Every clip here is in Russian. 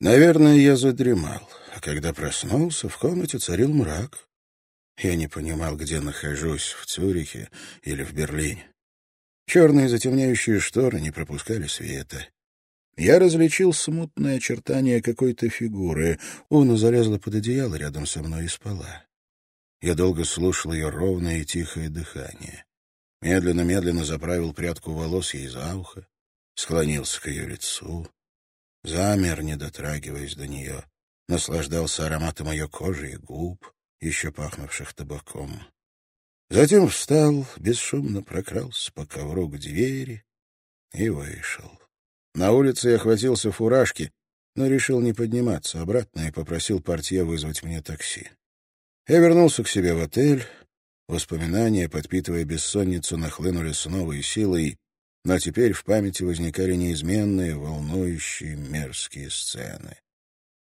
Наверное, я задремал, а когда проснулся, в комнате царил мрак. Я не понимал, где нахожусь, в Цюрихе или в Берлине. Черные затемняющие шторы не пропускали света. Я различил смутное очертание какой-то фигуры. Уна залезла под одеяло рядом со мной и спала. Я долго слушал ее ровное и тихое дыхание. Медленно-медленно заправил прядку волос ей за ухо, склонился к ее лицу, замер, не дотрагиваясь до нее, наслаждался ароматом ее кожи и губ, еще пахнувших табаком. Затем встал, бесшумно прокрался по ковру к двери и вышел. На улице я хватился фуражки, но решил не подниматься обратно и попросил портье вызвать мне такси. Я вернулся к себе в отель. Воспоминания, подпитывая бессонницу, нахлынули с новой силой, но теперь в памяти возникали неизменные, волнующие, мерзкие сцены.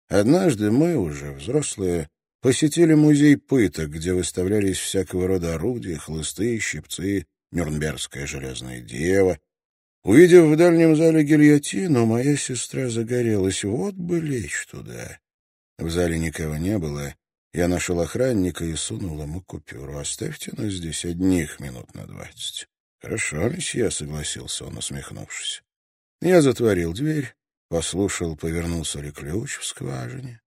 Однажды мы, уже взрослые, посетили музей пыток, где выставлялись всякого рода орудия, хлысты, щипцы, Нюрнбергская железная дева. Увидев в дальнем зале гильотину, моя сестра загорелась. Вот бы лечь туда. В зале никого не было. Я нашел охранника и сунул ему купюру. «Оставьте нас здесь одних минут на двадцать». «Хорошо, месье», — согласился он, усмехнувшись. Я затворил дверь, послушал, повернулся ли ключ в скважине.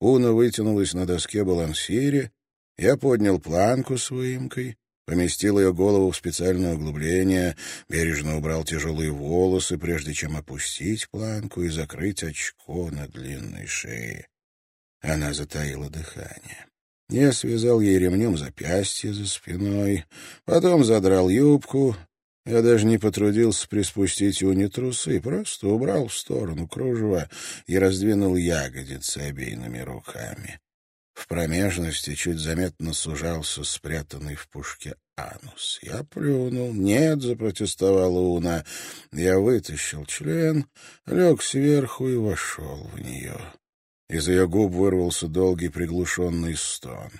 Уна вытянулась на доске балансире. Я поднял планку с выемкой, поместил ее голову в специальное углубление, бережно убрал тяжелые волосы, прежде чем опустить планку и закрыть очко на длинной шее. Она затаила дыхание. Я связал ей ремнем запястье за спиной, потом задрал юбку, я даже не потрудился приспустить уни трусы, просто убрал в сторону кружева и раздвинул ягодицы обеими руками. В промежности чуть заметно сужался спрятанный в пушке анус. Я плюнул. «Нет», — запротестовала Уна. Я вытащил член, лег сверху и вошел в нее. Из ее губ вырвался долгий приглушенный стон.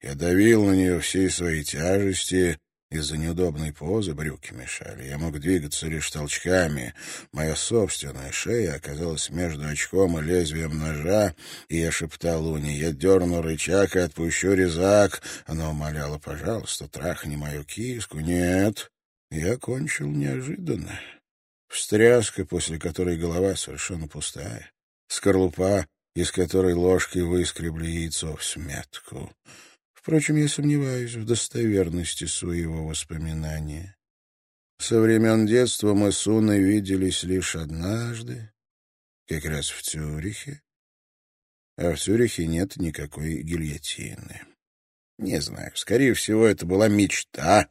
Я давил на нее всей своей тяжести, из-за неудобной позы брюки мешали. Я мог двигаться лишь толчками. Моя собственная шея оказалась между очком и лезвием ножа, и я шептал Луне, «Я дерну рычаг и отпущу резак». Она умоляла, «Пожалуйста, трахни мою киску». «Нет». Я кончил неожиданно. Встряска, после которой голова совершенно пустая. Скорлупа, из которой ложкой выскребли яйцо в сметку. Впрочем, я сомневаюсь в достоверности своего воспоминания. Со времен детства мы с Уной виделись лишь однажды, как раз в Цюрихе. А в Цюрихе нет никакой гильотины. Не знаю, скорее всего, это была мечта,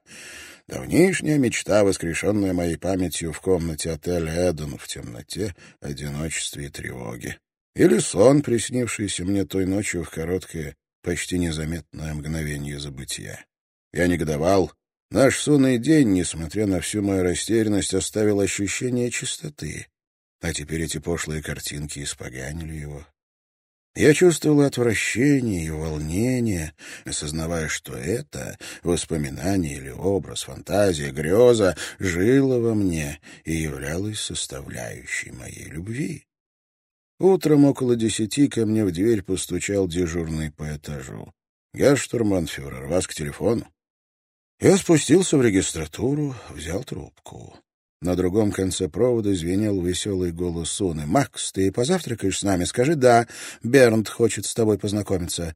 давнишняя мечта, воскрешенная моей памятью в комнате отеля «Эден» в темноте, одиночестве и тревоге. Или сон, приснившийся мне той ночью в короткое почти незаметное мгновение забытия. Я негодовал. Наш сонный день, несмотря на всю мою растерянность, оставил ощущение чистоты. А теперь эти пошлые картинки испоганили его. Я чувствовал отвращение и волнение, осознавая, что это воспоминание или образ, фантазия, греза жило во мне и являлось составляющей моей любви. Утром около десяти ко мне в дверь постучал дежурный по этажу. «Я штурманфюрер, вас к телефону». Я спустился в регистратуру, взял трубку. На другом конце провода звенел веселый голос Суны. «Макс, ты позавтракаешь с нами? Скажи «да». Бернт хочет с тобой познакомиться».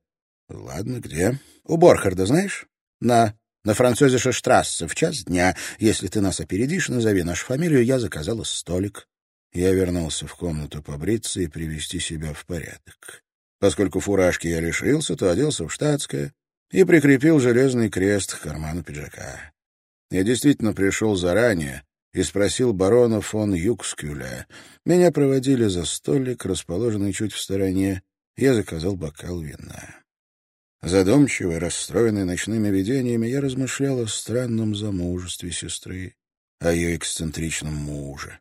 «Ладно, где?» «У Борхарда, знаешь?» «На...» «На французише штрассе в час дня. Если ты нас опередишь, назови нашу фамилию, я заказала столик». Я вернулся в комнату побриться и привести себя в порядок. Поскольку фуражки я лишился, то оделся в штатское и прикрепил железный крест к карману пиджака. Я действительно пришел заранее и спросил барона фон Юкскюля. Меня проводили за столик, расположенный чуть в стороне. Я заказал бокал вина. Задумчивый, расстроенный ночными видениями, я размышлял о странном замужестве сестры, о ее эксцентричном муже.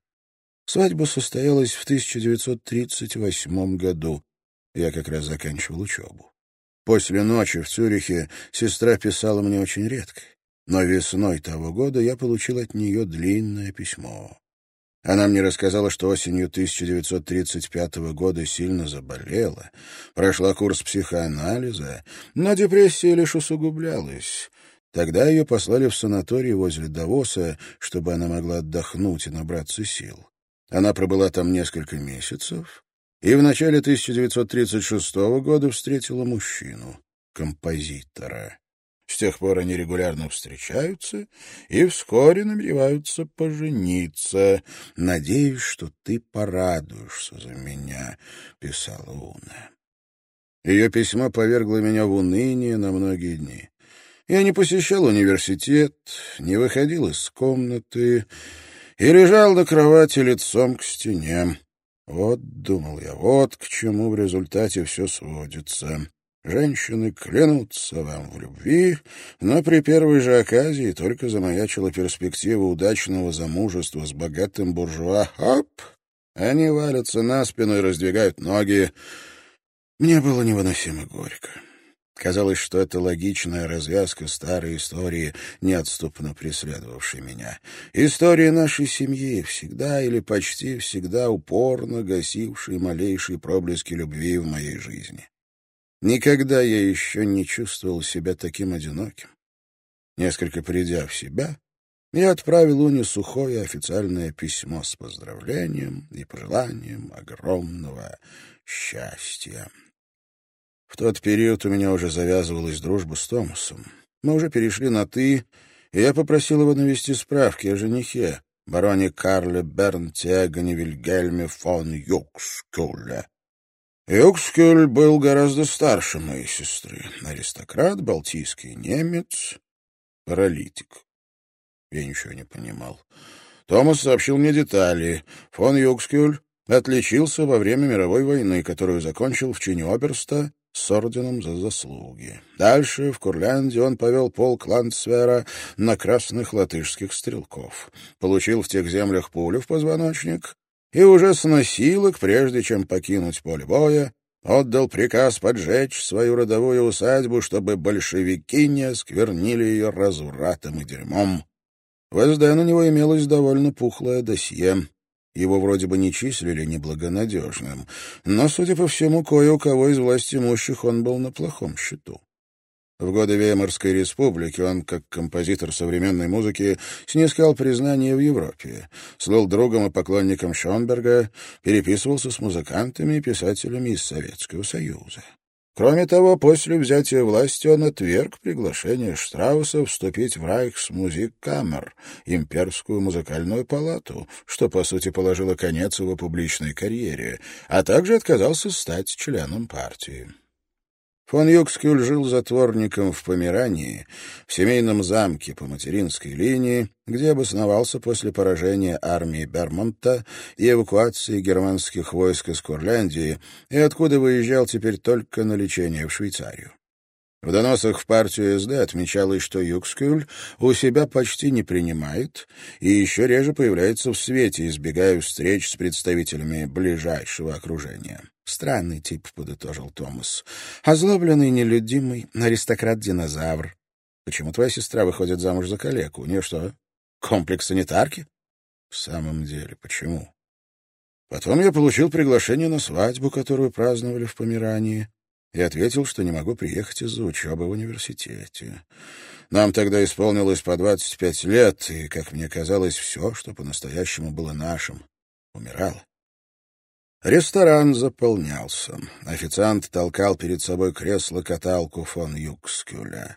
Свадьба состоялась в 1938 году. Я как раз заканчивал учебу. После ночи в Цюрихе сестра писала мне очень редко, но весной того года я получил от нее длинное письмо. Она мне рассказала, что осенью 1935 года сильно заболела, прошла курс психоанализа, но депрессия лишь усугублялась. Тогда ее послали в санаторий возле Давоса, чтобы она могла отдохнуть и набраться сил. Она пробыла там несколько месяцев и в начале 1936 года встретила мужчину, композитора. С тех пор они регулярно встречаются и вскоре намереваются пожениться. «Надеюсь, что ты порадуешься за меня», — писала Уна. Ее письмо повергло меня в уныние на многие дни. Я не посещал университет, не выходил из комнаты и лежал на кровати лицом к стене. Вот, думал я, вот к чему в результате все сводится. Женщины клянутся вам в любви, но при первой же оказии только замаячила перспектива удачного замужества с богатым буржуа. Хоп! Они валятся на спину и раздвигают ноги. Мне было невыносимо горько. Казалось, что это логичная развязка старой истории, неотступно преследовавшей меня. История нашей семьи, всегда или почти всегда упорно гасившей малейшие проблески любви в моей жизни. Никогда я еще не чувствовал себя таким одиноким. Несколько придя в себя, я отправил Уне сухое официальное письмо с поздравлением и пожеланием огромного счастья. В тот период у меня уже завязывалась дружба с Томасом. Мы уже перешли на «ты», и я попросил его навести справки о женихе, бароне Карле Бернтиагане Вильгельме фон Юкскюле. Юкскюль был гораздо старше моей сестры. Аристократ, балтийский немец, паралитик. Я ничего не понимал. Томас сообщил мне детали. Фон Юкскюль отличился во время мировой войны, которую закончил в чине оберста с орденом за заслуги. Дальше, в Курляндии, он повел полк Ландсвера на красных латышских стрелков. Получил в тех землях пулю в позвоночник и уже с носилок, прежде чем покинуть поле боя, отдал приказ поджечь свою родовую усадьбу, чтобы большевики не осквернили ее развратом и дерьмом. В СД на него имелось довольно пухлое досье. Его вроде бы не числили неблагонадежным, но, судя по всему, кое у кого из власти имущих он был на плохом счету. В годы Веймарской республики он, как композитор современной музыки, снискал признание в Европе, слыл другом и поклонником Шонберга, переписывался с музыкантами и писателями из Советского Союза. Кроме того, после взятия власти он отверг приглашение Штрауса вступить в Райхсмузиккамер, имперскую музыкальную палату, что, по сути, положило конец его публичной карьере, а также отказался стать членом партии. Фон Юкскюль жил затворником в Померании, в семейном замке по материнской линии, где обосновался после поражения армии Бермонта и эвакуации германских войск из Курляндии, и откуда выезжал теперь только на лечение в Швейцарию. В доносах в партию СД отмечалось, что Юкскюль у себя почти не принимает и еще реже появляется в свете, избегая встреч с представителями ближайшего окружения. «Странный тип», — подытожил Томас. «Озлобленный, нелюдимый, аристократ-динозавр. Почему твоя сестра выходит замуж за калеку? У нее что, комплекс санитарки?» «В самом деле, почему?» Потом я получил приглашение на свадьбу, которую праздновали в Померании и ответил, что не могу приехать из-за учебы в университете. Нам тогда исполнилось по 25 лет, и, как мне казалось, все, что по-настоящему было нашим, умирало. Ресторан заполнялся. Официант толкал перед собой кресло-каталку фон Юкскюля.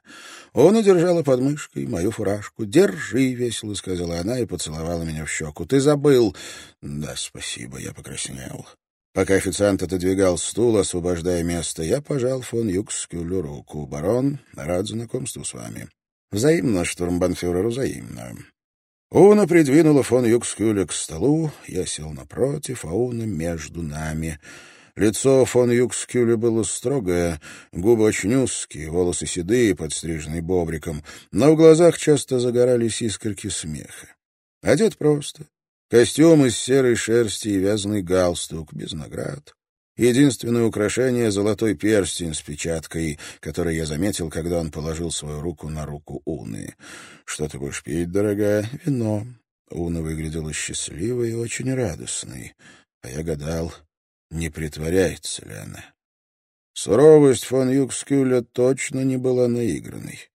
Он удержала под мышкой мою фуражку. «Держи», — весело сказала она и поцеловала меня в щеку. «Ты забыл». «Да, спасибо», — я покраснел. Пока официант отодвигал стул, освобождая место, я пожал фон Юкскюлю руку. «Барон, рад знакомству с вами». «Взаимно, штурмбанфюрер, взаимно». Уна придвинула фон Юкскюля к столу, я сел напротив, а Уна между нами. Лицо фон Юкскюля было строгое, губы очень узкие, волосы седые, подстриженные бобриком, но в глазах часто загорались искорки смеха. Одет просто, Костюм из серой шерсти и вязаный галстук, без наград. Единственное украшение — золотой перстень с печаткой, который я заметил, когда он положил свою руку на руку Уны. «Что ты будешь пить, дорогая? Вино». Уна выглядела счастливой и очень радостной, а я гадал, не притворяется ли она. Суровость фон Юкскюля точно не была наигранной.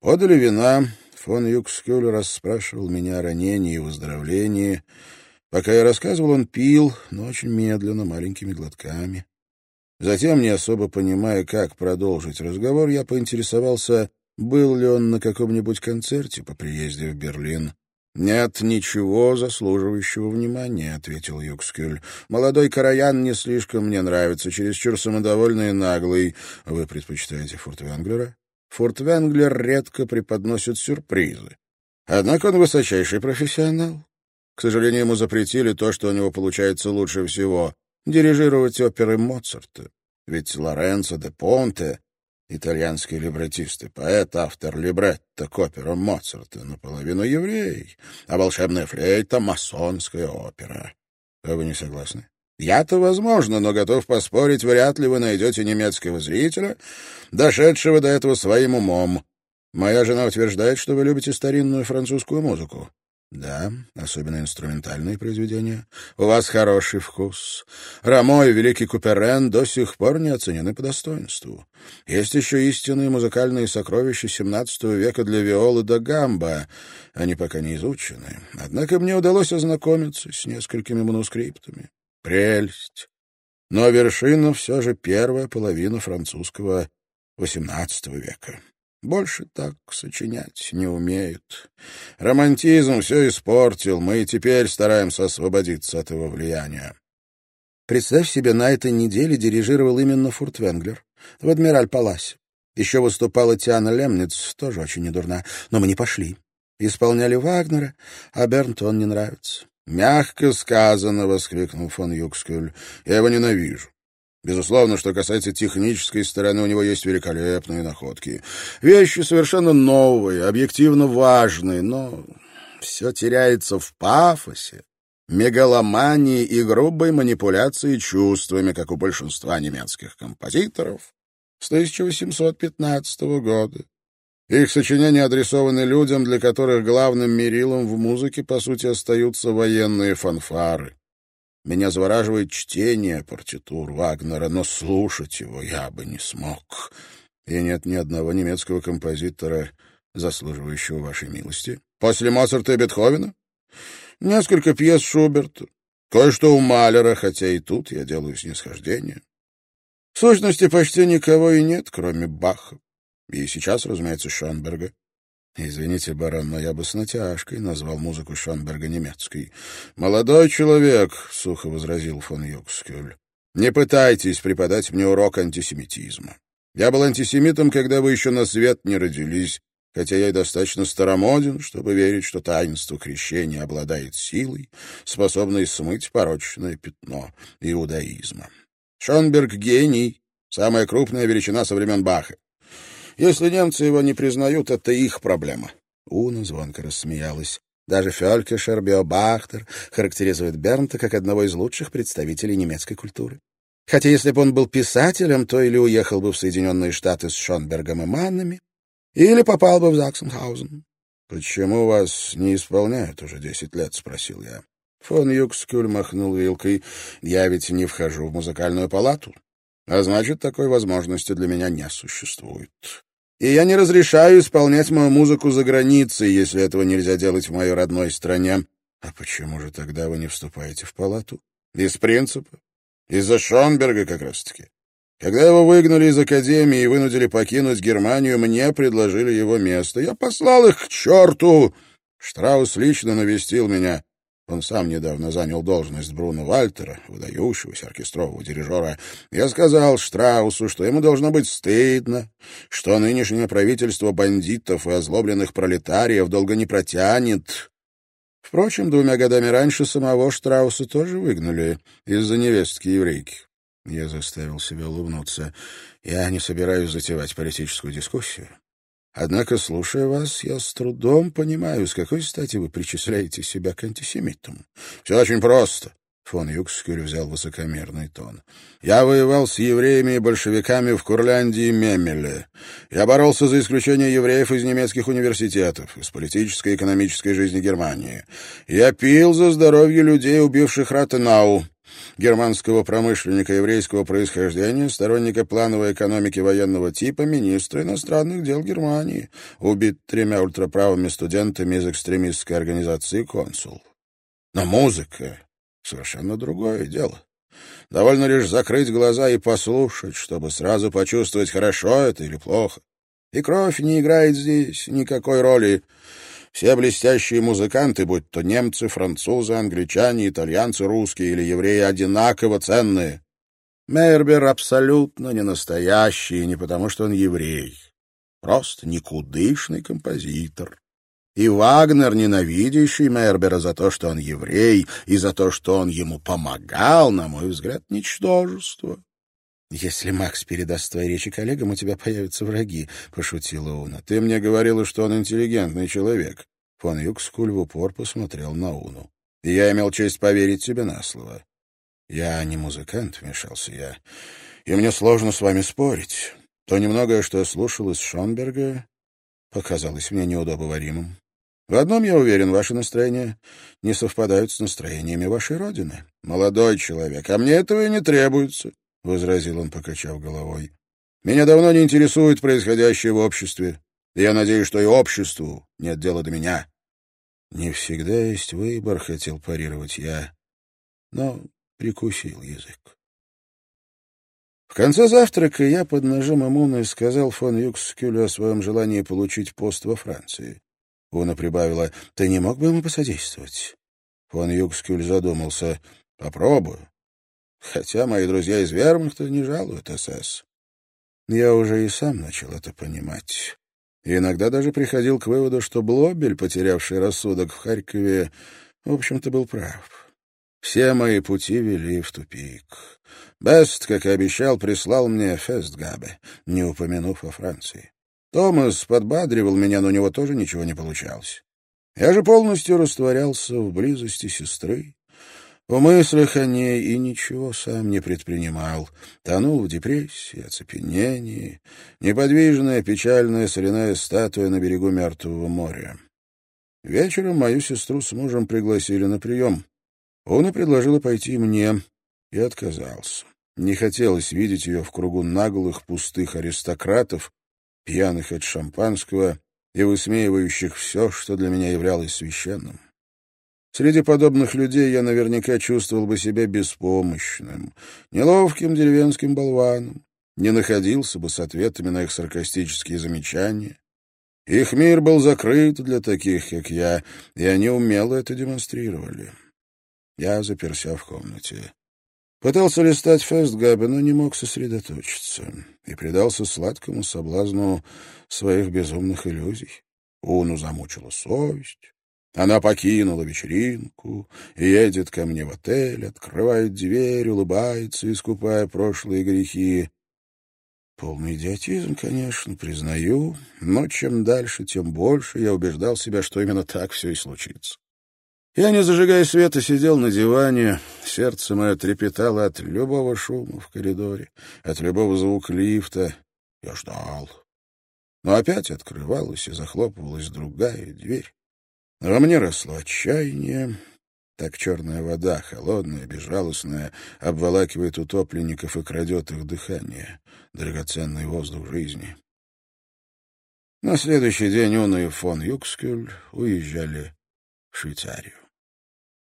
Подали вина, фон Юкскюль расспрашивал меня о ранении и выздоровлении. Пока я рассказывал, он пил, но очень медленно, маленькими глотками. Затем, не особо понимая, как продолжить разговор, я поинтересовался, был ли он на каком-нибудь концерте по приезде в Берлин. «Нет ничего заслуживающего внимания», — ответил Юкскюль. «Молодой Караян не слишком мне нравится, чересчур самодовольный и наглый. Вы предпочитаете Фуртвенглера?» Фуртвенглер редко преподносит сюрпризы. Однако он высочайший профессионал. К сожалению, ему запретили то, что у него получается лучше всего — дирижировать оперы Моцарта. Ведь Лоренцо де Понте итальянский либретист и поэт, автор либретто к операм Моцарта, наполовину еврей, а волшебная флейта — масонская опера. Вы не согласны? Я-то, возможно, но готов поспорить, вряд ли вы найдете немецкого зрителя, дошедшего до этого своим умом. Моя жена утверждает, что вы любите старинную французскую музыку. Да, особенно инструментальные произведения. У вас хороший вкус. Рамо и Великий Куперен до сих пор не оценены по достоинству. Есть еще истинные музыкальные сокровища XVII века для виолы до гамба. Они пока не изучены. Однако мне удалось ознакомиться с несколькими манускриптами. Прелесть. Но вершина все же первая половина французского XVIII века. Больше так сочинять не умеют. Романтизм все испортил, мы и теперь стараемся освободиться от его влияния. Представь себе, на этой неделе дирижировал именно Фуртвенглер в Адмираль-Паласе. Еще выступала Тиана Лемниц, тоже очень недурна, но мы не пошли. Исполняли Вагнера, а Бернтон не нравится. «Мягко сказано!» — воскликнул фон Юкскюль. «Я его ненавижу. Безусловно, что касается технической стороны, у него есть великолепные находки. Вещи совершенно новые, объективно важные, но все теряется в пафосе, мегаломании и грубой манипуляции чувствами, как у большинства немецких композиторов с 1815 года. Их сочинения адресованы людям, для которых главным мерилом в музыке, по сути, остаются военные фанфары. Меня завораживает чтение партитур Вагнера, но слушать его я бы не смог. И нет ни одного немецкого композитора, заслуживающего вашей милости. После Моцарта и Бетховена? Несколько пьес Шуберта, кое-что у Малера, хотя и тут я делаю снисхождение. В сущности, почти никого и нет, кроме Баха. И сейчас, разумеется, Шонберга. Извините, барон, но я бы с натяжкой назвал музыку Шонберга немецкой. «Молодой человек», — сухо возразил фон Юкскюль, — «не пытайтесь преподать мне урок антисемитизма. Я был антисемитом, когда вы еще на свет не родились, хотя я и достаточно старомоден, чтобы верить, что таинство крещения обладает силой, способной смыть порочное пятно иудаизма. Шонберг — гений, самая крупная величина со времен Баха. Если немцы его не признают, это их проблема. Уна звонко рассмеялась. Даже Фелькешер Биобахтер характеризует Бернта как одного из лучших представителей немецкой культуры. Хотя если бы он был писателем, то или уехал бы в Соединенные Штаты с Шонбергом и Маннами, или попал бы в Заксенхаузен. — Почему вас не исполняют уже десять лет? — спросил я. Фон Юкскюль махнул вилкой. — Я ведь не вхожу в музыкальную палату. А значит, такой возможности для меня не существует и я не разрешаю исполнять мою музыку за границей, если этого нельзя делать в моей родной стране. А почему же тогда вы не вступаете в палату? Из принципа. Из-за Шонберга как раз-таки. Когда его выгнали из академии и вынудили покинуть Германию, мне предложили его место. Я послал их к черту. Штраус лично навестил меня. Он сам недавно занял должность Бруно Вальтера, выдающегося оркестрового дирижера. Я сказал Штраусу, что ему должно быть стыдно, что нынешнее правительство бандитов и озлобленных пролетариев долго не протянет. Впрочем, двумя годами раньше самого Штрауса тоже выгнали из-за невестки еврейки. Я заставил себя улыбнуться. Я не собираюсь затевать политическую дискуссию. Однако, слушая вас, я с трудом понимаю, с какой стати вы причисляете себя к антисемитам. Все очень просто. Фон Юкскюль взял высокомерный тон. «Я воевал с евреями и большевиками в Курляндии и Мемеле. Я боролся за исключение евреев из немецких университетов, из политической и экономической жизни Германии. Я пил за здоровье людей, убивших Ратенау, германского промышленника еврейского происхождения, сторонника плановой экономики военного типа, министра иностранных дел Германии, убит тремя ультраправыми студентами из экстремистской организации «Консул». Но музыка Совершенно другое дело. Довольно лишь закрыть глаза и послушать, чтобы сразу почувствовать, хорошо это или плохо. И кровь не играет здесь никакой роли. Все блестящие музыканты, будь то немцы, французы, англичане, итальянцы, русские или евреи, одинаково ценные. Мейербер абсолютно не настоящий, не потому что он еврей. Просто никудышный композитор. И Вагнер, ненавидящий Мербера за то, что он еврей, и за то, что он ему помогал, на мой взгляд, ничтожество. «Если Макс передаст твои речи коллегам, у тебя появятся враги», — пошутила Уна. «Ты мне говорила, что он интеллигентный человек». Фон Юкскуль в упор посмотрел на Уну. «И я имел честь поверить тебе на слово». «Я не музыкант», — вмешался я, — «и мне сложно с вами спорить. То немногое, что я слушал из Шонберга, показалось мне неудобоваримым. В одном я уверен, ваши настроения не совпадают с настроениями вашей родины. Молодой человек, а мне этого и не требуется, — возразил он, покачав головой. Меня давно не интересует происходящее в обществе. И я надеюсь, что и обществу нет дела до меня. Не всегда есть выбор, — хотел парировать я, но прикусил язык. В конце завтрака я под нажимом Уны сказал фон Юкскюлю о своем желании получить пост во Франции. Уна прибавила, «Ты не мог бы ему посодействовать?» Фон Юкскюль задумался, «Попробую. Хотя мои друзья из вермахта не жалуют СС». Я уже и сам начал это понимать. И иногда даже приходил к выводу, что Блобель, потерявший рассудок в Харькове, в общем-то был прав. Все мои пути вели в тупик. Бест, как и обещал, прислал мне Фестгабе, не упомянув о Франции. Томас подбадривал меня, но у него тоже ничего не получалось. Я же полностью растворялся в близости сестры, в мыслях о ней и ничего сам не предпринимал. Тонул в депрессии, оцепенении, неподвижная, печальная соляная статуя на берегу Мертвого моря. Вечером мою сестру с мужем пригласили на прием. Он и предложила пойти мне, и отказался. Не хотелось видеть ее в кругу наглых, пустых аристократов, пьяных от шампанского и высмеивающих все, что для меня являлось священным. Среди подобных людей я наверняка чувствовал бы себя беспомощным, неловким деревенским болваном, не находился бы с ответами на их саркастические замечания. Их мир был закрыт для таких, как я, и они умело это демонстрировали. Я заперся в комнате. Пытался листать Фестгаби, но не мог сосредоточиться и предался сладкому соблазну своих безумных иллюзий. Уну замучила совесть. Она покинула вечеринку, едет ко мне в отель, открывает дверь, улыбается, искупая прошлые грехи. Полный идиотизм, конечно, признаю, но чем дальше, тем больше я убеждал себя, что именно так все и случится. Я, не зажигая света, сидел на диване. Сердце мое трепетало от любого шума в коридоре, от любого звука лифта. Я ждал. Но опять открывалась и захлопывалась другая дверь. Во мне росло отчаяние. Так черная вода, холодная, безжалостная, обволакивает утопленников и крадет их дыхание, драгоценный воздух жизни. На следующий день он и фон Юкскюль уезжали в Швейцарию.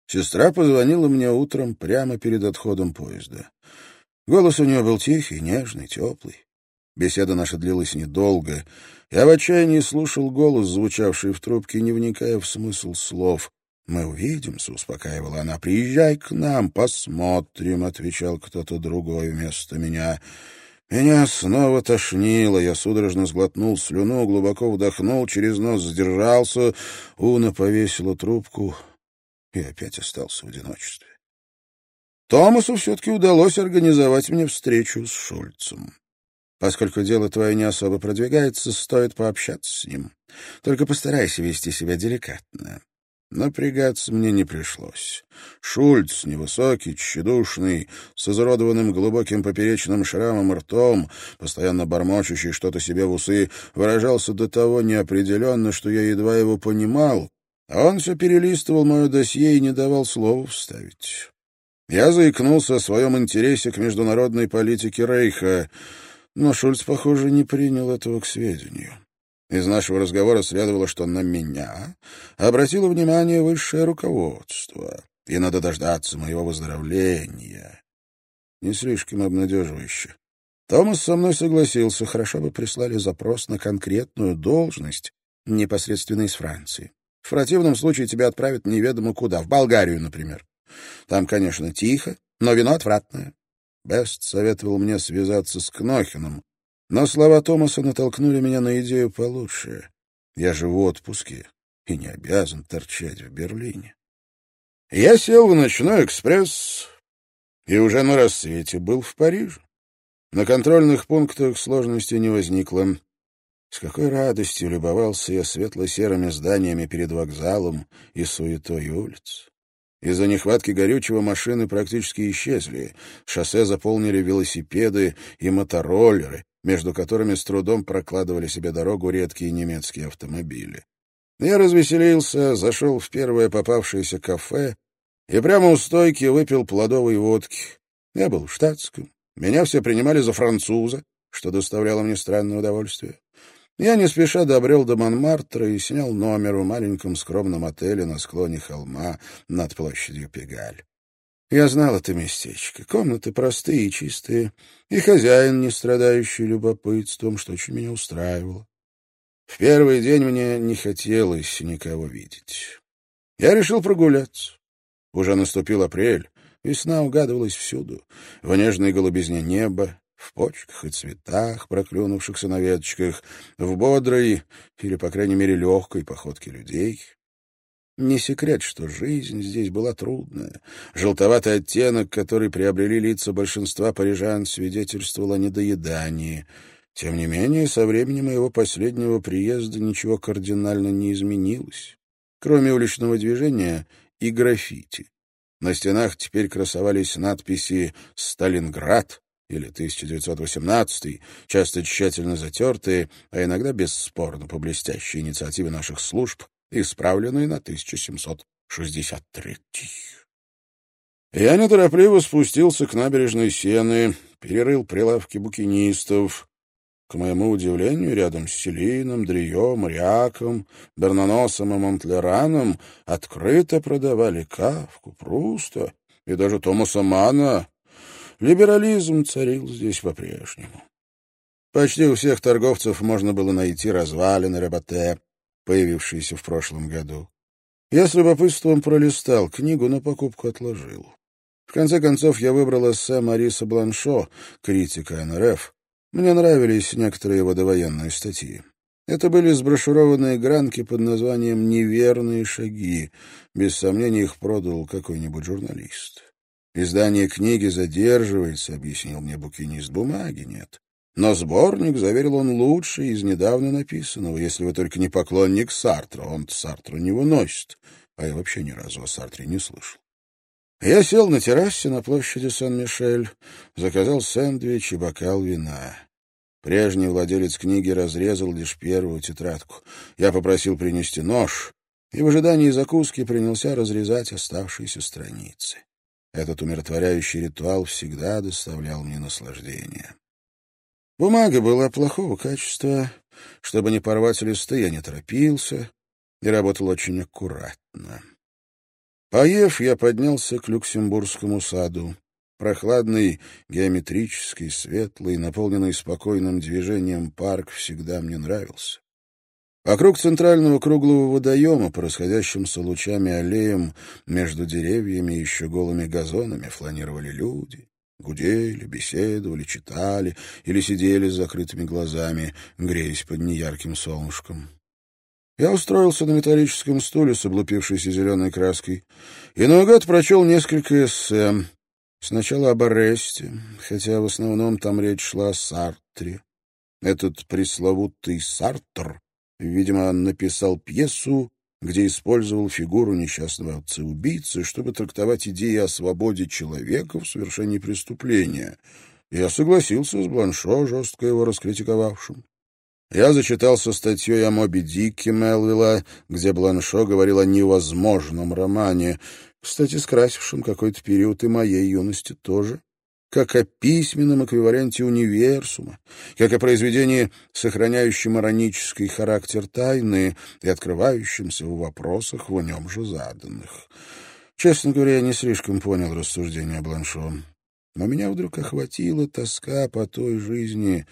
Сестра позвонила мне утром прямо перед отходом поезда. Голос у нее был тихий, нежный, теплый. Беседа наша длилась недолго. Я в отчаянии слушал голос, звучавший в трубке, не вникая в смысл слов. «Мы увидимся», — успокаивала она. «Приезжай к нам, посмотрим», — отвечал кто-то другой вместо меня. Меня снова тошнило. Я судорожно сглотнул слюну, глубоко вдохнул, через нос сдержался. Уна повесила трубку и опять остался в одиночестве. Томасу все-таки удалось организовать мне встречу с Шульцем. Поскольку дело твое не особо продвигается, стоит пообщаться с ним. Только постарайся вести себя деликатно. Напрягаться мне не пришлось. Шульц, невысокий, тщедушный, с изуродованным глубоким поперечным шрамом ртом, постоянно бормочущий что-то себе в усы, выражался до того неопределенно, что я едва его понимал, а он все перелистывал мое досье и не давал слова вставить. Я заикнулся о своем интересе к международной политике Рейха, но Шульц, похоже, не принял этого к сведению. Из нашего разговора следовало, что на меня обратило внимание высшее руководство, и надо дождаться моего выздоровления. Не слишком обнадеживающе. Томас со мной согласился, хорошо бы прислали запрос на конкретную должность, непосредственно из Франции. В противном случае тебя отправят неведомо куда, в Болгарию, например. Там, конечно, тихо, но вино отвратное. Бест советовал мне связаться с Кнохиным, но слова Томаса натолкнули меня на идею получше. Я же в отпуске и не обязан торчать в Берлине. Я сел в ночной экспресс и уже на рассвете был в Париже. На контрольных пунктах сложности не возникло. С какой радостью любовался я светло-серыми зданиями перед вокзалом и суетой улиц. Из-за нехватки горючего машины практически исчезли. Шоссе заполнили велосипеды и мотороллеры, между которыми с трудом прокладывали себе дорогу редкие немецкие автомобили. Я развеселился, зашел в первое попавшееся кафе и прямо у стойки выпил плодовой водки. Я был в штатском, меня все принимали за француза, что доставляло мне странное удовольствие. Я не спеша добрел до Монмартра и снял номер в маленьком скромном отеле на склоне холма над площадью Пегаль. Я знал это местечко. Комнаты простые и чистые, и хозяин, не страдающий любопытством, что очень меня устраивало. В первый день мне не хотелось никого видеть. Я решил прогуляться. Уже наступил апрель, весна угадывалась всюду. В нежной голубизне неба, в почках и цветах, проклюнувшихся на веточках, в бодрой или, по крайней мере, легкой походке людей. Не секрет, что жизнь здесь была трудная. Желтоватый оттенок, который приобрели лица большинства парижан, свидетельствовал о недоедании. Тем не менее, со времени моего последнего приезда ничего кардинально не изменилось, кроме уличного движения и граффити. На стенах теперь красовались надписи «Сталинград», или 1918, часто тщательно затертые, а иногда бесспорно по блестящей инициативе наших служб, исправленные на 1763. Я неторопливо спустился к набережной Сены, перерыл прилавки букинистов. К моему удивлению, рядом с Селином, Дрием, Ряком, Бернаносом и Монтлераном открыто продавали Кавку, Пруста и даже Томаса Мана, Либерализм царил здесь по-прежнему. Почти у всех торговцев можно было найти развалины Рабате, появившиеся в прошлом году. Я с любопытством пролистал книгу, но покупку отложил. В конце концов, я выбрал эссе Мариса Бланшо, критика НРФ. Мне нравились некоторые его довоенные статьи. Это были сброшурованные гранки под названием «Неверные шаги». Без сомнения, их продал какой-нибудь журналист. Издание книги задерживается, — объяснил мне букинист, — бумаги нет. Но сборник, заверил он, лучший из недавно написанного, если вы только не поклонник Сартра. Он Сартра не выносит, а я вообще ни разу о Сартре не слышал. Я сел на террасе на площади Сан-Мишель, заказал сэндвич и бокал вина. Прежний владелец книги разрезал лишь первую тетрадку. Я попросил принести нож, и в ожидании закуски принялся разрезать оставшиеся страницы. Этот умиротворяющий ритуал всегда доставлял мне наслаждение. Бумага была плохого качества. Чтобы не порвать листы, я не торопился и работал очень аккуратно. Поев, я поднялся к Люксембургскому саду. Прохладный, геометрический, светлый, наполненный спокойным движением парк всегда мне нравился. Вокруг центрального круглого водоема, по расходящимся лучами аллеям, между деревьями и еще голыми газонами фланировали люди. Гудели, беседовали, читали или сидели с закрытыми глазами, греясь под неярким солнышком. Я устроился на металлическом стуле с облупившейся зеленой краской и наугад прочел несколько эссе. Сначала об аресте, хотя в основном там речь шла о Сартре. Этот пресловутый Сартр Видимо, написал пьесу где использовал фигуру несчастного отца-убийцы, чтобы трактовать идеи о свободе человека в совершении преступления. Я согласился с Бланшо, жестко его раскритиковавшим. Я зачитался статьей о Моби Дике Мелвилла, где Бланшо говорил о невозможном романе, кстати, скрасившем какой-то период и моей юности тоже, как о письменном эквиваленте универсума, как о произведении, сохраняющем иронический характер тайны и открывающемся в вопросах в нем же заданных. Честно говоря, я не слишком понял рассуждения Бланшо, но меня вдруг охватила тоска по той жизни,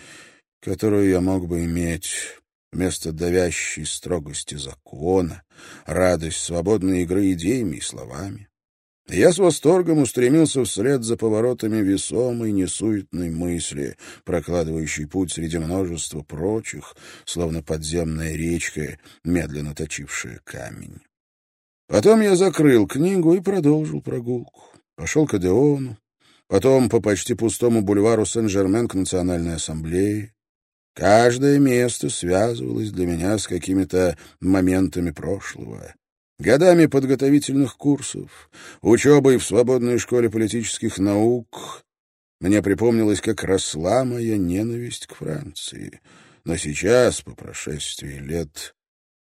которую я мог бы иметь вместо давящей строгости закона, радость свободной игры идеями и словами. Я с восторгом устремился вслед за поворотами весомой, несуетной мысли, прокладывающей путь среди множества прочих, словно подземная речка, медленно точившая камень. Потом я закрыл книгу и продолжил прогулку. Пошел к Адеону, потом по почти пустому бульвару Сен-Жермен к Национальной ассамблее. Каждое место связывалось для меня с какими-то моментами прошлого. Годами подготовительных курсов, учебой в свободной школе политических наук мне припомнилось, как росла моя ненависть к Франции. Но сейчас, по прошествии лет,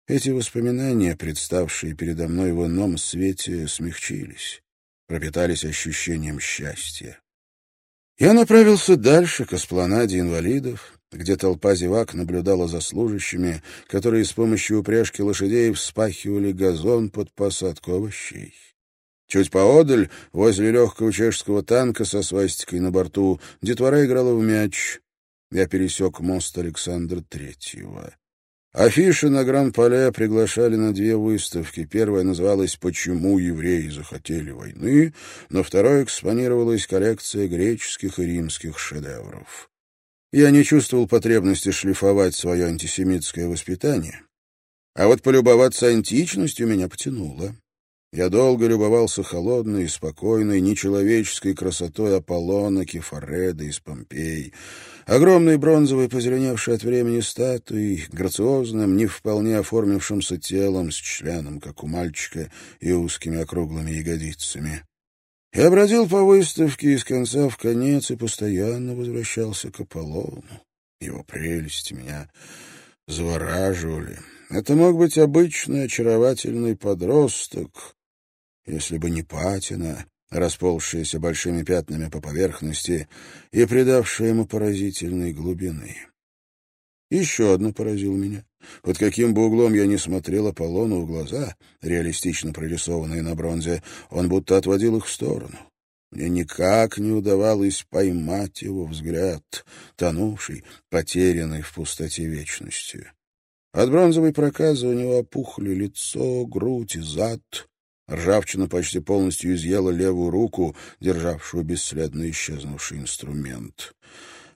эти воспоминания, представшие передо мной в ином свете, смягчились, пропитались ощущением счастья. Я направился дальше, к эспланаде инвалидов, где толпа зевак наблюдала за служащими, которые с помощью упряжки лошадей вспахивали газон под посадку овощей. Чуть поодаль, возле легкого чешского танка со свастикой на борту, детвора играла в мяч. Я пересек мост Александра Третьего. Афиши на Гран-Пале приглашали на две выставки. Первая называлась «Почему евреи захотели войны», на второй экспонировалась коллекция греческих и римских шедевров. Я не чувствовал потребности шлифовать свое антисемитское воспитание, а вот полюбоваться античностью меня потянуло. Я долго любовался холодной, спокойной, нечеловеческой красотой Аполлона, Кефареда из Помпей, огромной бронзовой, позеленевшей от времени статуей, грациозным, не вполне оформившимся телом, с членом, как у мальчика, и узкими округлыми ягодицами. Я бродил по выставке из конца в конец и постоянно возвращался к Аполлону. Его прелести меня завораживали. Это мог быть обычный очаровательный подросток, если бы не патина, расползшаяся большими пятнами по поверхности и придавшая ему поразительной глубины. Еще одно поразил меня. Под каким бы углом я ни смотрел Аполлону в глаза, реалистично прорисованные на бронзе, он будто отводил их в сторону. Мне никак не удавалось поймать его взгляд, тонувший, потерянный в пустоте вечности. От бронзовой проказы у него опухли лицо, грудь и зад. Ржавчина почти полностью изъела левую руку, державшую бесследно исчезнувший инструмент.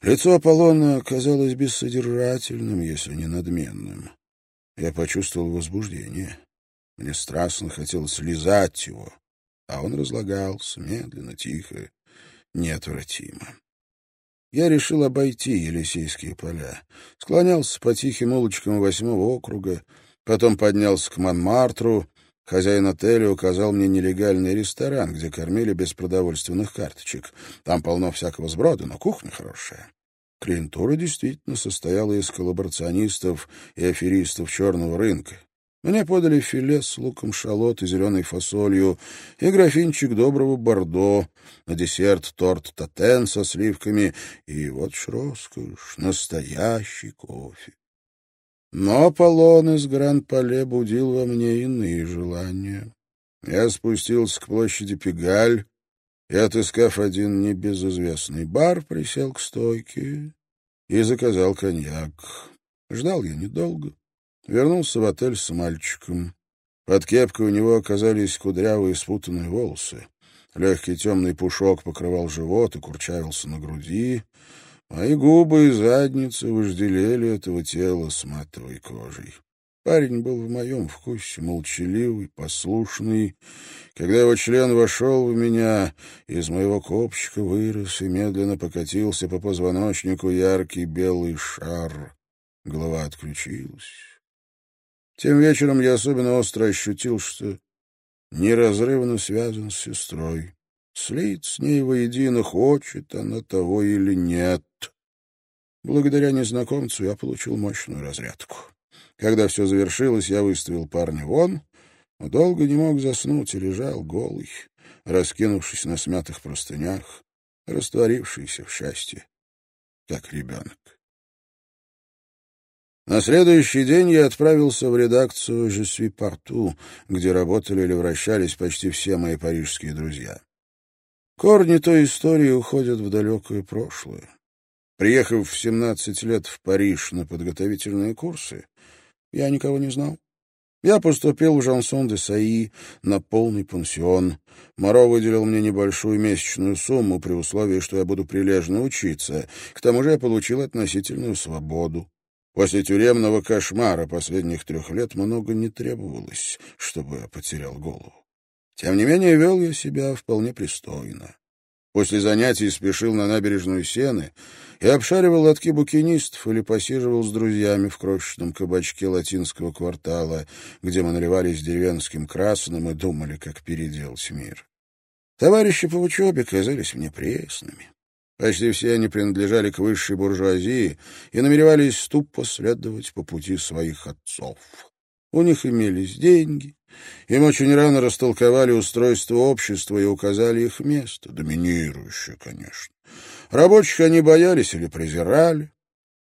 Лицо Аполлона казалось бессодержательным, если не надменным. Я почувствовал возбуждение. Мне страстно хотелось лизать его, а он разлагался медленно, тихо, неотвратимо. Я решил обойти Елисейские поля. Склонялся по тихим улочкам восьмого округа, потом поднялся к Монмартру. Хозяин отеля указал мне нелегальный ресторан, где кормили без продовольственных карточек. Там полно всякого сброда, но кухня хорошая. Клиентура действительно состояла из коллаборационистов и аферистов черного рынка. Мне подали филе с луком шалот и зеленой фасолью и графинчик доброго бордо, на десерт торт татен со сливками и вот ж роскошь, настоящий кофе. Но Аполлон из Гран-Пале будил во мне иные желания. Я спустился к площади Пегаль, и, отыскав один небезызвестный бар, присел к стойке и заказал коньяк. Ждал я недолго. Вернулся в отель с мальчиком. Под кепкой у него оказались кудрявые спутанные волосы. Легкий темный пушок покрывал живот и курчавился на груди. Мои губы и задницы вожделели этого тела с матовой кожей. Парень был в моем вкусе, молчаливый, послушный. Когда его член вошел в меня, из моего копчика вырос и медленно покатился по позвоночнику яркий белый шар. Голова отключилась. Тем вечером я особенно остро ощутил, что неразрывно связан с сестрой. Слить с ней воедино, хочет она того или нет. Благодаря незнакомцу я получил мощную разрядку. Когда все завершилось, я выставил парня вон, но долго не мог заснуть и лежал голый, раскинувшись на смятых простынях, растворившийся в счастье, как ребенок. На следующий день я отправился в редакцию «Je suis partout», где работали или вращались почти все мои парижские друзья. Корни той истории уходят в далекое прошлое. Приехав в 17 лет в Париж на подготовительные курсы, я никого не знал. Я поступил в Жансон де Саи на полный пансион. Моро выделил мне небольшую месячную сумму при условии, что я буду прилежно учиться. К тому же я получил относительную свободу. После тюремного кошмара последних трех лет много не требовалось, чтобы я потерял голову. Тем не менее, вел я себя вполне пристойно. После занятий спешил на набережную Сены и обшаривал лотки букинистов или посиживал с друзьями в крошечном кабачке латинского квартала, где мы наливались деревенским красным и думали, как переделать мир. Товарищи по учебе казались мне пресными. Почти все они принадлежали к высшей буржуазии и намеревались тупо следовать по пути своих отцов. У них имелись деньги, им очень рано растолковали устройство общества и указали их место, доминирующее, конечно. Рабочих они боялись или презирали,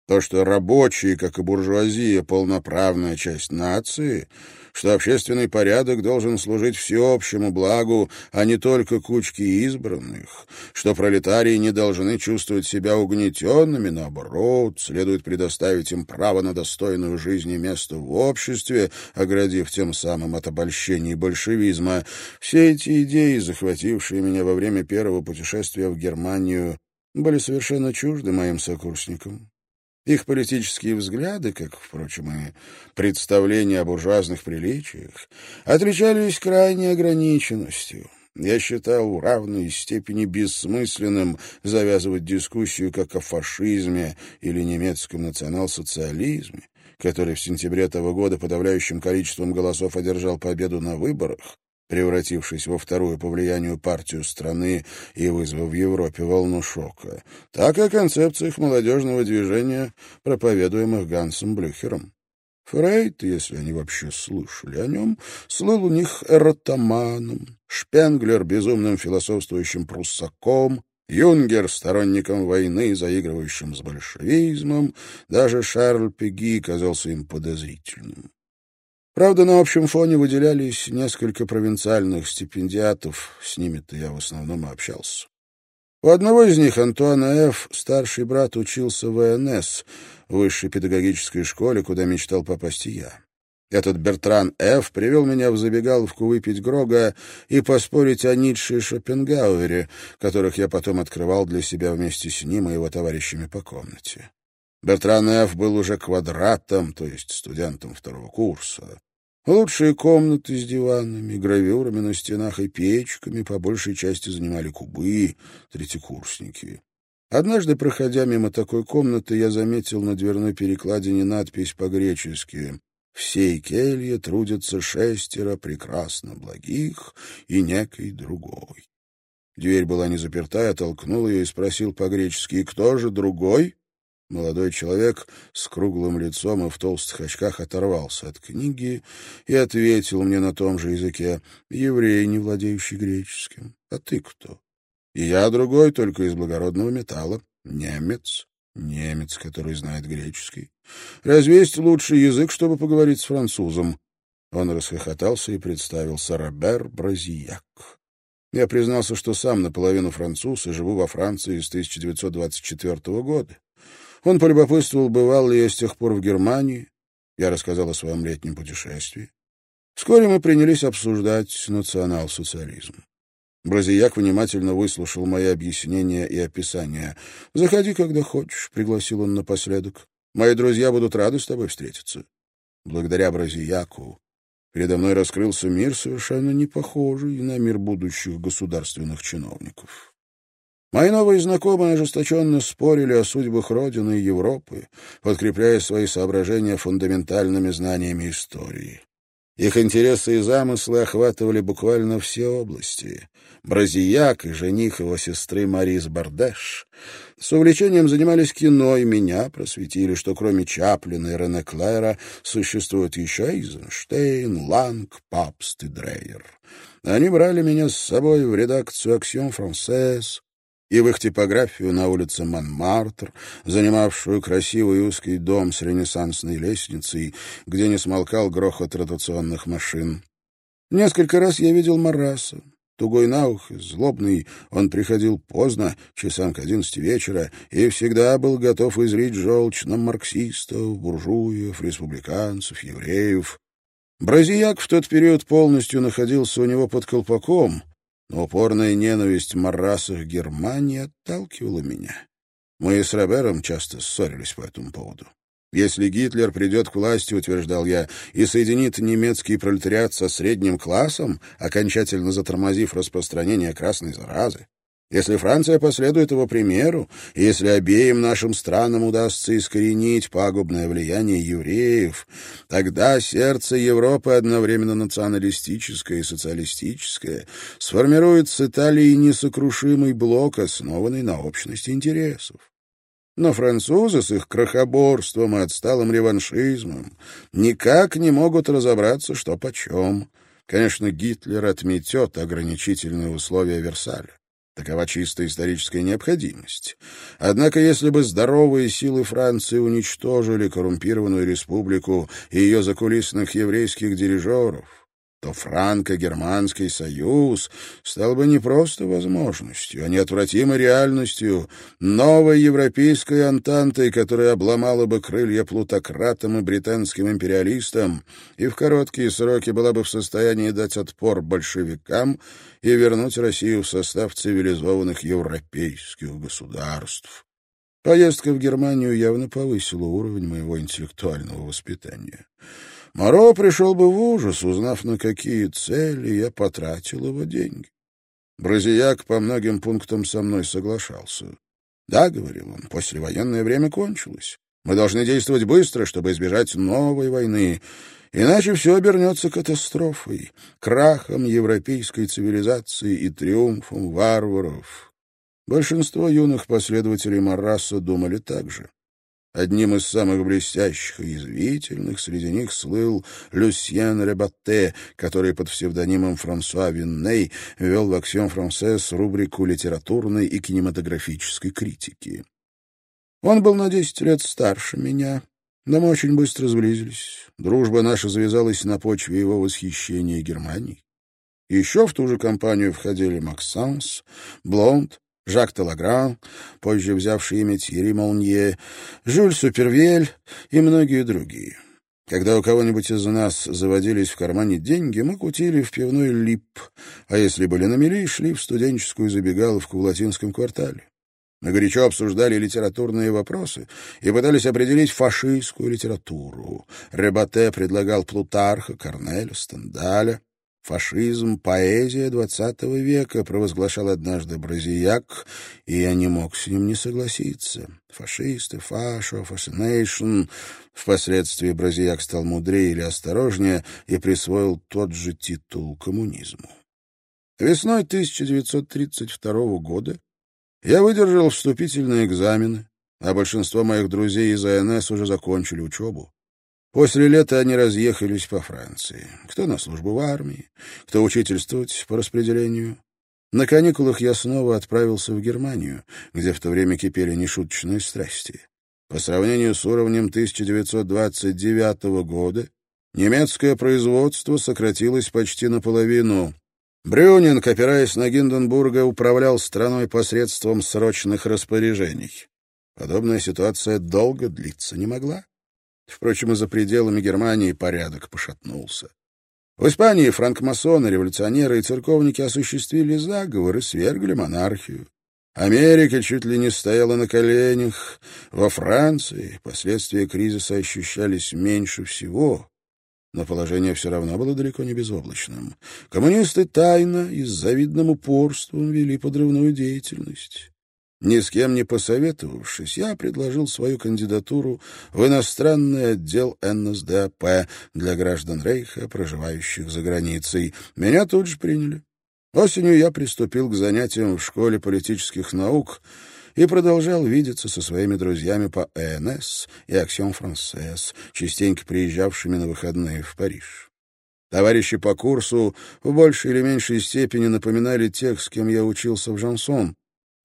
то, что рабочие, как и буржуазия, полноправная часть нации, что общественный порядок должен служить всеобщему благу, а не только кучке избранных, что пролетарии не должны чувствовать себя угнетенными, наоборот, следует предоставить им право на достойную жизнь и место в обществе, оградив тем самым от обольщений большевизма. Все эти идеи, захватившие меня во время первого путешествия в Германию, были совершенно чужды моим сокурсникам. Их политические взгляды, как, впрочем, и представления о буржуазных приличиях, отличались крайней ограниченностью. Я считал в равной степени бессмысленным завязывать дискуссию как о фашизме или немецком национал-социализме, который в сентябре того года подавляющим количеством голосов одержал победу на выборах, превратившись во вторую по влиянию партию страны и вызвав в Европе волну шока, так и о концепциях молодежного движения, проповедуемых Гансом Блюхером. Фрейд, если они вообще слышали о нем, слыл у них эротоманом, Шпенглер — безумным философствующим пруссаком, Юнгер — сторонником войны, заигрывающим с большевизмом, даже Шарль Пеги казался им подозрительным. Правда, на общем фоне выделялись несколько провинциальных стипендиатов, с ними-то я в основном и общался. У одного из них, Антуана Ф., старший брат учился в ВНС, высшей педагогической школе, куда мечтал попасть и я. Этот Бертран Ф. привел меня в забегаловку выпить Грога и поспорить о Ницше и Шопенгауэре, которых я потом открывал для себя вместе с ним и его товарищами по комнате. Бертран Ф. был уже квадратом, то есть студентом второго курса. Лучшие комнаты с диванами, гравюрами на стенах и печками по большей части занимали кубы, третьекурсники. Однажды, проходя мимо такой комнаты, я заметил на дверной перекладине надпись по-гречески «В сей келье трудятся шестеро прекрасно благих и некий другой». Дверь была не заперта, я толкнул ее и спросил по-гречески «Кто же другой?» Молодой человек с круглым лицом и в толстых очках оторвался от книги и ответил мне на том же языке «Еврей, не владеющий греческим. А ты кто?» «И я другой, только из благородного металла. Немец. Немец, который знает греческий. Разве есть лучший язык, чтобы поговорить с французом?» Он расхохотался и представился Робер Бразияк. Я признался, что сам наполовину француз и живу во Франции с 1924 года. Он полюбопытствовал, бывал ли я с тех пор в Германии. Я рассказал о своем летнем путешествии. Вскоре мы принялись обсуждать национал-социализм. Бразияк внимательно выслушал мои объяснения и описания. «Заходи, когда хочешь», — пригласил он напоследок. «Мои друзья будут рады с тобой встретиться». Благодаря Бразияку передо мной раскрылся мир, совершенно не похожий на мир будущих государственных чиновников. Мои новые знакомые ожесточенно спорили о судьбах Родины и Европы, подкрепляя свои соображения фундаментальными знаниями истории. Их интересы и замыслы охватывали буквально все области. Бразияк и жених его сестры Марис Бардеш с увлечением занимались кино, и меня просветили, что кроме Чаплина и Рене Клэра существуют еще Эйзенштейн, Ланг, Папст и Дрейер. Они брали меня с собой в редакцию «Аксион Франсес», и в их типографию на улице Монмартр, занимавшую красивый узкий дом с ренессансной лестницей, где не смолкал грохот ротационных машин. Несколько раз я видел Мараса. Тугой на ухо, злобный, он приходил поздно, часам к одиннадцати вечера, и всегда был готов изрить желчь на марксистов, буржуев, республиканцев, евреев. Бразияк в тот период полностью находился у него под колпаком, но упорная ненависть марасов Германии отталкивала меня. Мы с Робером часто ссорились по этому поводу. Если Гитлер придет к власти, утверждал я, и соединит немецкий пролетариат со средним классом, окончательно затормозив распространение красной заразы, если Франция последует его примеру, если обеим нашим странам удастся искоренить пагубное влияние евреев, тогда сердце Европы одновременно националистическое и социалистическое сформирует с Италией несокрушимый блок, основанный на общности интересов. Но французы с их крохоборством и отсталым реваншизмом никак не могут разобраться, что почем. Конечно, Гитлер отметет ограничительные условия Версаля. Такова чисто историческая необходимость. Однако, если бы здоровые силы Франции уничтожили коррумпированную республику и ее закулисных еврейских дирижеров, то франко-германский союз стал бы не просто возможностью, а неотвратимой реальностью, новой европейской антантой, которая обломала бы крылья плутократам и британским империалистам и в короткие сроки была бы в состоянии дать отпор большевикам и вернуть Россию в состав цивилизованных европейских государств. Поездка в Германию явно повысила уровень моего интеллектуального воспитания. Моро пришел бы в ужас, узнав, на какие цели я потратил его деньги. Бразияк по многим пунктам со мной соглашался. «Да», — говорил он, — «послевоенное время кончилось. Мы должны действовать быстро, чтобы избежать новой войны, иначе все обернется катастрофой, крахом европейской цивилизации и триумфом варваров». Большинство юных последователей Марраса думали так же. Одним из самых блестящих и язвительных среди них слыл Люсьен Ребатте, который под псевдонимом Франсуа Винней вел в «Аксион Франсес» рубрику литературной и кинематографической критики. Он был на десять лет старше меня, но мы очень быстро сблизились. Дружба наша завязалась на почве его восхищения Германией. Еще в ту же компанию входили Максанс, Блонд, Жак Телагран, позже взявший имя Тьерри Молнье, Жюль Супервель и многие другие. Когда у кого-нибудь из нас заводились в кармане деньги, мы кутили в пивной лип, а если были на мели, шли в студенческую забегаловку в латинском квартале. Мы горячо обсуждали литературные вопросы и пытались определить фашистскую литературу. Ребате предлагал Плутарха, Корнеля, Стендаля. «Фашизм — поэзия двадцатого века», — провозглашал однажды Бразияк, и я не мог с ним не согласиться. Фашисты, фашо, фашинейшн. Впоследствии Бразияк стал мудрее или осторожнее и присвоил тот же титул коммунизму. Весной 1932 года я выдержал вступительные экзамены, а большинство моих друзей из АНС уже закончили учебу. После лета они разъехались по Франции. Кто на службу в армии, кто учительствовать по распределению. На каникулах я снова отправился в Германию, где в то время кипели нешуточные страсти. По сравнению с уровнем 1929 года немецкое производство сократилось почти наполовину. Брюнинг, опираясь на Гинденбурга, управлял страной посредством срочных распоряжений. Подобная ситуация долго длиться не могла. Впрочем, и за пределами Германии порядок пошатнулся. В Испании франкмасоны, революционеры и церковники осуществили заговор и свергли монархию. Америка чуть ли не стояла на коленях. Во Франции последствия кризиса ощущались меньше всего, но положение все равно было далеко не безоблачным. Коммунисты тайно и с завидным упорством вели подрывную деятельность. Ни с кем не посоветовавшись, я предложил свою кандидатуру в иностранный отдел НСДАП для граждан Рейха, проживающих за границей. Меня тут же приняли. Осенью я приступил к занятиям в школе политических наук и продолжал видеться со своими друзьями по ЭНС и Аксион Франсес, частенько приезжавшими на выходные в Париж. Товарищи по курсу в большей или меньшей степени напоминали тех, с кем я учился в Жансон,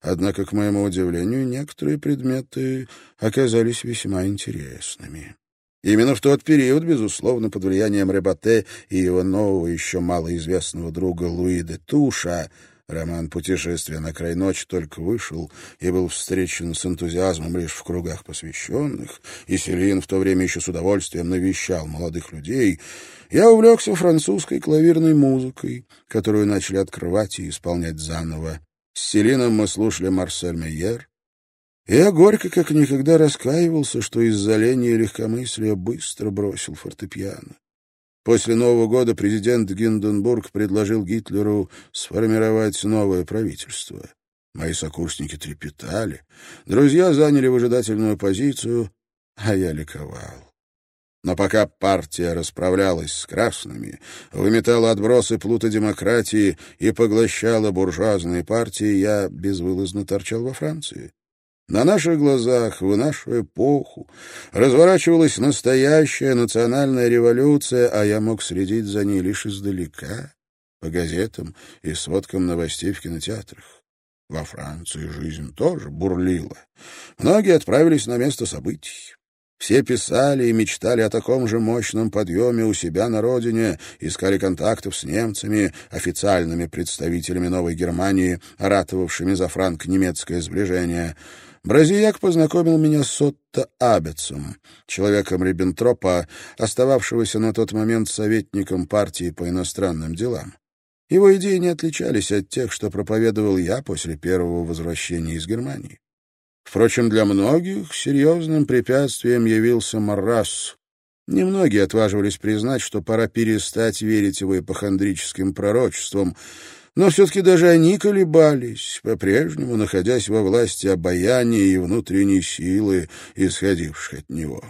однако, к моему удивлению, некоторые предметы оказались весьма интересными. Именно в тот период, безусловно, под влиянием Ребате и его нового, еще малоизвестного друга Луи де Туша, роман «Путешествие на край ночи» только вышел и был встречен с энтузиазмом лишь в кругах посвященных, и Селин в то время еще с удовольствием навещал молодых людей, я увлекся французской клавирной музыкой, которую начали открывать и исполнять заново. С Селином мы слушали Марсель Мейер, я горько как никогда раскаивался, что из-за лени и легкомыслия быстро бросил фортепиано. После Нового года президент Гинденбург предложил Гитлеру сформировать новое правительство. Мои сокурсники трепетали, друзья заняли выжидательную позицию, а я ликовал. Но пока партия расправлялась с красными, выметала отбросы плута демократии и поглощала буржуазные партии, я безвылазно торчал во Франции. На наших глазах в нашу эпоху разворачивалась настоящая национальная революция, а я мог следить за ней лишь издалека, по газетам и сводкам новостей в кинотеатрах. Во Франции жизнь тоже бурлила. Многие отправились на место событий. Все писали и мечтали о таком же мощном подъеме у себя на родине, искали контактов с немцами, официальными представителями Новой Германии, ратовавшими за франко-немецкое сближение — Бразияк познакомил меня с Отто Абецом, человеком Риббентропа, остававшегося на тот момент советником партии по иностранным делам. Его идеи не отличались от тех, что проповедовал я после первого возвращения из Германии. Впрочем, для многих серьезным препятствием явился Маррас. Немногие отваживались признать, что пора перестать верить его ипохондрическим пророчествам, но все-таки даже они колебались, по-прежнему находясь во власти обаяния и внутренней силы, исходивших от него.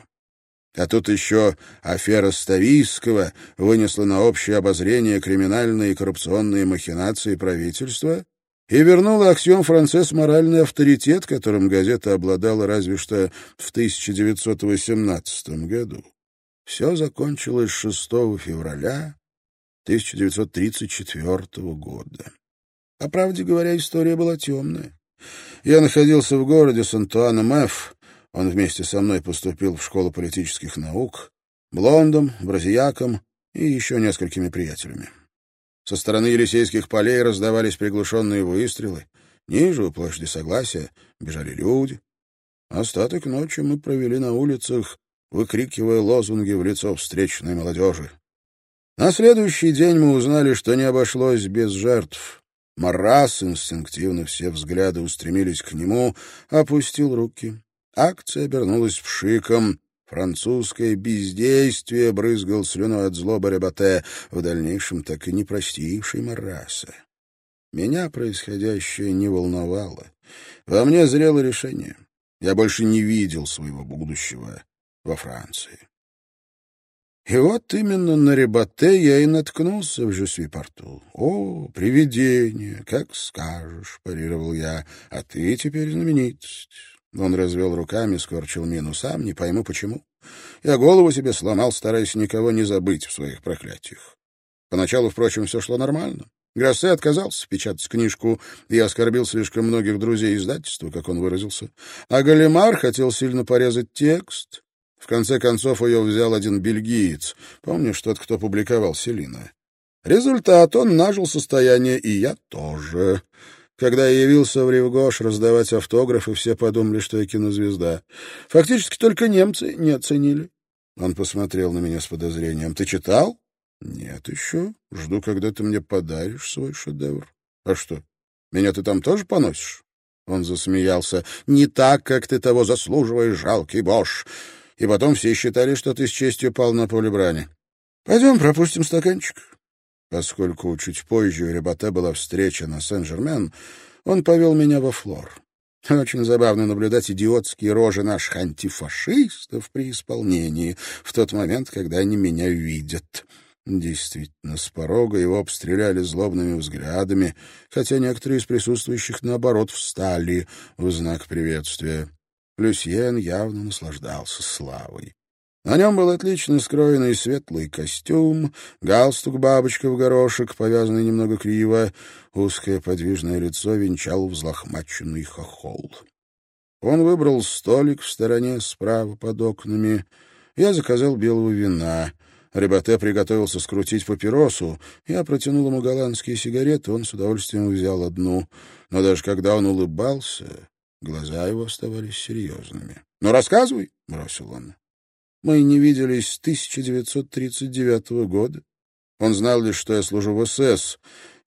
А тут еще афера Ставийского вынесла на общее обозрение криминальные и коррупционные махинации правительства и вернула Аксиом Францесс моральный авторитет, которым газета обладала разве что в 1918 году. Все закончилось 6 февраля 1934 года. По правде говоря, история была темная. Я находился в городе с Антуаном Ф. Он вместе со мной поступил в школу политических наук, Блондом, Бразияком и еще несколькими приятелями. Со стороны Елисейских полей раздавались приглушенные выстрелы. Ниже, у площади Согласия, бежали люди. Остаток ночи мы провели на улицах, выкрикивая лозунги в лицо встречной молодежи. На следующий день мы узнали, что не обошлось без жертв. Маррас, инстинктивно все взгляды устремились к нему, опустил руки. Акция обернулась пшиком. Французское бездействие брызгал слюной от злобы Ребате, в дальнейшем так и не простивший Марраса. Меня происходящее не волновало. Во мне зрело решение. Я больше не видел своего будущего во Франции. И вот именно на Ребате я и наткнулся в Жюсви-порту. «О, привидение, как скажешь», — парировал я, — «а ты теперь знаменитость». Он развел руками, скорчил мину сам, не пойму почему. Я голову себе сломал, стараясь никого не забыть в своих проклятиях. Поначалу, впрочем, все шло нормально. Гроссе отказался печатать книжку и оскорбил слишком многих друзей издательства, как он выразился. А Галимар хотел сильно порезать текст, в конце концов ее взял один бельгиец. Помнишь, тот, кто публиковал Селина? Результат — он нажил состояние, и я тоже. Когда я явился в Ривгош раздавать автографы, все подумали, что я кинозвезда. Фактически только немцы не оценили. Он посмотрел на меня с подозрением. «Ты читал?» «Нет еще. Жду, когда ты мне подаришь свой шедевр». «А что, меня ты там тоже поносишь?» Он засмеялся. «Не так, как ты того заслуживаешь, жалкий Бош и потом все считали, что ты с честью пал на поле брани. Пойдем пропустим стаканчик. Поскольку чуть позже у Ребата была встреча на Сен-Жермен, он повел меня во флор. Очень забавно наблюдать идиотские рожи наших антифашистов при исполнении в тот момент, когда они меня видят. Действительно, с порога его обстреляли злобными взглядами, хотя некоторые из присутствующих, наоборот, встали в знак приветствия. Люсьен явно наслаждался славой. На нем был отлично скроенный светлый костюм, галстук-бабочка в горошек, повязанный немного криво, узкое подвижное лицо венчал взлохмаченный хохол. Он выбрал столик в стороне справа под окнами. Я заказал белого вина. Ребате приготовился скрутить папиросу. Я протянул ему голландские сигареты, он с удовольствием взял одну. Но даже когда он улыбался, глаза его оставались серьезными. — Ну, рассказывай, — бросил он. Мы не виделись с 1939 года. Он знал лишь, что я служу в СС.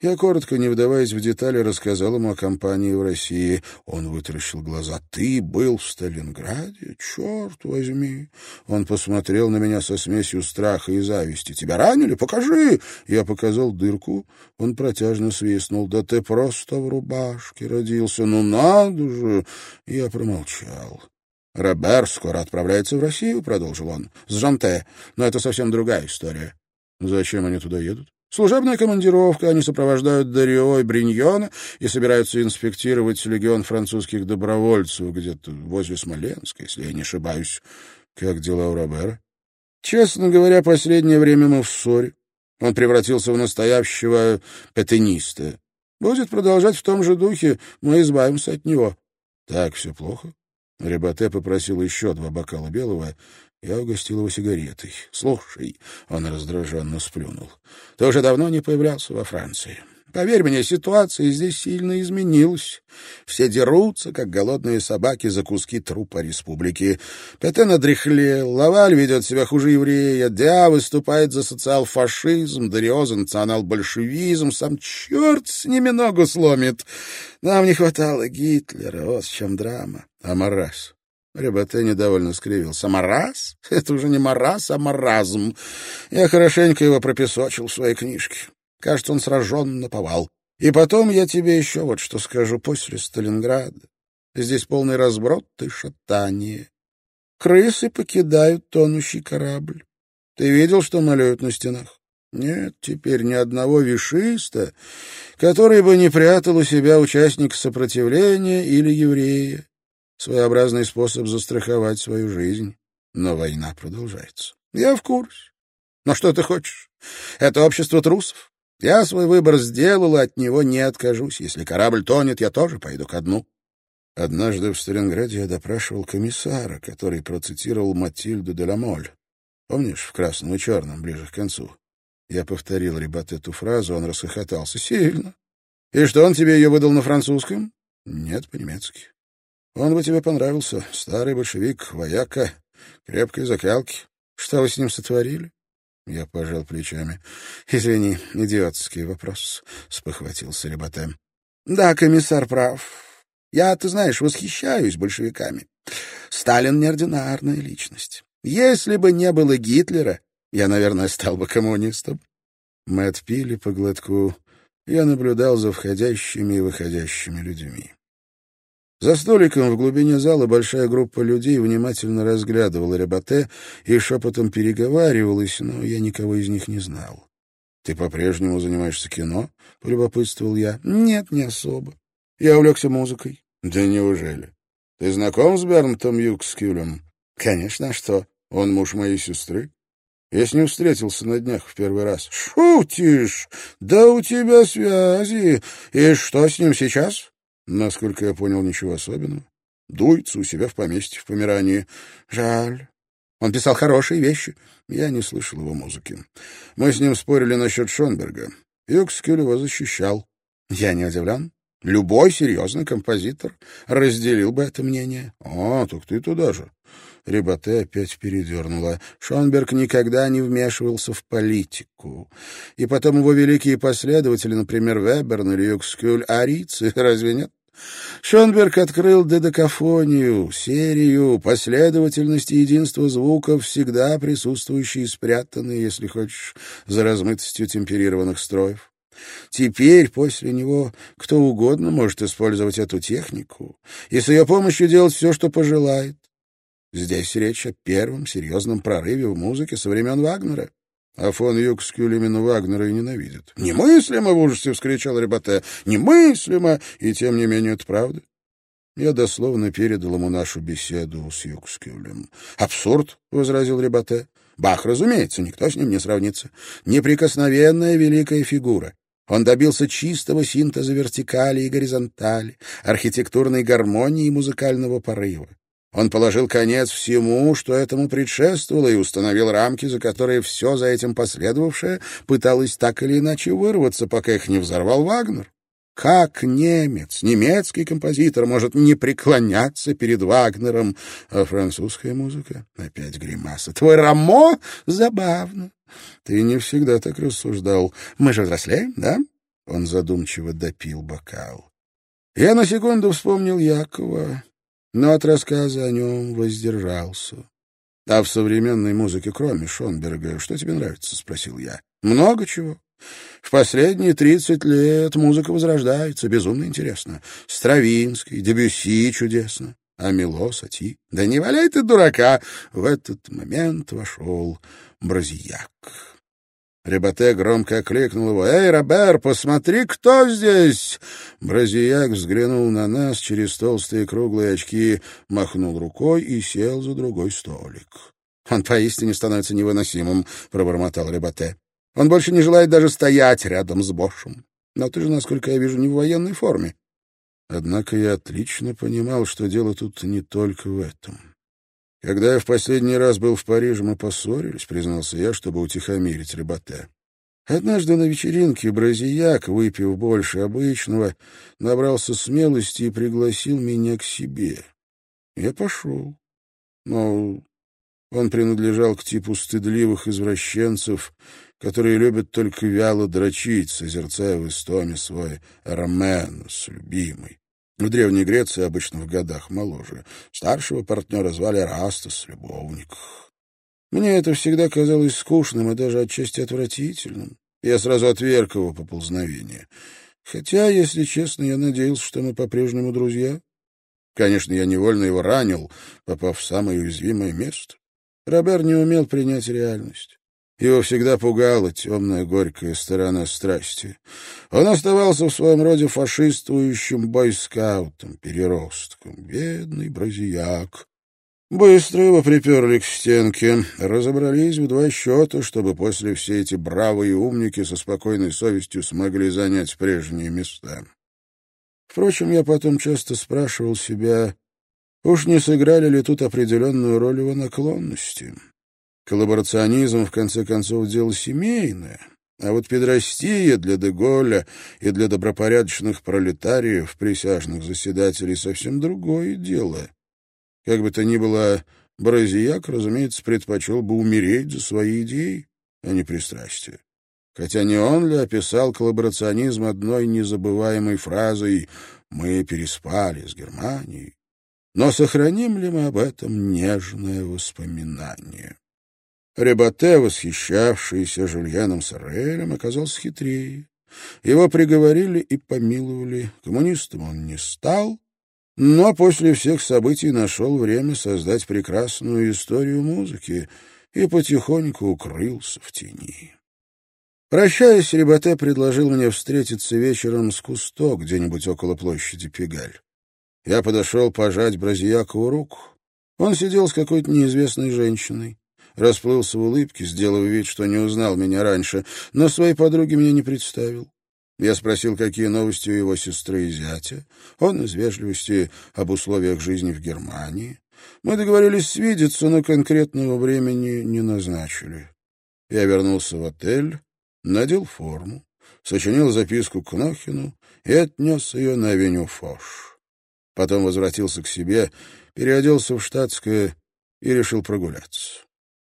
Я, коротко, не вдаваясь в детали, рассказал ему о компании в России. Он вытаращил глаза. «Ты был в Сталинграде? Черт возьми!» Он посмотрел на меня со смесью страха и зависти. «Тебя ранили? Покажи!» Я показал дырку. Он протяжно свистнул. «Да ты просто в рубашке родился! Ну надо же!» Я промолчал. «Робер скоро отправляется в Россию», — продолжил он, — «с Жанте, но это совсем другая история». «Зачем они туда едут?» «Служебная командировка, они сопровождают Дарио и Бриньона и собираются инспектировать легион французских добровольцев где-то возле Смоленска, если я не ошибаюсь. Как дела у Робера?» «Честно говоря, последнее время мы в ссоре. Он превратился в настоящего петениста. Будет продолжать в том же духе, мы избавимся от него». «Так все плохо?» Ребате попросил еще два бокала белого. Я угостил его сигаретой. «Слушай», — он раздраженно сплюнул, — «ты уже давно не появлялся во Франции. Поверь мне, ситуация здесь сильно изменилась. Все дерутся, как голодные собаки, за куски трупа республики. Петен одряхлел, Лаваль ведет себя хуже еврея, Дя выступает за социал-фашизм, Дарио за национал-большевизм, сам черт с ними ногу сломит. Нам не хватало Гитлера, вот в чем драма. А Марас? Ребята недовольно скривился. «Мараз? Это уже не мараз, а маразм. Я хорошенько его пропесочил в своей книжке. Кажется, он сражен на повал. И потом я тебе еще вот что скажу. После Сталинграда здесь полный разброд и шатание. Крысы покидают тонущий корабль. Ты видел, что малюют на стенах? Нет теперь ни одного вишиста, который бы не прятал у себя участника сопротивления или еврея. Своеобразный способ застраховать свою жизнь. Но война продолжается. Я в курсе. Но что ты хочешь? Это общество трусов. Я свой выбор сделал, и от него не откажусь. Если корабль тонет, я тоже пойду ко дну. Однажды в Сталинграде я допрашивал комиссара, который процитировал Матильду де Ламоль. Помнишь, в красном и черном, ближе к концу? Я повторил Ребат эту фразу, он расхохотался сильно. И что, он тебе ее выдал на французском? Нет, по-немецки. Он бы тебе понравился. Старый большевик, вояка, крепкой закалки. Что вы с ним сотворили? Я пожал плечами. «Извини, идиотский вопрос», — спохватился Ребате. «Да, комиссар прав. Я, ты знаешь, восхищаюсь большевиками. Сталин — неординарная личность. Если бы не было Гитлера, я, наверное, стал бы коммунистом». Мы отпили по глотку. Я наблюдал за входящими и выходящими людьми. За столиком в глубине зала большая группа людей внимательно разглядывала Ребате и шепотом переговаривалась, но я никого из них не знал. — Ты по-прежнему занимаешься кино? — полюбопытствовал я. — Нет, не особо. Я увлекся музыкой. — Да неужели? Ты знаком с Бернтом Юкскюлем? — Конечно, а что? Он муж моей сестры. Я с ним встретился на днях в первый раз. — Шутишь? Да у тебя связи. И что с ним сейчас? Насколько я понял, ничего особенного. Дуется у себя в поместье в Померании. Жаль. Он писал хорошие вещи. Я не слышал его музыки. Мы с ним спорили насчет Шонберга. Юкскюль его защищал. Я не удивлен. Любой серьезный композитор разделил бы это мнение. А, так ты туда же. Ребате опять передернула. Шонберг никогда не вмешивался в политику. И потом его великие последователи, например, Веберн или Юкскюль, арийцы, разве нет? Шонберг открыл дедокафонию, серию, последовательность и единство звуков, всегда присутствующие и спрятанные, если хочешь, за размытостью темперированных строев. Теперь после него кто угодно может использовать эту технику и с ее помощью делать все, что пожелает. Здесь речь о первом серьезном прорыве в музыке со времен Вагнера. А фон Юкскюль именно Вагнера и ненавидит. «Немыслимо!» — в ужасе вскричал Ребате. «Немыслимо!» И тем не менее это правда. Я дословно передал ему нашу беседу с Юкскюлем. «Абсурд!» — возразил Ребате. «Бах, разумеется, никто с ним не сравнится. Неприкосновенная великая фигура. Он добился чистого синтеза вертикали и горизонтали, архитектурной гармонии и музыкального порыва. Он положил конец всему, что этому предшествовало, и установил рамки, за которые все за этим последовавшее пыталось так или иначе вырваться, пока их не взорвал Вагнер. Как немец, немецкий композитор может не преклоняться перед Вагнером, а французская музыка? Опять гримаса. Твой Рамо? Забавно. Ты не всегда так рассуждал. Мы же взрослеем, да? Он задумчиво допил бокал. Я на секунду вспомнил Якова, но от рассказа о нем воздержался. — А в современной музыке, кроме Шонберга, что тебе нравится? — спросил я. — Много чего. В последние тридцать лет музыка возрождается, безумно интересно. Стравинский, Дебюсси чудесно. А Мило, Сати. Да не валяй ты дурака! В этот момент вошел Бразияк. Ребате громко окликнул его. «Эй, Робер, посмотри, кто здесь!» Бразияк взглянул на нас через толстые круглые очки, махнул рукой и сел за другой столик. «Он поистине становится невыносимым», — пробормотал Ребате. «Он больше не желает даже стоять рядом с Бошем. Но ты же, насколько я вижу, не в военной форме». Однако я отлично понимал, что дело тут не только в этом. Когда я в последний раз был в Париже, мы поссорились, признался я, чтобы утихомирить Ребате. Однажды на вечеринке Бразияк, выпив больше обычного, набрался смелости и пригласил меня к себе. Я пошел. Но он принадлежал к типу стыдливых извращенцев, которые любят только вяло дрочить, созерцая в истоме свой Роменус, любимый. В Древней Греции обычно в годах моложе. Старшего партнера звали Растас, любовник. Мне это всегда казалось скучным и даже отчасти отвратительным. Я сразу отверг его поползновение. Хотя, если честно, я надеялся, что мы по-прежнему друзья. Конечно, я невольно его ранил, попав в самое уязвимое место. Робер не умел принять реальность. Его всегда пугала темная горькая сторона страсти. Он оставался в своем роде фашистующим бойскаутом, переростком. Бедный бразияк. Быстро его приперли к стенке, разобрались в два счета, чтобы после все эти бравые умники со спокойной совестью смогли занять прежние места. Впрочем, я потом часто спрашивал себя, уж не сыграли ли тут определенную роль его наклонности. Коллаборационизм, в конце концов, дело семейное. А вот педрастия для Деголя и для добропорядочных пролетариев, присяжных заседателей, совсем другое дело. Как бы то ни было, Бразияк, разумеется, предпочел бы умереть за свои идеи, а не пристрастие. Хотя не он ли описал коллаборационизм одной незабываемой фразой «Мы переспали с Германией». Но сохраним ли мы об этом нежное воспоминание? Ребате, восхищавшийся Жульяном Сорелем, оказался хитрее. Его приговорили и помиловали. Коммунистом он не стал, но после всех событий нашел время создать прекрасную историю музыки и потихоньку укрылся в тени. Прощаясь, Ребате предложил мне встретиться вечером с Кусто где-нибудь около площади Пегаль. Я подошел пожать Бразиякову руку. Он сидел с какой-то неизвестной женщиной расплылся в улыбке, сделав вид, что не узнал меня раньше, но своей подруге меня не представил. Я спросил, какие новости у его сестры и зятя. Он из вежливости об условиях жизни в Германии. Мы договорились свидеться, но конкретного времени не назначили. Я вернулся в отель, надел форму, сочинил записку к Нохину и отнес ее на авеню Фош. Потом возвратился к себе, переоделся в штатское и решил прогуляться.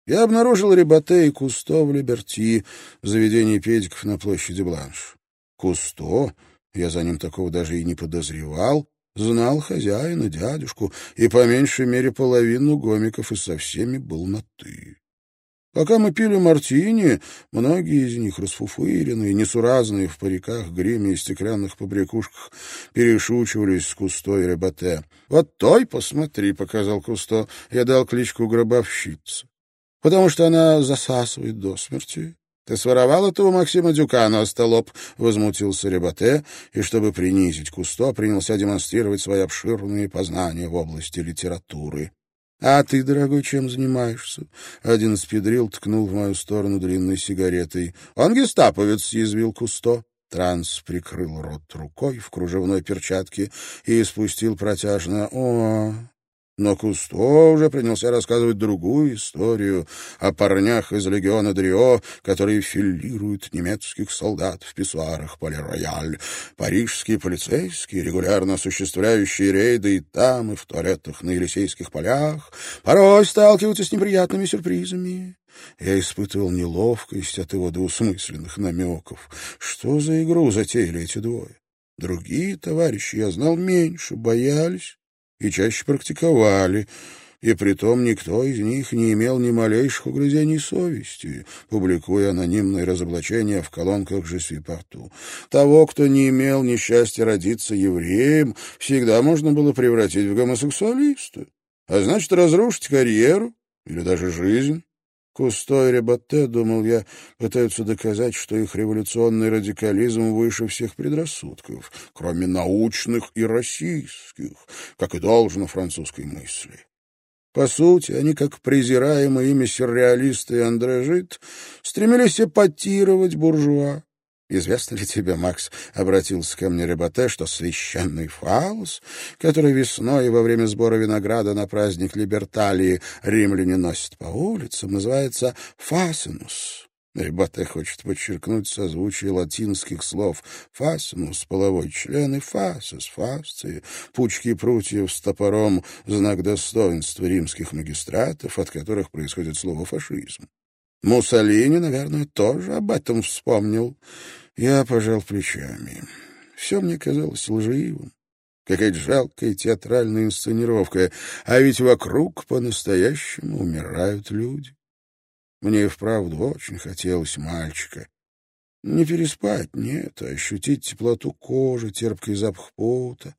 Я обнаружил Ребате и Кусто в Либерти, в заведении педиков на площади Бланш. Кусто, я за ним такого даже и не подозревал, знал хозяина, дядюшку, и по меньшей мере половину гомиков и со всеми был на «ты». Пока мы пили мартини, многие из них расфуфыренные, несуразные в париках, гриме и стеклянных побрякушках, перешучивались с Кусто и Ребате. «Вот той, посмотри», — показал Кусто, — я дал кличку гробовщица. «Потому что она засасывает до смерти». «Ты своровал этого Максима Дюкана, остолоп?» — возмутился Ребате, и, чтобы принизить Кусто, принялся демонстрировать свои обширные познания в области литературы. «А ты, дорогой, чем занимаешься?» Один спидрил ткнул в мою сторону длинной сигаретой. «Он гестаповец», — съязвил Кусто. Транс прикрыл рот рукой в кружевной перчатке и спустил протяжно «О, но Кусто уже принялся рассказывать другую историю о парнях из легиона Дрио, которые филируют немецких солдат в писсуарах Поле-Рояль, парижские полицейские, регулярно осуществляющие рейды и там, и в туалетах на Елисейских полях, порой сталкиваются с неприятными сюрпризами. Я испытывал неловкость от его двусмысленных намеков. Что за игру затеяли эти двое? Другие товарищи, я знал, меньше боялись и чаще практиковали, и притом никто из них не имел ни малейших угрызений совести, публикуя анонимные разоблачения в колонках «Je suis partout». Того, кто не имел несчастья родиться евреем, всегда можно было превратить в гомосексуалиста, а значит, разрушить карьеру или даже жизнь. Кусто и Ребатте, думал я, пытаются доказать, что их революционный радикализм выше всех предрассудков, кроме научных и российских, как и должно французской мысли. По сути, они, как презираемые ими сюрреалисты Андре Жит, стремились эпатировать буржуа, Известно ли тебе, Макс, — обратился ко мне Ребате, что священный фаус, который весной во время сбора винограда на праздник Либерталии римляне носят по улицам, называется фасинус. Ребате хочет подчеркнуть созвучие латинских слов «фасинус» — половой член, и «фасис» — фасции, пучки прутьев с топором — знак достоинства римских магистратов, от которых происходит слово «фашизм». Муссолини, наверное, тоже об этом вспомнил. Я пожал плечами. Все мне казалось лживым. Какая-то жалкая театральная инсценировка, а ведь вокруг по-настоящему умирают люди. Мне и вправду очень хотелось мальчика. Не переспать, нет, а ощутить теплоту кожи, терпкий запах пота,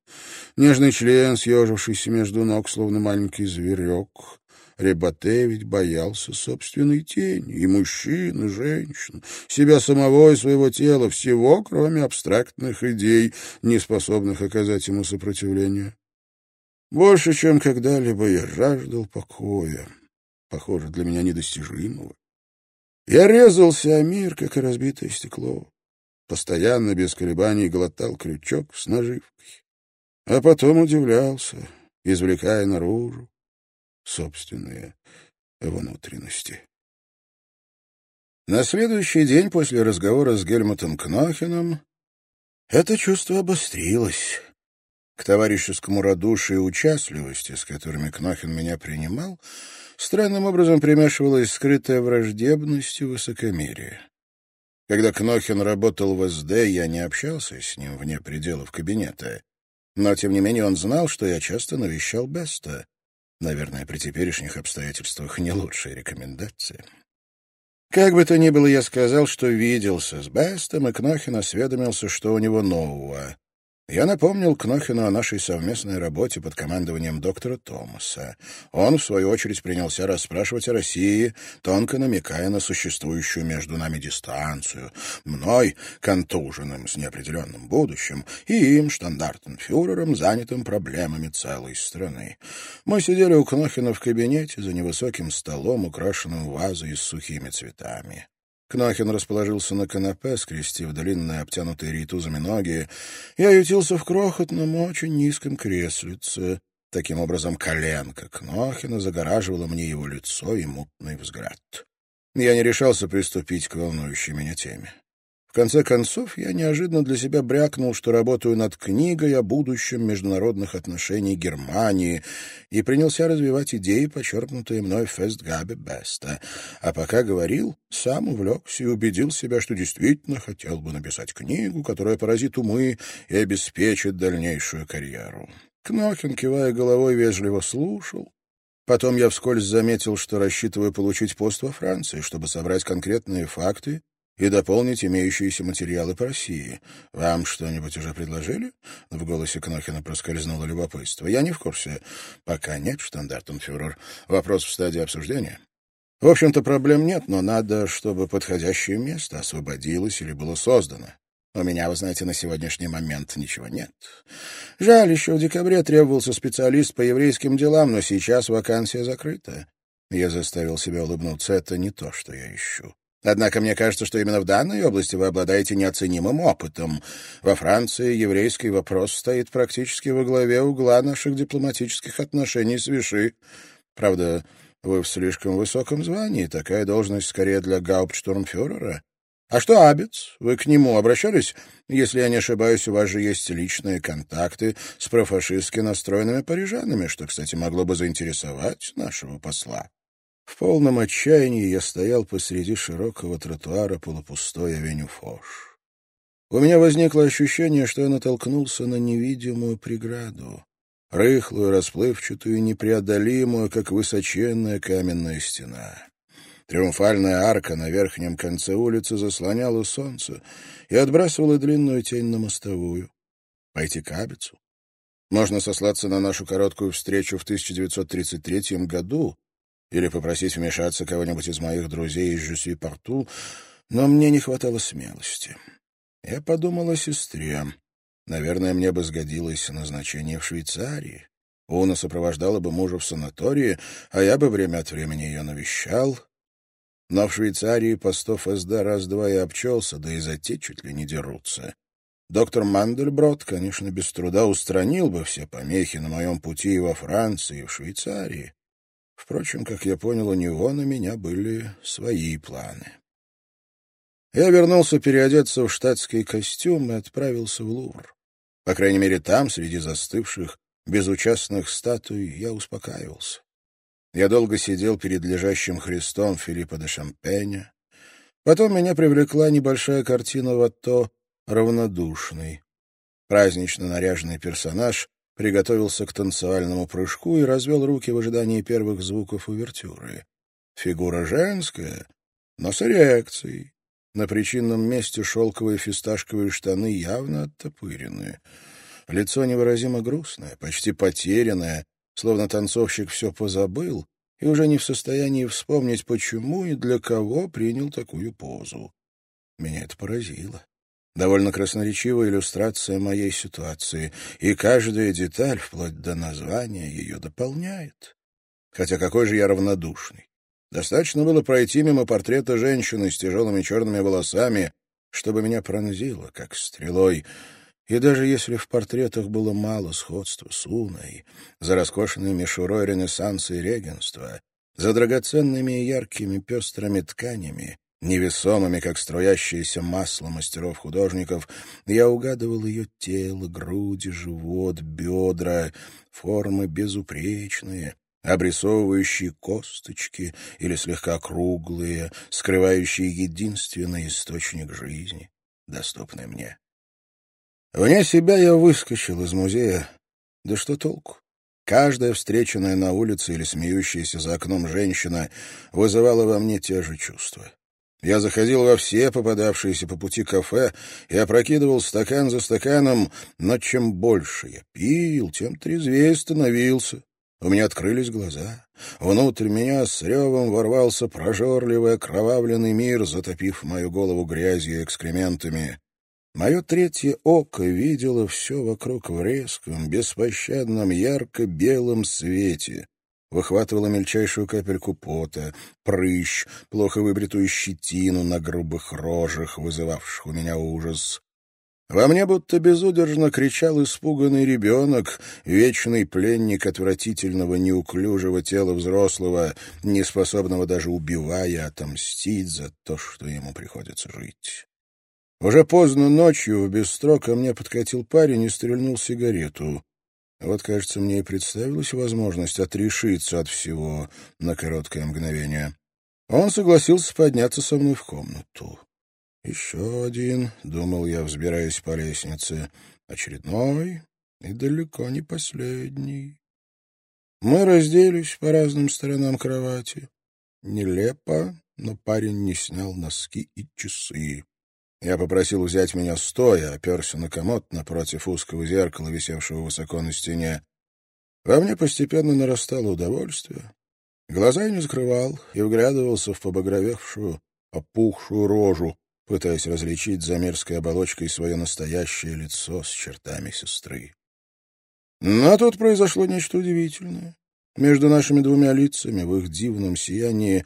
нежный член, съежившийся между ног, словно маленький зверек, Ребате ведь боялся собственной тени, и мужчин, и женщин, себя самого и своего тела, всего, кроме абстрактных идей, не способных оказать ему сопротивление. Больше, чем когда-либо, я жаждал покоя, похоже, для меня недостижимого. Я резался о мир, как и разбитое стекло, постоянно, без колебаний, глотал крючок с наживкой, а потом удивлялся, извлекая наружу собственные внутренности. На следующий день после разговора с Гельмутом Кнохином это чувство обострилось. К товарищескому радушию и участливости, с которыми Кнохин меня принимал, странным образом примешивалась скрытая враждебность и высокомерие. Когда Кнохин работал в СД, я не общался с ним вне пределов кабинета. Но, тем не менее, он знал, что я часто навещал Беста. Наверное, при теперешних обстоятельствах не лучшая рекомендация. Как бы то ни было, я сказал, что виделся с Бестом, и Кнохин осведомился, что у него нового. Я напомнил Кнохину о нашей совместной работе под командованием доктора Томаса. Он, в свою очередь, принялся расспрашивать о России, тонко намекая на существующую между нами дистанцию. Мной, контуженным с неопределенным будущим, и им, штандартенфюрером, занятым проблемами целой страны. Мы сидели у Кнохина в кабинете за невысоким столом, украшенным вазой с сухими цветами. Кнахин расположился на канапе, скрестив длинные, обтянутые рейтузами ноги, и ютился в крохотном, очень низком креслице. Таким образом, коленка Кнохина загораживала мне его лицо и мутный взгляд. Я не решался приступить к волнующей меня теме. В конце концов, я неожиданно для себя брякнул, что работаю над книгой о будущем международных отношений Германии и принялся развивать идеи, почерпнутые мной в Фестгабе Беста. А пока говорил, сам увлекся и убедил себя, что действительно хотел бы написать книгу, которая поразит умы и обеспечит дальнейшую карьеру. Кнохин, кивая головой, вежливо слушал, Потом я вскользь заметил, что рассчитываю получить пост во Франции, чтобы собрать конкретные факты и дополнить имеющиеся материалы по России. Вам что-нибудь уже предложили?» В голосе Кнохина проскользнуло любопытство. «Я не в курсе. Пока нет, штандартенфюрер. Вопрос в стадии обсуждения. В общем-то, проблем нет, но надо, чтобы подходящее место освободилось или было создано. У меня, вы знаете, на сегодняшний момент ничего нет. Жаль, еще в декабре требовался специалист по еврейским делам, но сейчас вакансия закрыта. Я заставил себя улыбнуться. Это не то, что я ищу. Однако мне кажется, что именно в данной области вы обладаете неоценимым опытом. Во Франции еврейский вопрос стоит практически во главе угла наших дипломатических отношений с Виши. Правда, вы в слишком высоком звании, такая должность скорее для гауптштурмфюрера. А что Абец? Вы к нему обращались? Если я не ошибаюсь, у вас же есть личные контакты с профашистски настроенными парижанами, что, кстати, могло бы заинтересовать нашего посла. В полном отчаянии я стоял посреди широкого тротуара полупустой авеню Фош. У меня возникло ощущение, что я натолкнулся на невидимую преграду, рыхлую, расплывчатую, непреодолимую, как высоченная каменная стена. Триумфальная арка на верхнем конце улицы заслоняла солнце и отбрасывала длинную тень на мостовую. Пойти к Абицу? Можно сослаться на нашу короткую встречу в 1933 году, или попросить вмешаться кого-нибудь из моих друзей из «Жюси Порту», но мне не хватало смелости. Я подумал о сестре. Наверное, мне бы сгодилось назначение в Швейцарии. Уна сопровождала бы мужа в санатории, а я бы время от времени ее навещал. Но в Швейцарии постов СД раз-два и обчелся, да и за те чуть ли не дерутся. Доктор Мандельброд, конечно, без труда устранил бы все помехи на моем пути и во Франции, и в Швейцарии. Впрочем, как я понял, у него на меня были свои планы. Я вернулся переодеться в штатский костюм и отправился в Лувр. По крайней мере, там, среди застывших, безучастных статуй, я успокаивался. Я долго сидел перед лежащим Христом Филиппа де Шампеня. Потом меня привлекла небольшая картина Ватто «Равнодушный». Празднично наряженный персонаж приготовился к танцевальному прыжку и развел руки в ожидании первых звуков увертюры. Фигура женская, но с эрекцией. На причинном месте шелковые фисташковые штаны явно оттопырены. Лицо невыразимо грустное, почти потерянное, словно танцовщик все позабыл и уже не в состоянии вспомнить, почему и для кого принял такую позу. Меня это поразило. Довольно красноречивая иллюстрация моей ситуации, и каждая деталь, вплоть до названия, ее дополняет. Хотя какой же я равнодушный. Достаточно было пройти мимо портрета женщины с тяжелыми черными волосами, чтобы меня пронзило, как стрелой. И даже если в портретах было мало сходства с Уной, за роскошной мишурой Ренессанса и регенства, за драгоценными и яркими пестрыми тканями, Невесомыми, как струящееся масло мастеров-художников, я угадывал ее тело, груди, живот, бедра, формы безупречные, обрисовывающие косточки или слегка круглые, скрывающие единственный источник жизни, доступный мне. Вне себя я выскочил из музея. Да что толку? Каждая встреченная на улице или смеющаяся за окном женщина вызывала во мне те же чувства. Я заходил во все попадавшиеся по пути кафе и опрокидывал стакан за стаканом, но чем больше я пил, тем трезвее становился. У меня открылись глаза. Внутрь меня с ревом ворвался прожорливый окровавленный мир, затопив мою голову грязью и экскрементами. Мое третье око видело все вокруг в резком, беспощадном, ярко-белом свете выхватывала мельчайшую капельку пота, прыщ, плохо выбритую щетину на грубых рожах, вызывавших у меня ужас. Во мне будто безудержно кричал испуганный ребенок, вечный пленник отвратительного неуклюжего тела взрослого, неспособного даже убивая отомстить за то, что ему приходится жить. Уже поздно ночью в бистро ко мне подкатил парень и стрельнул сигарету. Вот, кажется, мне и представилась возможность отрешиться от всего на короткое мгновение. Он согласился подняться со мной в комнату. «Еще один», — думал я, взбираясь по лестнице, — «очередной и далеко не последний». Мы разделись по разным сторонам кровати. Нелепо, но парень не снял носки и часы. Я попросил взять меня стоя, оперся на комод напротив узкого зеркала, висевшего высоко на стене. Во мне постепенно нарастало удовольствие. Глаза я не закрывал и вглядывался в побагровевшую, опухшую рожу, пытаясь различить за мерзкой оболочкой свое настоящее лицо с чертами сестры. Но тут произошло нечто удивительное. Между нашими двумя лицами в их дивном сиянии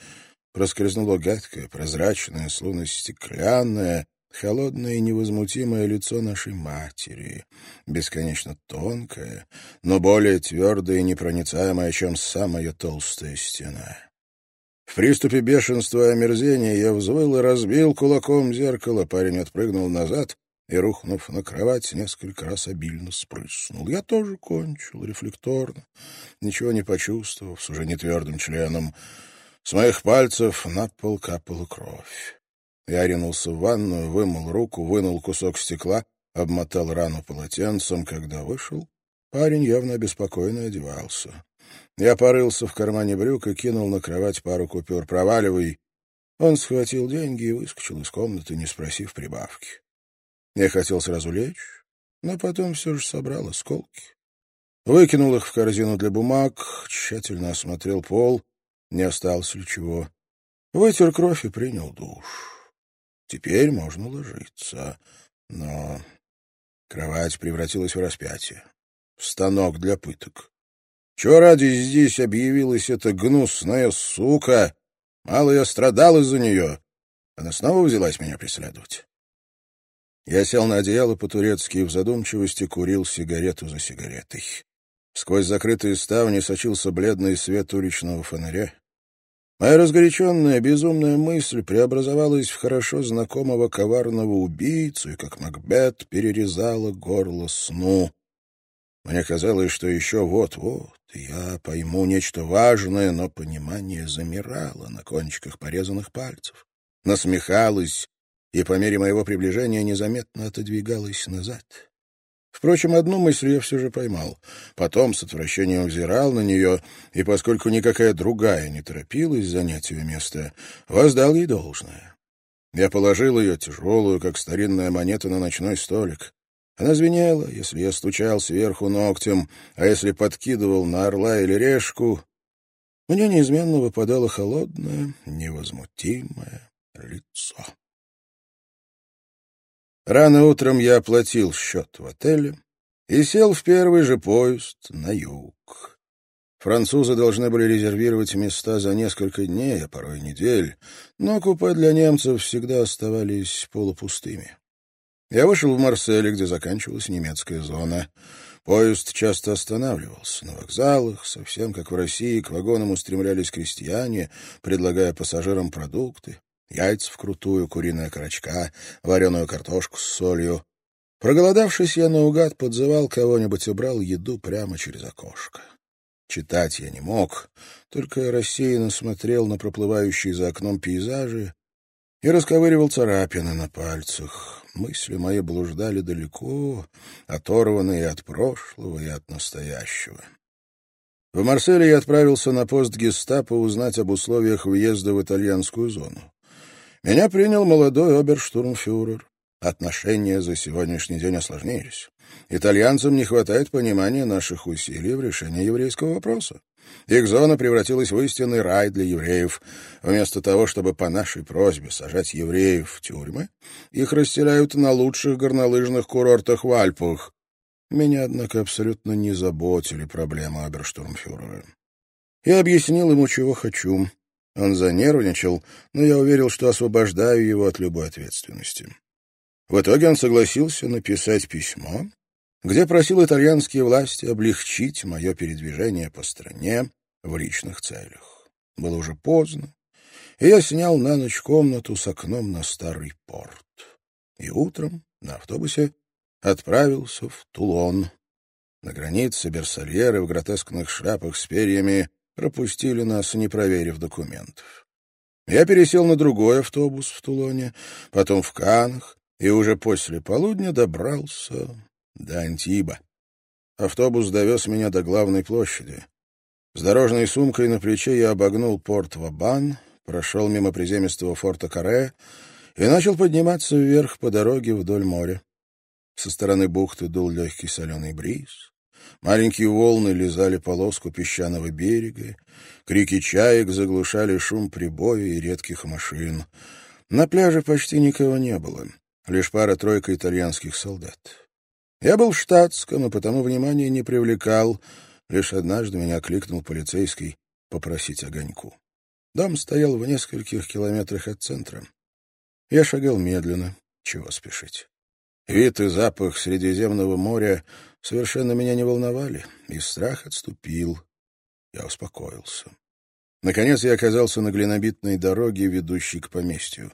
проскользнуло гадкое, прозрачное, словно стеклянное, холодное и невозмутимое лицо нашей матери, бесконечно тонкое, но более твердое и непроницаемое, чем самая толстая стена. В приступе бешенства и омерзения я взвыл и разбил кулаком зеркало. Парень отпрыгнул назад и, рухнув на кровать, несколько раз обильно спрыснул. Я тоже кончил, рефлекторно, ничего не почувствовав, с уже нетвердым членом. С моих пальцев на пол капала кровь. Я ринулся в ванную, вымыл руку, вынул кусок стекла, обмотал рану полотенцем. Когда вышел, парень явно обеспокоенно одевался. Я порылся в кармане брюк и кинул на кровать пару купюр. «Проваливай!» Он схватил деньги и выскочил из комнаты, не спросив прибавки. Я хотел сразу лечь, но потом все же собрал осколки. Выкинул их в корзину для бумаг, тщательно осмотрел пол, не осталось ли чего. Вытер кровь и принял душ. Теперь можно ложиться, но кровать превратилась в распятие, в станок для пыток. Чего ради здесь объявилась эта гнусная сука? Мало я страдал из-за нее. Она снова взялась меня преследовать. Я сел на одеяло по-турецки и в задумчивости курил сигарету за сигаретой. Сквозь закрытые ставни сочился бледный свет уличного фонаря. Моя разгоряченная, безумная мысль преобразовалась в хорошо знакомого коварного убийцу и, как Макбет, перерезала горло сну. Мне казалось, что еще вот-вот я пойму нечто важное, но понимание замирало на кончиках порезанных пальцев, насмехалось и по мере моего приближения незаметно отодвигалась назад. Впрочем, одну мысль я все же поймал. Потом с отвращением взирал на нее, и поскольку никакая другая не торопилась занять ее место, воздал ей должное. Я положил ее, тяжелую, как старинная монета, на ночной столик. Она звенела, если я стучал сверху ногтем, а если подкидывал на орла или решку. Мне неизменно выпадало холодное, невозмутимое лицо. Рано утром я оплатил счет в отеле и сел в первый же поезд на юг. Французы должны были резервировать места за несколько дней, а порой недель, но купе для немцев всегда оставались полупустыми. Я вышел в Марселе, где заканчивалась немецкая зона. Поезд часто останавливался. На вокзалах, совсем как в России, к вагонам устремлялись крестьяне, предлагая пассажирам продукты яйца вкрутую, куриная крачка, вареную картошку с солью. Проголодавшись, я наугад подзывал кого-нибудь и брал еду прямо через окошко. Читать я не мог, только рассеянно смотрел на проплывающие за окном пейзажи и расковыривал царапины на пальцах. Мысли мои блуждали далеко, оторванные от прошлого и от настоящего. В Марселе я отправился на пост гестапо узнать об условиях въезда в итальянскую зону. Меня принял молодой оберштурмфюрер. Отношения за сегодняшний день осложнились. Итальянцам не хватает понимания наших усилий в решении еврейского вопроса. Их зона превратилась в истинный рай для евреев. Вместо того, чтобы по нашей просьбе сажать евреев в тюрьмы, их расселяют на лучших горнолыжных курортах в Альпах. Меня, однако, абсолютно не заботили проблемы оберштурмфюрера. Я объяснил ему, чего хочу, он занервничал, но я уверил, что освобождаю его от любой ответственности. В итоге он согласился написать письмо, где просил итальянские власти облегчить мое передвижение по стране в личных целях. Было уже поздно, и я снял на ночь комнату с окном на старый порт. И утром на автобусе отправился в Тулон. На границе берсальеры в гротескных шляпах с перьями пропустили нас, не проверив документов. Я пересел на другой автобус в Тулоне, потом в Канах, и уже после полудня добрался до Антиба. Автобус довез меня до главной площади. С дорожной сумкой на плече я обогнул порт Вабан, прошел мимо приземистого форта Каре и начал подниматься вверх по дороге вдоль моря. Со стороны бухты дул легкий соленый бриз. Маленькие волны лизали полоску песчаного берега. Крики чаек заглушали шум прибоя и редких машин. На пляже почти никого не было. Лишь пара-тройка итальянских солдат. Я был в штатском, и потому внимания не привлекал. Лишь однажды меня кликнул полицейский попросить огоньку. Дом стоял в нескольких километрах от центра. Я шагал медленно, чего спешить. Вид и запах Средиземного моря совершенно меня не волновали, и страх отступил. Я успокоился. Наконец я оказался на глинобитной дороге, ведущей к поместью.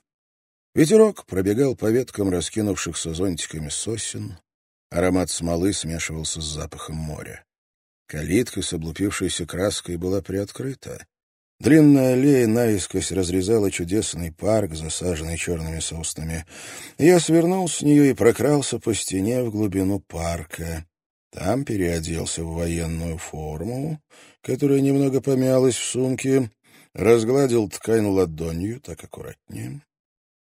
Ветерок пробегал по веткам раскинувшихся зонтиками сосен. Аромат смолы смешивался с запахом моря. Калитка с облупившейся краской была приоткрыта. Длинная аллея наискось разрезала чудесный парк, засаженный черными соснами. Я свернул с нее и прокрался по стене в глубину парка. Там переоделся в военную форму, которая немного помялась в сумке, разгладил ткань ладонью, так аккуратнее.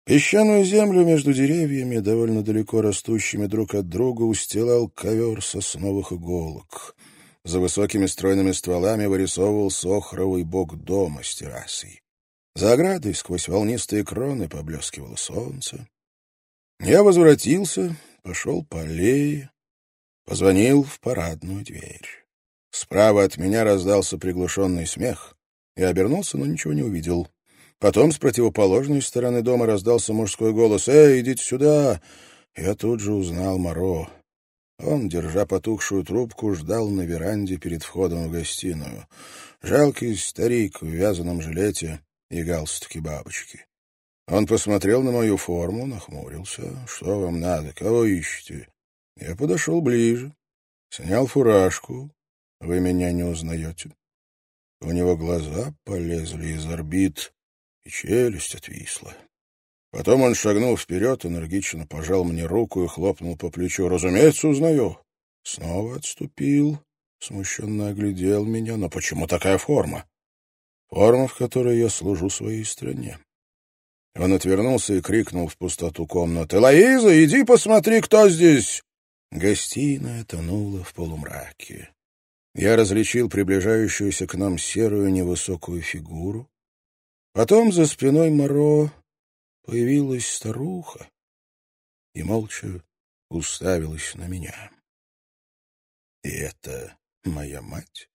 Песчаную землю между деревьями, довольно далеко растущими друг от друга, устилал ковер сосновых иголок — за высокими стройными стволами вырисовывался охровый бок дома с террасой. За оградой сквозь волнистые кроны поблескивало солнце. Я возвратился, пошел по аллее, позвонил в парадную дверь. Справа от меня раздался приглушенный смех. Я обернулся, но ничего не увидел. Потом с противоположной стороны дома раздался мужской голос «Эй, идите сюда!» Я тут же узнал Моро. Он, держа потухшую трубку, ждал на веранде перед входом в гостиную. Жалкий старик в вязаном жилете и галстуке бабочки. Он посмотрел на мою форму, нахмурился. «Что вам надо? Кого ищете?» Я подошел ближе, снял фуражку. «Вы меня не узнаете?» У него глаза полезли из орбит, и челюсть отвисла. Потом он шагнул вперед, энергично пожал мне руку и хлопнул по плечу. «Разумеется, узнаю». Снова отступил, смущенно оглядел меня. «Но почему такая форма?» «Форма, в которой я служу своей стране». Он отвернулся и крикнул в пустоту комнаты. «Лоиза, иди посмотри, кто здесь!» Гостиная тонула в полумраке. Я различил приближающуюся к нам серую невысокую фигуру. Потом за спиной Моро появилась старуха и молча уставилась на меня. И это моя мать?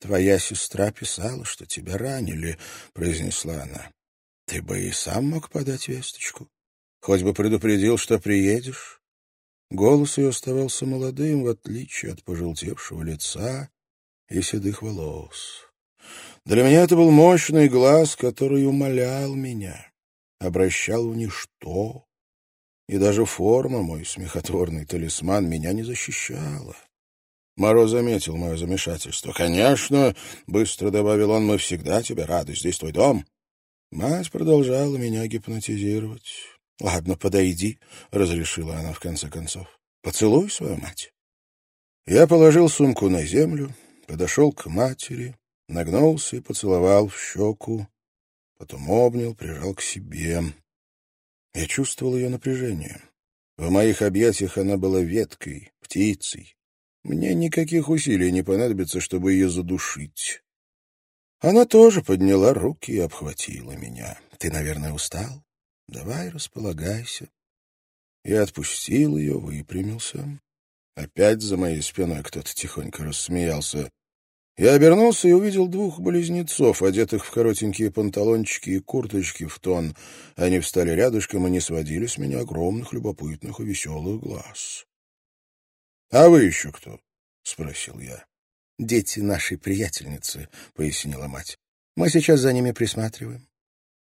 Твоя сестра писала, что тебя ранили, произнесла она. Ты бы и сам мог подать весточку. Хоть бы предупредил, что приедешь. Голос ее оставался молодым, в отличие от пожелтевшего лица и седых волос. Для меня это был мощный глаз, который умолял меня обращал в ничто. И даже форма, мой смехотворный талисман, меня не защищала. Моро заметил мое замешательство. «Конечно», — быстро добавил он, — «мы всегда тебе рады. Здесь твой дом». Мать продолжала меня гипнотизировать. «Ладно, подойди», — разрешила она в конце концов. «Поцелуй свою мать». Я положил сумку на землю, подошел к матери, нагнулся и поцеловал в щеку. Потом обнял, прижал к себе. Я чувствовал ее напряжение. В моих объятиях она была веткой, птицей. Мне никаких усилий не понадобится, чтобы ее задушить. Она тоже подняла руки и обхватила меня. «Ты, наверное, устал? Давай располагайся». Я отпустил ее, выпрямился. Опять за моей спиной кто-то тихонько рассмеялся. Я обернулся и увидел двух близнецов, одетых в коротенькие панталончики и курточки в тон. Они встали рядышком и не сводили с меня огромных, любопытных и веселых глаз. — А вы еще кто? — спросил я. — Дети нашей приятельницы, — пояснила мать. — Мы сейчас за ними присматриваем.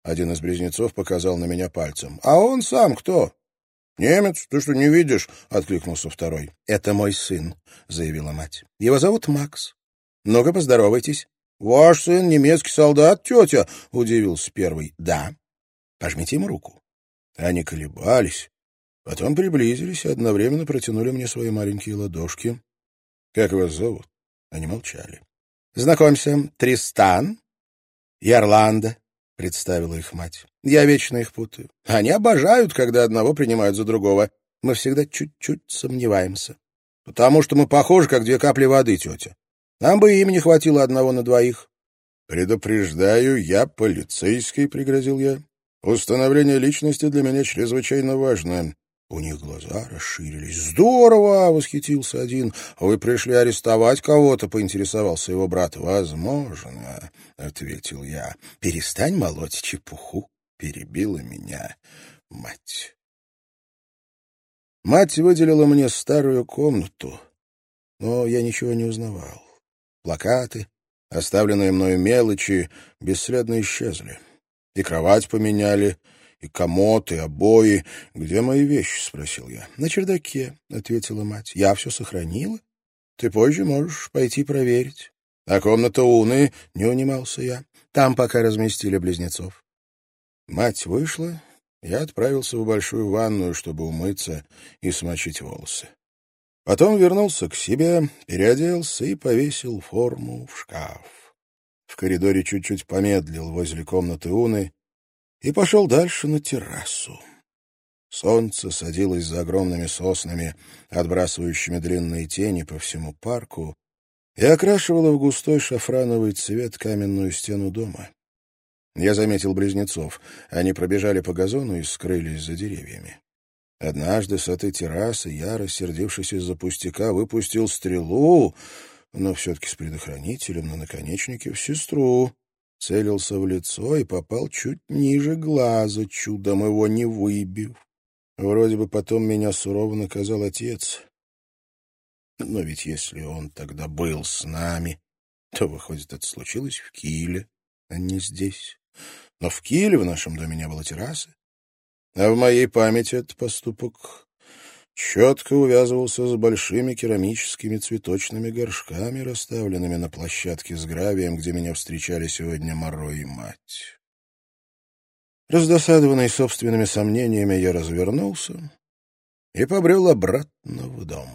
Один из близнецов показал на меня пальцем. — А он сам кто? — Немец, ты что, не видишь? — откликнулся второй. — Это мой сын, — заявила мать. — Его зовут Макс. Ну-ка, поздоровайтесь. — Ваш сын немецкий солдат, тетя? — удивился первый. — Да. Пожмите ему руку. Они колебались, потом приблизились и одновременно протянули мне свои маленькие ладошки. — Как вас зовут? Они молчали. Знакомься, Тристан и Орландо, — представила их мать. Я вечно их путаю. Они обожают, когда одного принимают за другого. Мы всегда чуть-чуть сомневаемся. Потому что мы похожи, как две капли воды, тетя. Нам бы им не хватило одного на двоих. «Предупреждаю, я полицейский», — пригрозил я. «Установление личности для меня чрезвычайно важно. У них глаза расширились. «Здорово!» — восхитился один. «Вы пришли арестовать кого-то?» — поинтересовался его брат. «Возможно», — ответил я. «Перестань молоть чепуху», — перебила меня мать. Мать выделила мне старую комнату, но я ничего не узнавал. Плакаты, оставленные мною мелочи, бесследно исчезли. И кровать поменяли, и комод, и обои. «Где мои вещи?» — спросил я. «На чердаке», — ответила мать. «Я все сохранила. Ты позже можешь пойти проверить». «А комната Уны?» — не унимался я. «Там пока разместили близнецов». Мать вышла, я отправился в большую ванную, чтобы умыться и смочить волосы. Потом вернулся к себе, переоделся и повесил форму в шкаф. В коридоре чуть-чуть помедлил возле комнаты Уны и пошел дальше на террасу. Солнце садилось за огромными соснами, отбрасывающими длинные тени по всему парку, и окрашивало в густой шафрановый цвет каменную стену дома. Я заметил близнецов. Они пробежали по газону и скрылись за деревьями. Однажды с этой террасы я, рассердившись из-за пустяка, выпустил стрелу, но все-таки с предохранителем на наконечнике в сестру целился в лицо и попал чуть ниже глаза, чудом его не выбив. Вроде бы потом меня сурово наказал отец. Но ведь если он тогда был с нами, то, выходит, это случилось в Киле, а не здесь. Но в Киле в нашем доме не было террасы. А в моей памяти этот поступок четко увязывался с большими керамическими цветочными горшками, расставленными на площадке с гравием, где меня встречали сегодня Моро и мать. Раздосадованный собственными сомнениями, я развернулся и побрел обратно в дом.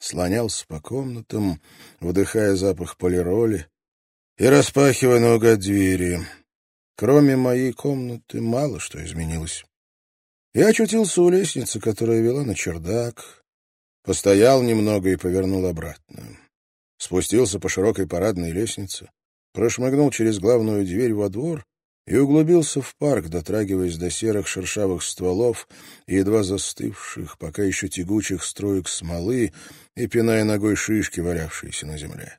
Слонялся по комнатам, вдыхая запах полироли и распахивая наугад двери. Кроме моей комнаты мало что изменилось. Я очутился у лестницы, которая вела на чердак, постоял немного и повернул обратно. Спустился по широкой парадной лестнице, прошмыгнул через главную дверь во двор и углубился в парк, дотрагиваясь до серых шершавых стволов и едва застывших, пока еще тягучих строек смолы и пиная ногой шишки, валявшиеся на земле.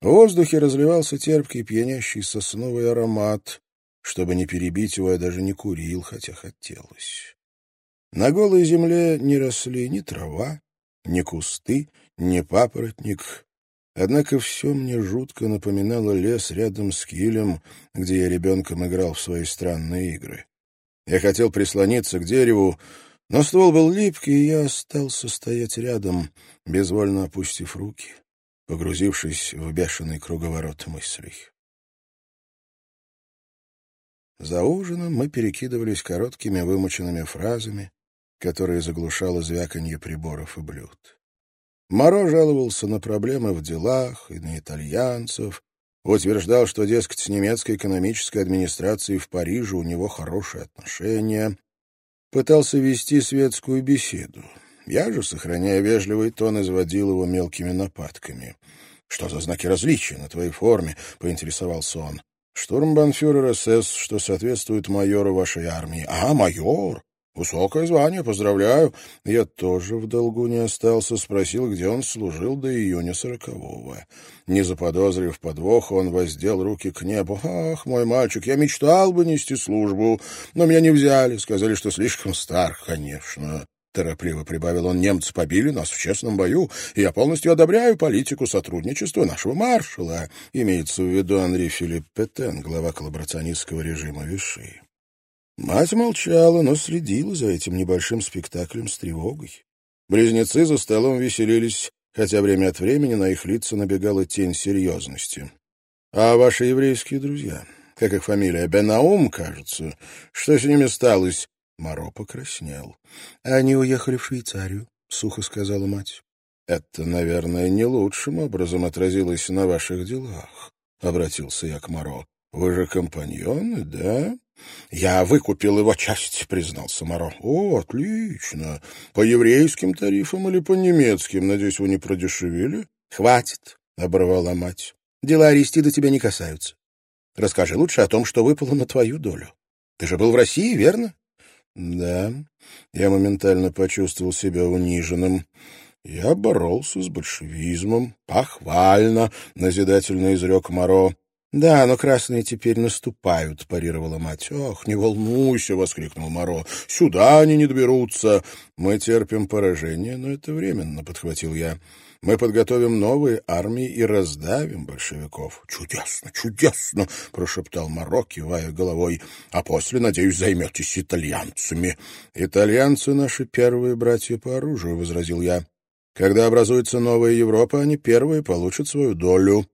В воздухе разливался терпкий пьянящий сосновый аромат, чтобы не перебить его, я даже не курил, хотя хотелось. На голой земле не росли ни трава, ни кусты, ни папоротник. Однако все мне жутко напоминало лес рядом с килем, где я ребенком играл в свои странные игры. Я хотел прислониться к дереву, но ствол был липкий, и я остался стоять рядом, безвольно опустив руки, погрузившись в бешеный круговорот мыслей. За ужином мы перекидывались короткими вымученными фразами, которые заглушало звяканье приборов и блюд. Моро жаловался на проблемы в делах и на итальянцев, утверждал, что, дескать, с немецкой экономической администрацией в Париже у него хорошие отношения, пытался вести светскую беседу. Я же, сохраняя вежливый тон, изводил его мелкими нападками. «Что за знаки различия на твоей форме?» — поинтересовался он. Штурмбанфюрер СС, что соответствует майору вашей армии. А, майор! Высокое звание, поздравляю. Я тоже в долгу не остался, спросил, где он служил до июня сорокового. Не заподозрив подвоха, он воздел руки к небу. «Ах, мой мальчик, я мечтал бы нести службу, но меня не взяли, сказали, что слишком стар, конечно». Торопливо прибавил он, немцы побили нас в честном бою, и я полностью одобряю политику сотрудничества нашего маршала. Имеется в виду Анри Филипп Петен, глава коллаборационистского режима Виши. Мать молчала, но следила за этим небольшим спектаклем с тревогой. Близнецы за столом веселились, хотя время от времени на их лица набегала тень серьезности. — А ваши еврейские друзья? Как их фамилия? Бенаум, кажется. Что с ними сталось? Моро покраснел. — Они уехали в Швейцарию, — сухо сказала мать. Это, наверное, не лучшим образом отразилось на ваших делах, — обратился я к Моро. Вы же компаньоны, да? Я выкупил его часть, признался Моро. О, отлично. По еврейским тарифам или по немецким? Надеюсь, вы не продешевили? Хватит, оборвала мать. Дела Аристида тебя не касаются. Расскажи лучше о том, что выпало на твою долю. Ты же был в России, верно? Да. Я моментально почувствовал себя униженным. Я боролся с большевизмом. Похвально, назидательно изрек Моро. «Да, но красные теперь наступают», — парировала мать. «Ох, не волнуйся», — воскликнул Моро. «Сюда они не доберутся. Мы терпим поражение, но это временно», — подхватил я. «Мы подготовим новые армии и раздавим большевиков». «Чудесно, чудесно», — прошептал Моро, кивая головой. «А после, надеюсь, займетесь итальянцами». «Итальянцы — наши первые братья по оружию», — возразил я. «Когда образуется новая Европа, они первые получат свою долю».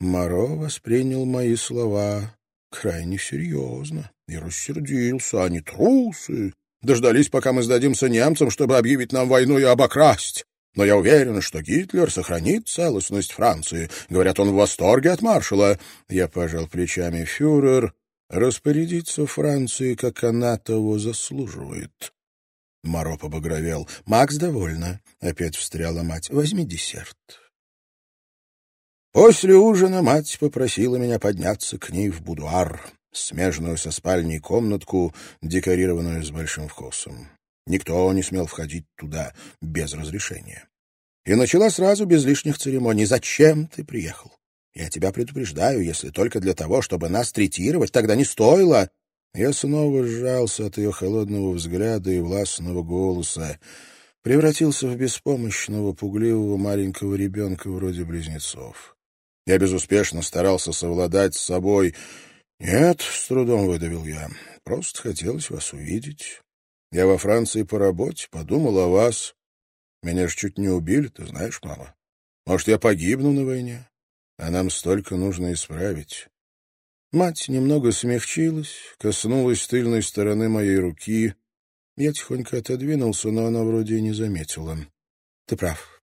Моро воспринял мои слова крайне серьезно и рассердился. Они трусы. Дождались, пока мы сдадимся немцам, чтобы объявить нам войну и обокрасть. Но я уверен, что Гитлер сохранит целостность Франции. Говорят, он в восторге от маршала. Я пожал плечами. Фюрер распорядиться Францией, как она того заслуживает. Моро побагровел. «Макс довольна», — опять встряла мать. «Возьми десерт». После ужина мать попросила меня подняться к ней в будуар, смежную со спальней комнатку, декорированную с большим вкусом. Никто не смел входить туда без разрешения. И начала сразу без лишних церемоний. «Зачем ты приехал? Я тебя предупреждаю, если только для того, чтобы нас третировать, тогда не стоило». Я снова сжался от ее холодного взгляда и властного голоса, превратился в беспомощного, пугливого маленького ребенка вроде близнецов. Я безуспешно старался совладать с собой. «Нет», — с трудом выдавил я, — «просто хотелось вас увидеть. Я во Франции по работе, подумал о вас. Меня ж чуть не убили, ты знаешь, мама. Может, я погибну на войне, а нам столько нужно исправить». Мать немного смягчилась, коснулась тыльной стороны моей руки. Я тихонько отодвинулся, но она вроде и не заметила. — Ты прав.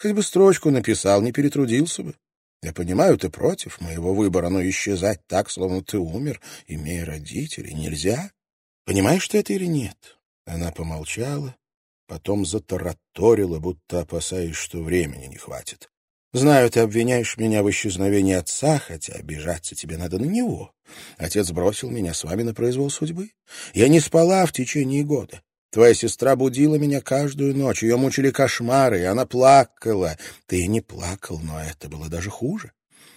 Хоть бы строчку написал, не перетрудился бы. Я понимаю, ты против моего выбора, но исчезать так, словно ты умер, имея родителей, нельзя. Понимаешь ты это или нет?» Она помолчала, потом затараторила, будто опасаясь, что времени не хватит. «Знаю, ты обвиняешь меня в исчезновении отца, хотя обижаться тебе надо на него. Отец бросил меня с вами на произвол судьбы. Я не спала в течение года. Твоя сестра будила меня каждую ночь, ее мучили кошмары, и она плакала. Ты не плакал, но это было даже хуже.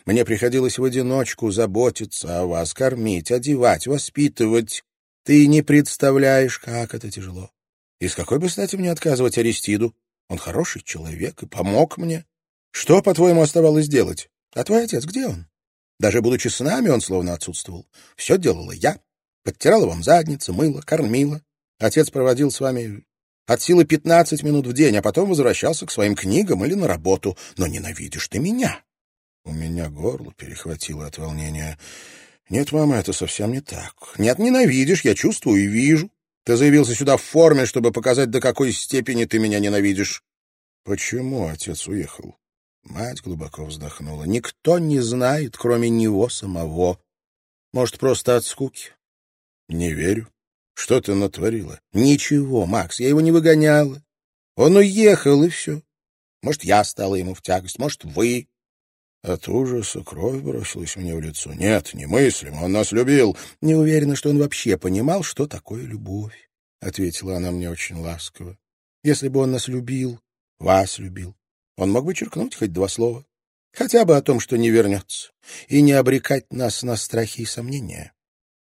Мне приходилось в одиночку заботиться о вас, кормить, одевать, воспитывать. Ты не представляешь, как это тяжело. И с какой бы стати мне отказывать Аристиду? Он хороший человек и помог мне. Что, по-твоему, оставалось делать? А твой отец где он? Даже будучи с нами, он словно отсутствовал. Все делала я. Подтирала вам задницу, мыла, кормила. Отец проводил с вами от силы пятнадцать минут в день, а потом возвращался к своим книгам или на работу. Но ненавидишь ты меня. У меня горло перехватило от волнения. Нет, мама, это совсем не так. Нет, ненавидишь, я чувствую и вижу. Ты заявился сюда в форме, чтобы показать, до какой степени ты меня ненавидишь. Почему отец уехал? Мать глубоко вздохнула. Никто не знает, кроме него самого. Может, просто от скуки. Не верю. Что ты натворила? Ничего, Макс, я его не выгоняла. Он уехал, и все. Может, я стала ему в тягость, может, вы. От ужаса кровь бросилась мне в лицо. Нет, немыслимо, он нас любил. Не уверена, что он вообще понимал, что такое любовь, — ответила она мне очень ласково. Если бы он нас любил, вас любил, он мог бы черкнуть хоть два слова. Хотя бы о том, что не вернется, и не обрекать нас на страхи и сомнения.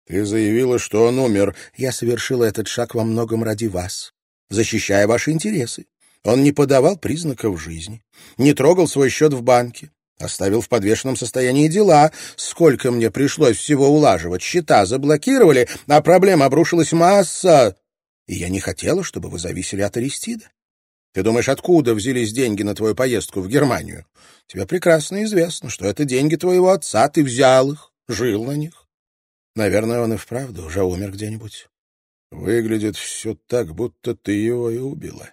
Ты заявила, что он умер. Я совершила этот шаг во многом ради вас, защищая ваши интересы. Он не подавал признаков жизни, не трогал свой счет в банке, оставил в подвешенном состоянии дела. Сколько мне пришлось всего улаживать. Счета заблокировали, а проблем обрушилась масса. И я не хотела, чтобы вы зависели от Аристида. Ты думаешь, откуда взялись деньги на твою поездку в Германию? Тебе прекрасно известно, что это деньги твоего отца, ты взял их, жил на них. Наверное, он и вправду уже умер где-нибудь. Выглядит все так, будто ты его и убила.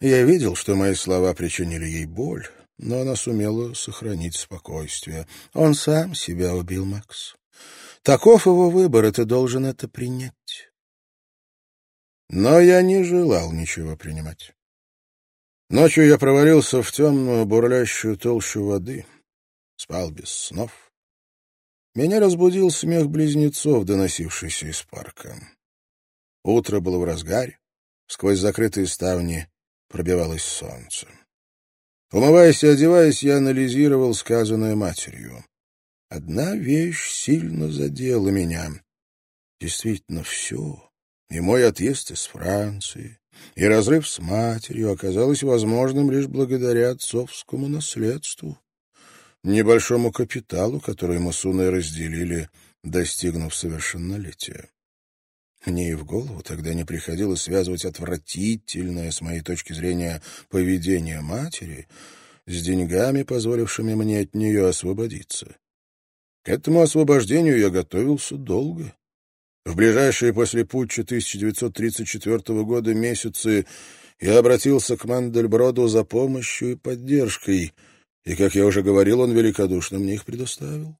Я видел, что мои слова причинили ей боль, но она сумела сохранить спокойствие. Он сам себя убил, Макс. Таков его выбор, и ты должен это принять. Но я не желал ничего принимать. Ночью я провалился в темную, бурлящую толщу воды, спал без снов. Меня разбудил смех близнецов, доносившийся из парка. Утро было в разгаре, сквозь закрытые ставни пробивалось солнце. Умываясь и одеваясь, я анализировал сказанное матерью. Одна вещь сильно задела меня. Действительно, все. И мой отъезд из Франции, и разрыв с матерью оказалось возможным лишь благодаря отцовскому наследству, небольшому капиталу, который мы с Уной разделили, достигнув совершеннолетия. Мне и в голову тогда не приходилось связывать отвратительное, с моей точки зрения, поведение матери с деньгами, позволившими мне от нее освободиться. К этому освобождению я готовился долго. В ближайшие после путча 1934 года месяцы я обратился к Мандельброду за помощью и поддержкой, и, как я уже говорил, он великодушно мне их предоставил.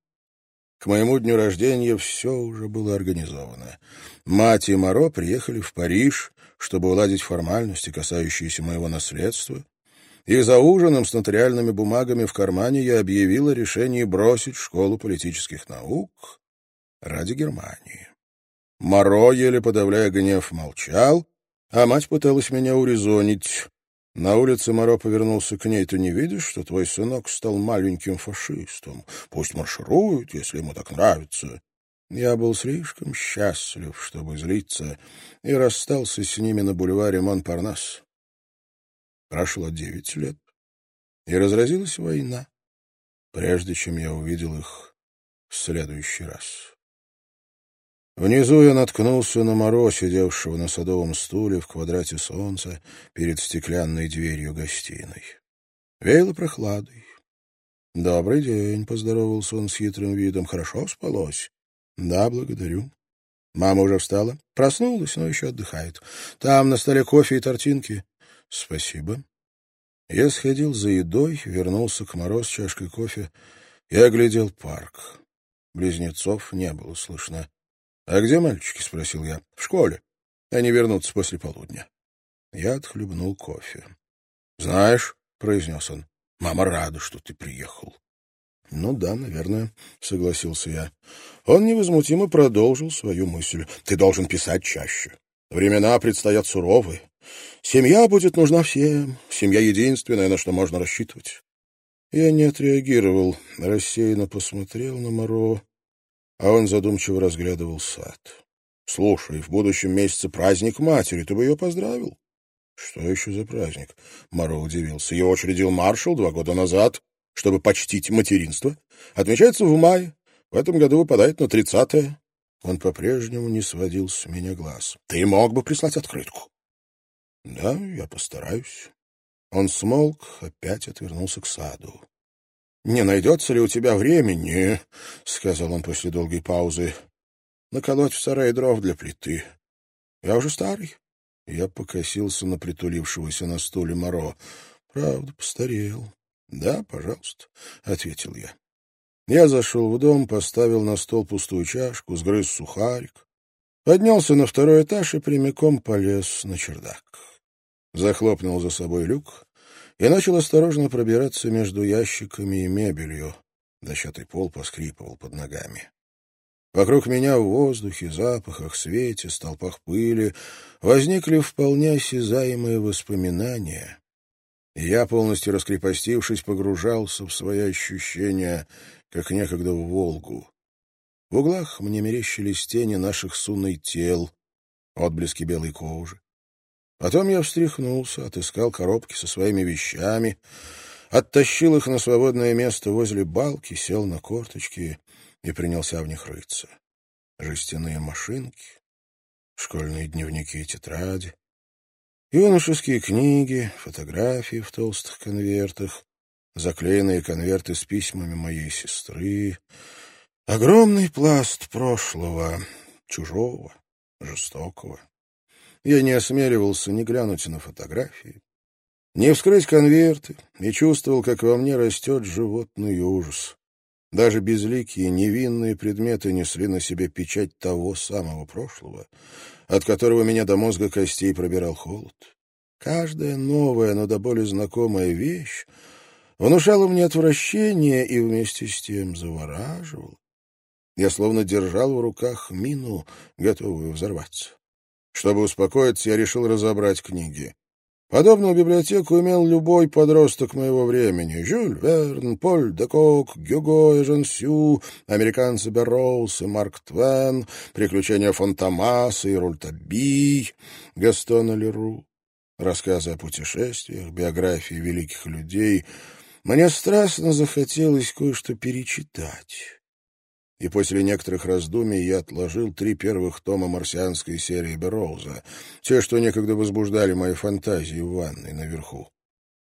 К моему дню рождения все уже было организовано. Мать и Моро приехали в Париж, чтобы уладить формальности, касающиеся моего наследства. И за ужином с нотариальными бумагами в кармане я объявил о решении бросить школу политических наук ради Германии. Моро, еле подавляя гнев, молчал, а мать пыталась меня урезонить. На улице Моро повернулся к ней. «Ты не видишь, что твой сынок стал маленьким фашистом? Пусть марширует, если ему так нравится». Я был слишком счастлив, чтобы злиться, и расстался с ними на бульваре Монпарнас. Прошло девять лет, и разразилась война, прежде чем я увидел их в следующий раз. Внизу я наткнулся на Моро, сидевшего на садовом стуле в квадрате солнца перед стеклянной дверью гостиной. Веяло прохладой. «Добрый день», — поздоровался он с хитрым видом. «Хорошо спалось?» «Да, благодарю». «Мама уже встала?» «Проснулась, но еще отдыхает. Там на столе кофе и тортинки». «Спасибо». Я сходил за едой, вернулся к Моро с чашкой кофе и оглядел парк. Близнецов не было слышно. «А где мальчики?» — спросил я. «В школе. Они вернутся после полудня». Я отхлебнул кофе. «Знаешь», — произнес он, — «мама рада, что ты приехал». «Ну да, наверное», — согласился я. Он невозмутимо продолжил свою мысль. «Ты должен писать чаще. Времена предстоят суровые. Семья будет нужна всем. Семья единственная, на что можно рассчитывать». Я не отреагировал, рассеянно посмотрел на Моро а он задумчиво разглядывал сад. — Слушай, в будущем месяце праздник матери, ты бы ее поздравил? — Что еще за праздник? — Моро удивился. — Его учредил маршал два года назад, чтобы почтить материнство. Отмечается в мае. В этом году выпадает на тридцатое. Он по-прежнему не сводил с меня глаз. — Ты мог бы прислать открытку? — Да, я постараюсь. Он смолк, опять отвернулся к саду. «Не найдется ли у тебя времени, — сказал он после долгой паузы, — наколоть в сарае дров для плиты? Я уже старый». Я покосился на притулившегося на стуле Моро. «Правда, постарел». «Да, пожалуйста», — ответил я. Я зашел в дом, поставил на стол пустую чашку, сгрыз сухарик, поднялся на второй этаж и прямиком полез на чердак. Захлопнул за собой люк, я начал осторожно пробираться между ящиками и мебелью. Дощатый пол поскрипывал под ногами. Вокруг меня в воздухе, запахах, свете, столпах пыли возникли вполне осязаемые воспоминания. И я, полностью раскрепостившись, погружался в свои ощущения, как некогда в Волгу. В углах мне мерещились тени наших сунной тел, отблески белой кожи. Потом я встряхнулся, отыскал коробки со своими вещами, оттащил их на свободное место возле балки, сел на корточки и принялся в них рыться. Жестяные машинки, школьные дневники и тетради, юношеские книги, фотографии в толстых конвертах, заклеенные конверты с письмами моей сестры, огромный пласт прошлого, чужого, жестокого. Я не осмеливался ни глянуть на фотографии, Не вскрыть конверты, и чувствовал, как во мне растет животный ужас. Даже безликие, невинные предметы несли на себе печать того самого прошлого, от которого меня до мозга костей пробирал холод. Каждая новая, но до боли знакомая вещь внушала мне отвращение и вместе с тем завораживала. Я словно держал в руках мину, готовую взорваться. Чтобы успокоиться, я решил разобрать книги. Подобную библиотеку имел любой подросток моего времени. Жюль Верн, Поль де Кок, Гюго и Жансю, американцы Берроуз и Марк Твен, приключения Фантомаса и Рультаби, Гастона Леру, рассказы о путешествиях, биографии великих людей. Мне страстно захотелось кое-что перечитать и после некоторых раздумий я отложил три первых тома марсианской серии Берроуза, те, что некогда возбуждали мои фантазии в ванной наверху.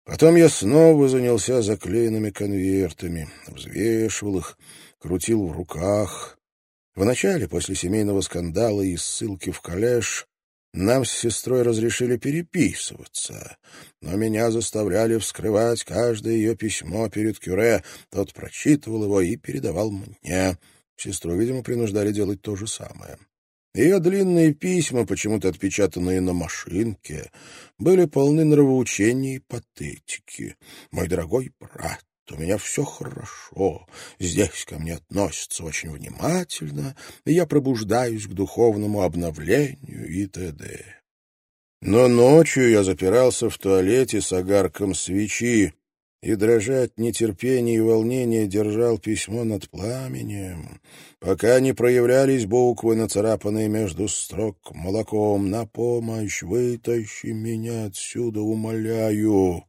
Потом я снова занялся заклеенными конвертами, взвешивал их, крутил в руках. Вначале, после семейного скандала и ссылки в коллеж, нам с сестрой разрешили переписываться, но меня заставляли вскрывать каждое ее письмо перед Кюре. Тот прочитывал его и передавал мне. Сестру, видимо, принуждали делать то же самое. Ее длинные письма, почему-то отпечатанные на машинке, были полны нравоучений и патетики. «Мой дорогой брат, у меня все хорошо, здесь ко мне относятся очень внимательно, и я пробуждаюсь к духовному обновлению и т.д. Но ночью я запирался в туалете с огарком свечи, и, дрожа от нетерпения и волнения, держал письмо над пламенем, пока не проявлялись буквы, нацарапанные между строк молоком. «На помощь! Вытащи меня отсюда, умоляю!»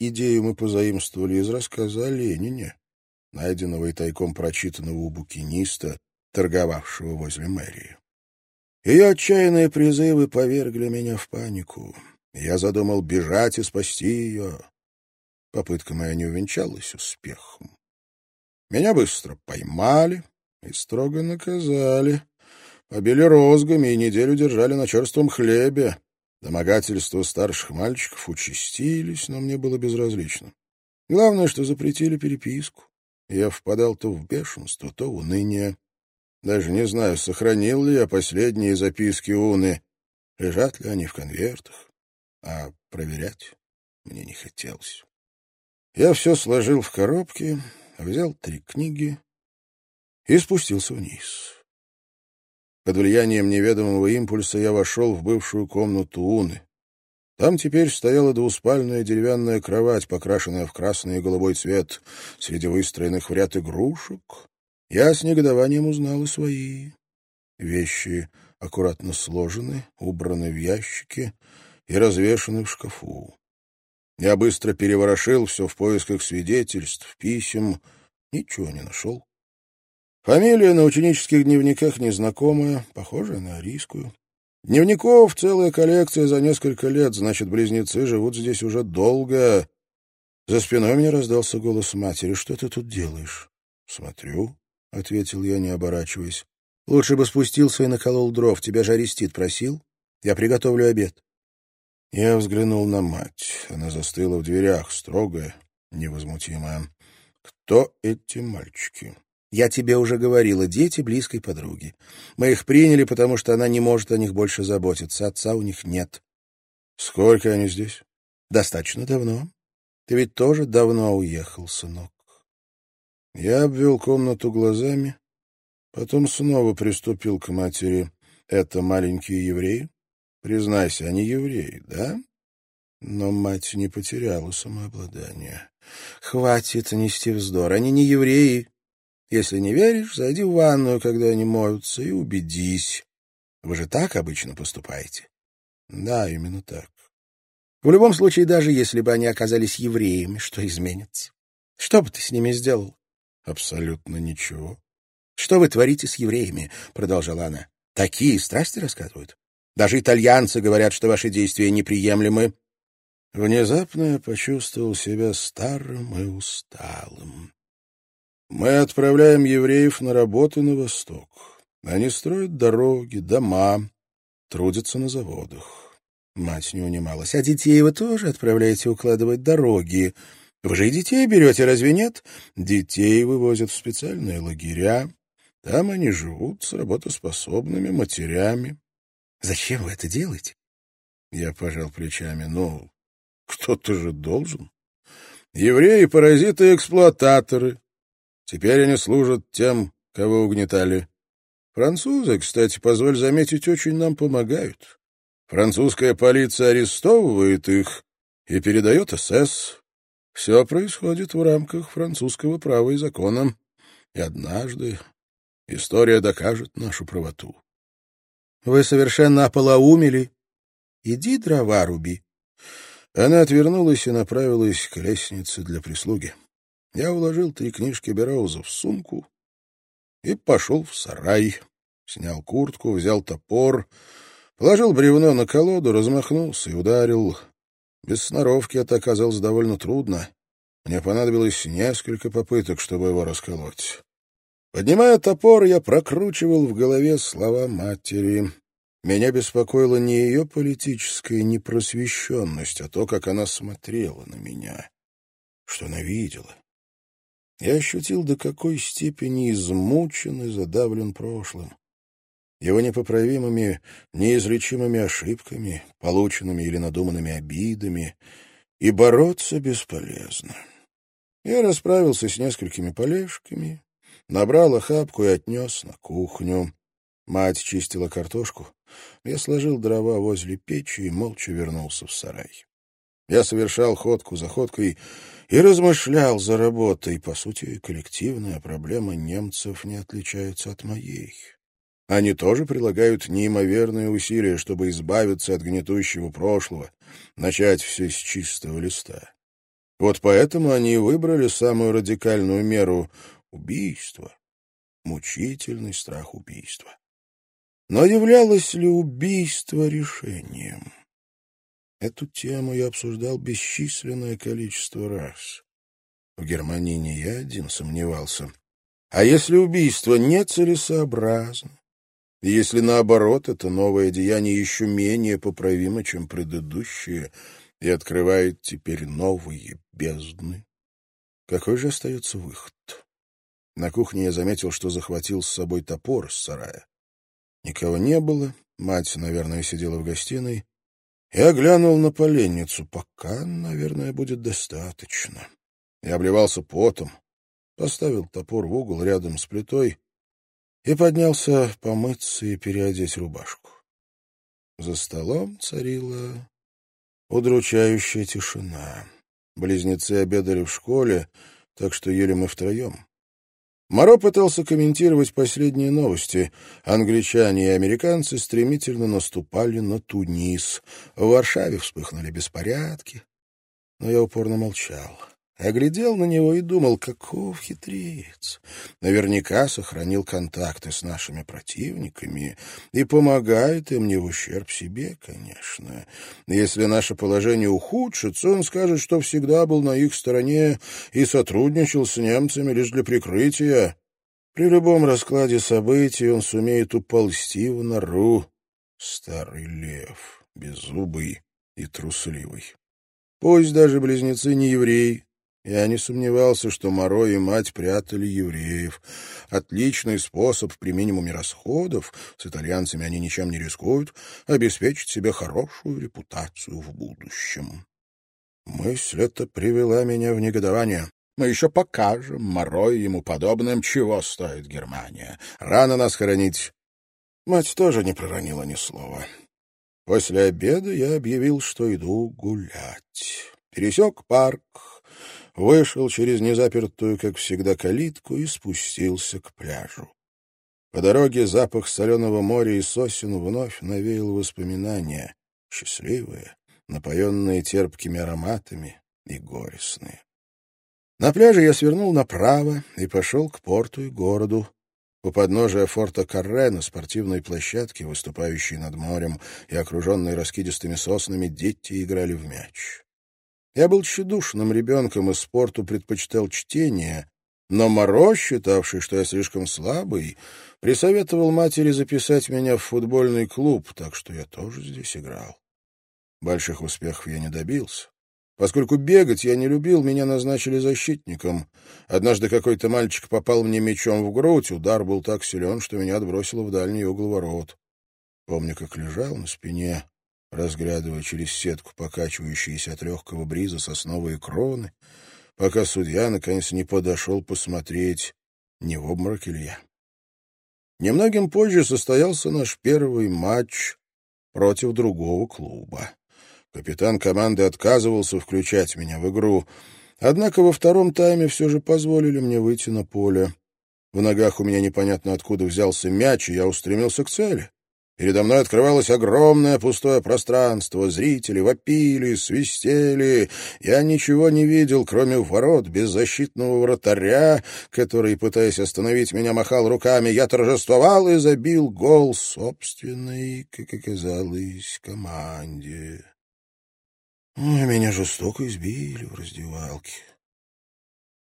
Идею мы позаимствовали из рассказа о Ленине, найденного и тайком прочитанного у букиниста, торговавшего возле мэрии. Ее отчаянные призывы повергли меня в панику. Я задумал бежать и спасти ее. Попытка моя не увенчалась успехом. Меня быстро поймали и строго наказали. Побили розгами и неделю держали на черством хлебе. Домогательства старших мальчиков участились, но мне было безразлично. Главное, что запретили переписку. Я впадал то в бешенство, то в уныние. Даже не знаю, сохранил ли я последние записки Уны, лежат ли они в конвертах, а проверять мне не хотелось. Я все сложил в коробки, взял три книги и спустился вниз. Под влиянием неведомого импульса я вошел в бывшую комнату Уны. Там теперь стояла двуспальная деревянная кровать, покрашенная в красный и голубой цвет. Среди выстроенных в ряд игрушек я с негодованием узнал и свои. Вещи аккуратно сложены, убраны в ящики и развешаны в шкафу. Я быстро переворошил все в поисках свидетельств, писем. Ничего не нашел. Фамилия на ученических дневниках незнакомая, похожая на арийскую. Дневников целая коллекция за несколько лет, значит, близнецы живут здесь уже долго. За спиной мне раздался голос матери. «Что ты тут делаешь?» «Смотрю», — ответил я, не оборачиваясь. «Лучше бы спустился и наколол дров. Тебя же арестит просил. Я приготовлю обед». Я взглянул на мать. Она застыла в дверях, строгая, невозмутимая. «Кто эти мальчики?» «Я тебе уже говорила, дети близкой подруги. Мы их приняли, потому что она не может о них больше заботиться. Отца у них нет». «Сколько они здесь?» «Достаточно давно. Ты ведь тоже давно уехал, сынок». Я обвел комнату глазами, потом снова приступил к матери. «Это маленькие евреи?» Признайся, они евреи, да? Но мать не потеряла самообладание. Хватит нести вздор, они не евреи. Если не веришь, зайди в ванную, когда они моются, и убедись. Вы же так обычно поступаете? Да, именно так. В любом случае, даже если бы они оказались евреями, что изменится? Что бы ты с ними сделал? Абсолютно ничего. Что вы творите с евреями? Продолжала она. Такие страсти рассказывают. Даже итальянцы говорят, что ваши действия неприемлемы. Внезапно я почувствовал себя старым и усталым. Мы отправляем евреев на работу на восток. Они строят дороги, дома, трудятся на заводах. Мать не унималась. «А детей вы тоже отправляете укладывать дороги? Вы же и детей берете, разве нет? Детей вывозят в специальные лагеря. Там они живут с работоспособными матерями». «Зачем вы это делаете?» Я пожал плечами. «Ну, кто-то же должен. Евреи — паразиты и эксплуататоры. Теперь они служат тем, кого угнетали. Французы, кстати, позволь заметить, очень нам помогают. Французская полиция арестовывает их и передает СС. Все происходит в рамках французского права и закона. И однажды история докажет нашу правоту. Вы совершенно ополоумели. Иди дрова руби. Она отвернулась и направилась к лестнице для прислуги. Я уложил три книжки Бероуза в сумку и пошел в сарай. Снял куртку, взял топор, положил бревно на колоду, размахнулся и ударил. Без сноровки это оказалось довольно трудно. Мне понадобилось несколько попыток, чтобы его расколоть. Поднимая топор, я прокручивал в голове слова матери. Меня беспокоила не ее политическая непросвещенность, а то, как она смотрела на меня, что она видела. Я ощутил, до какой степени измучен и задавлен прошлым. Его непоправимыми, неизлечимыми ошибками, полученными или надуманными обидами, и бороться бесполезно. Я расправился с несколькими полежками, набрал охапку и отнес на кухню. Мать чистила картошку. Я сложил дрова возле печи и молча вернулся в сарай. Я совершал ходку за ходкой и размышлял за работой. По сути, коллективная проблема немцев не отличается от моей. Они тоже прилагают неимоверные усилия, чтобы избавиться от гнетущего прошлого, начать все с чистого листа. Вот поэтому они и выбрали самую радикальную меру — убийство. Мучительный страх убийства. Но являлось ли убийство решением? Эту тему я обсуждал бесчисленное количество раз. В Германии не я один сомневался. А если убийство нецелесообразно? Если, наоборот, это новое деяние еще менее поправимо, чем предыдущее, и открывает теперь новые бездны? Какой же остается выход? На кухне я заметил, что захватил с собой топор с сарая. Никого не было, мать, наверное, сидела в гостиной. Я глянул на поленницу. Пока, наверное, будет достаточно. Я обливался потом, поставил топор в угол рядом с плитой и поднялся помыться и переодеть рубашку. За столом царила удручающая тишина. Близнецы обедали в школе, так что ели мы втроем. Моро пытался комментировать последние новости. Англичане и американцы стремительно наступали на Тунис. В Варшаве вспыхнули беспорядки. Но я упорно молчал. Я глядел на него и думал, каков хитрец. Наверняка сохранил контакты с нашими противниками и помогает им не в ущерб себе, конечно. Если наше положение ухудшится, он скажет, что всегда был на их стороне и сотрудничал с немцами лишь для прикрытия. При любом раскладе событий он сумеет уползти в нору. Старый лев, беззубый и трусливый. Пусть даже близнецы не евреи, я не сомневался, что Моро и мать прятали евреев. Отличный способ при минимуме расходов, с итальянцами они ничем не рискуют, обеспечить себе хорошую репутацию в будущем. Мысль эта привела меня в негодование. Мы еще покажем Моро и ему подобным, чего стоит Германия. Рано нас хоронить. Мать тоже не проронила ни слова. После обеда я объявил, что иду гулять. Пересек парк, вышел через незапертую, как всегда, калитку и спустился к пляжу. По дороге запах соленого моря и сосен вновь навеял воспоминания, счастливые, напоенные терпкими ароматами и горестные. На пляже я свернул направо и пошел к порту и городу. У подножия форта Карре на спортивной площадке, выступающей над морем и окруженной раскидистыми соснами, дети играли в мяч. Я был тщедушным ребенком и спорту предпочитал чтение, но Моро, считавший, что я слишком слабый, присоветовал матери записать меня в футбольный клуб, так что я тоже здесь играл. Больших успехов я не добился. Поскольку бегать я не любил, меня назначили защитником. Однажды какой-то мальчик попал мне мечом в грудь, удар был так силен, что меня отбросило в дальний угол ворот. Помню, как лежал на спине, разглядывая через сетку покачивающиеся от легкого бриза сосновые кроны, пока судья, наконец, не подошел посмотреть, не в обморок ли я. Немногим позже состоялся наш первый матч против другого клуба. Капитан команды отказывался включать меня в игру, однако во втором тайме все же позволили мне выйти на поле. В ногах у меня непонятно откуда взялся мяч, и я устремился к цели. Передо мной открывалось огромное пустое пространство. Зрители вопили, свистели. Я ничего не видел, кроме ворот беззащитного вратаря, который, пытаясь остановить меня, махал руками. Я торжествовал и забил гол собственной, как оказалось, команде. Ой, меня жестоко избили в раздевалке.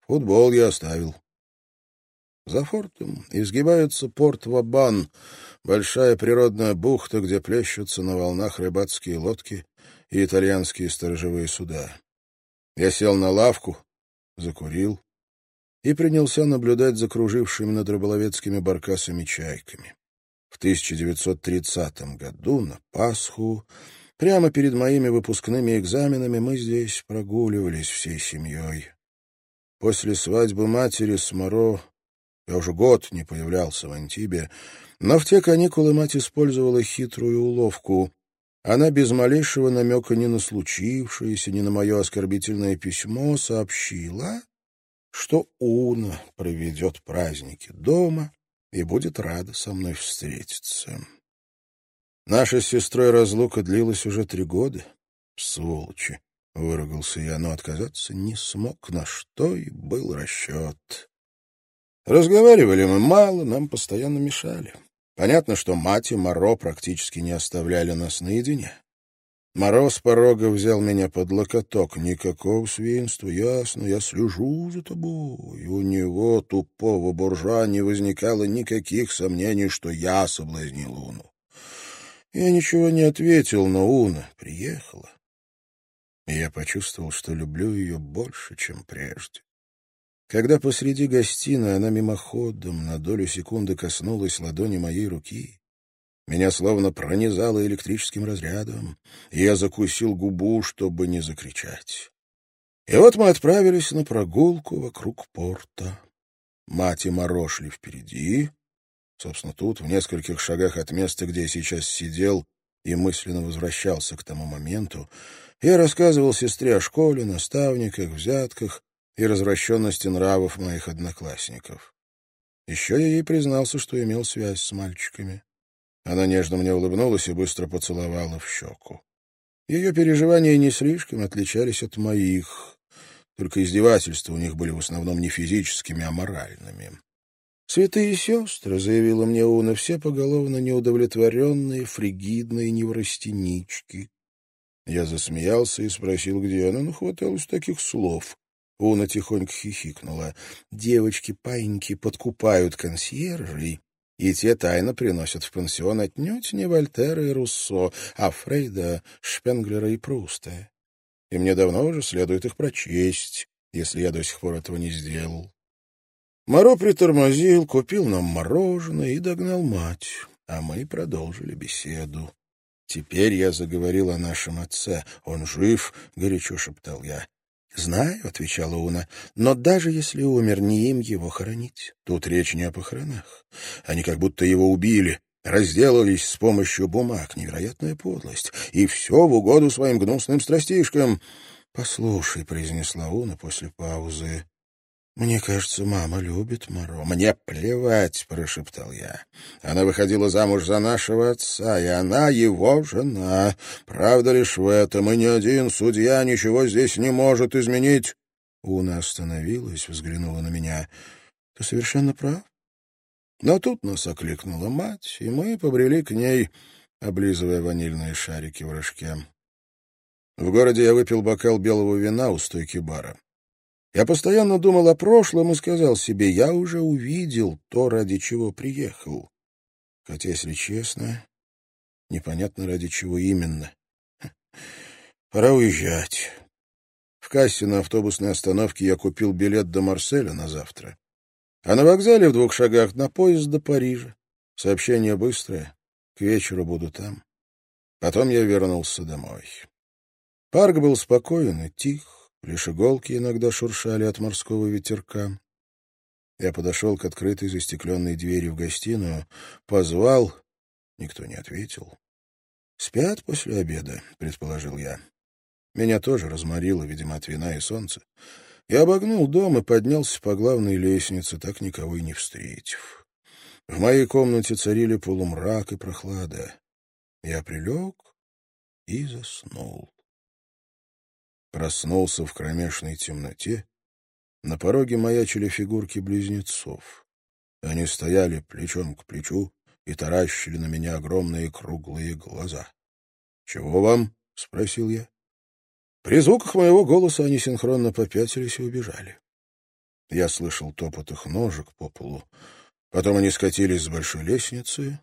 Футбол я оставил. За фортом изгибается порт Вабан, большая природная бухта, где плещутся на волнах рыбацкие лодки и итальянские сторожевые суда. Я сел на лавку, закурил и принялся наблюдать за кружившими над рыболовецкими баркасами чайками. В 1930 году, на Пасху, прямо перед моими выпускными экзаменами, мы здесь прогуливались всей семьей. После свадьбы матери с Моро я уже год не появлялся в Антибе, но в те каникулы мать использовала хитрую уловку. Она без малейшего намека ни на случившееся, ни на мое оскорбительное письмо сообщила, что Уна проведет праздники дома и будет рада со мной встретиться. Наша с сестрой разлука длилась уже три года. Сволочи! — выругался я, но отказаться не смог, на что и был расчет. Разговаривали мы мало, нам постоянно мешали. Понятно, что мать и Моро практически не оставляли нас наедине. Моро с порога взял меня под локоток. Никакого свинства, ясно, я слежу за тобой. У него, тупого буржуа, не возникало никаких сомнений, что я соблазнил Уну. Я ничего не ответил, но Уна приехала. И я почувствовал, что люблю ее больше, чем прежде. Когда посреди гостиной она мимоходом на долю секунды коснулась ладони моей руки, меня словно пронизало электрическим разрядом, и я закусил губу, чтобы не закричать. И вот мы отправились на прогулку вокруг порта. Мать и Моро шли впереди. Собственно, тут, в нескольких шагах от места, где я сейчас сидел и мысленно возвращался к тому моменту, я рассказывал сестре о школе, наставниках, взятках, и развращенности нравов моих одноклассников. Еще я ей признался, что имел связь с мальчиками. Она нежно мне улыбнулась и быстро поцеловала в щеку. Ее переживания не слишком отличались от моих, только издевательства у них были в основном не физическими, а моральными. «Святые сестры», — заявила мне Уна, — «все поголовно неудовлетворенные, фригидные неврастенички». Я засмеялся и спросил, где она нахваталась таких слов. Уна тихонько хихикнула. Девочки-паиньки подкупают консьержей, и те тайно приносят в пансион отнюдь не Вольтера и Руссо, а Фрейда, Шпенглера и Пруста. И мне давно уже следует их прочесть, если я до сих пор этого не сделал. Моро притормозил, купил нам мороженое и догнал мать, а мы продолжили беседу. Теперь я заговорил о нашем отце. Он жив, — горячо шептал я. «Знаю», — отвечала Уна, — «но даже если умер, не им его хоронить. Тут речь не о похоронах. Они как будто его убили, разделались с помощью бумаг. Невероятная подлость. И все в угоду своим гнусным страстишкам». «Послушай», — произнесла Уна после паузы, «Мне кажется, мама любит Моро». «Мне плевать», — прошептал я. «Она выходила замуж за нашего отца, и она его жена. Правда лишь в этом, и ни один судья ничего здесь не может изменить». Уна остановилась, взглянула на меня. «Ты совершенно прав». Но тут нас окликнула мать, и мы побрели к ней, облизывая ванильные шарики в рожке. В городе я выпил бокал белого вина у стойки бара. Я постоянно думал о прошлом и сказал себе, я уже увидел то, ради чего приехал. Хотя, если честно, непонятно, ради чего именно. Пора уезжать. В кассе на автобусной остановке я купил билет до Марселя на завтра. А на вокзале в двух шагах на поезд до Парижа. Сообщение быстрое. К вечеру буду там. Потом я вернулся домой. Парк был спокоен и тих, лишь иголки иногда шуршали от морского ветерка. Я подошел к открытой застекленной двери в гостиную, позвал, никто не ответил. «Спят после обеда», — предположил я. Меня тоже разморило, видимо, от вина и солнца. Я обогнул дом и поднялся по главной лестнице, так никого и не встретив. В моей комнате царили полумрак и прохлада. Я прилег и заснул. Проснулся в кромешной темноте. На пороге маячили фигурки близнецов. Они стояли плечом к плечу и таращили на меня огромные круглые глаза. — Чего вам? — спросил я. При звуках моего голоса они синхронно попятились и убежали. Я слышал топот их ножек по полу. Потом они скатились с большой лестницы.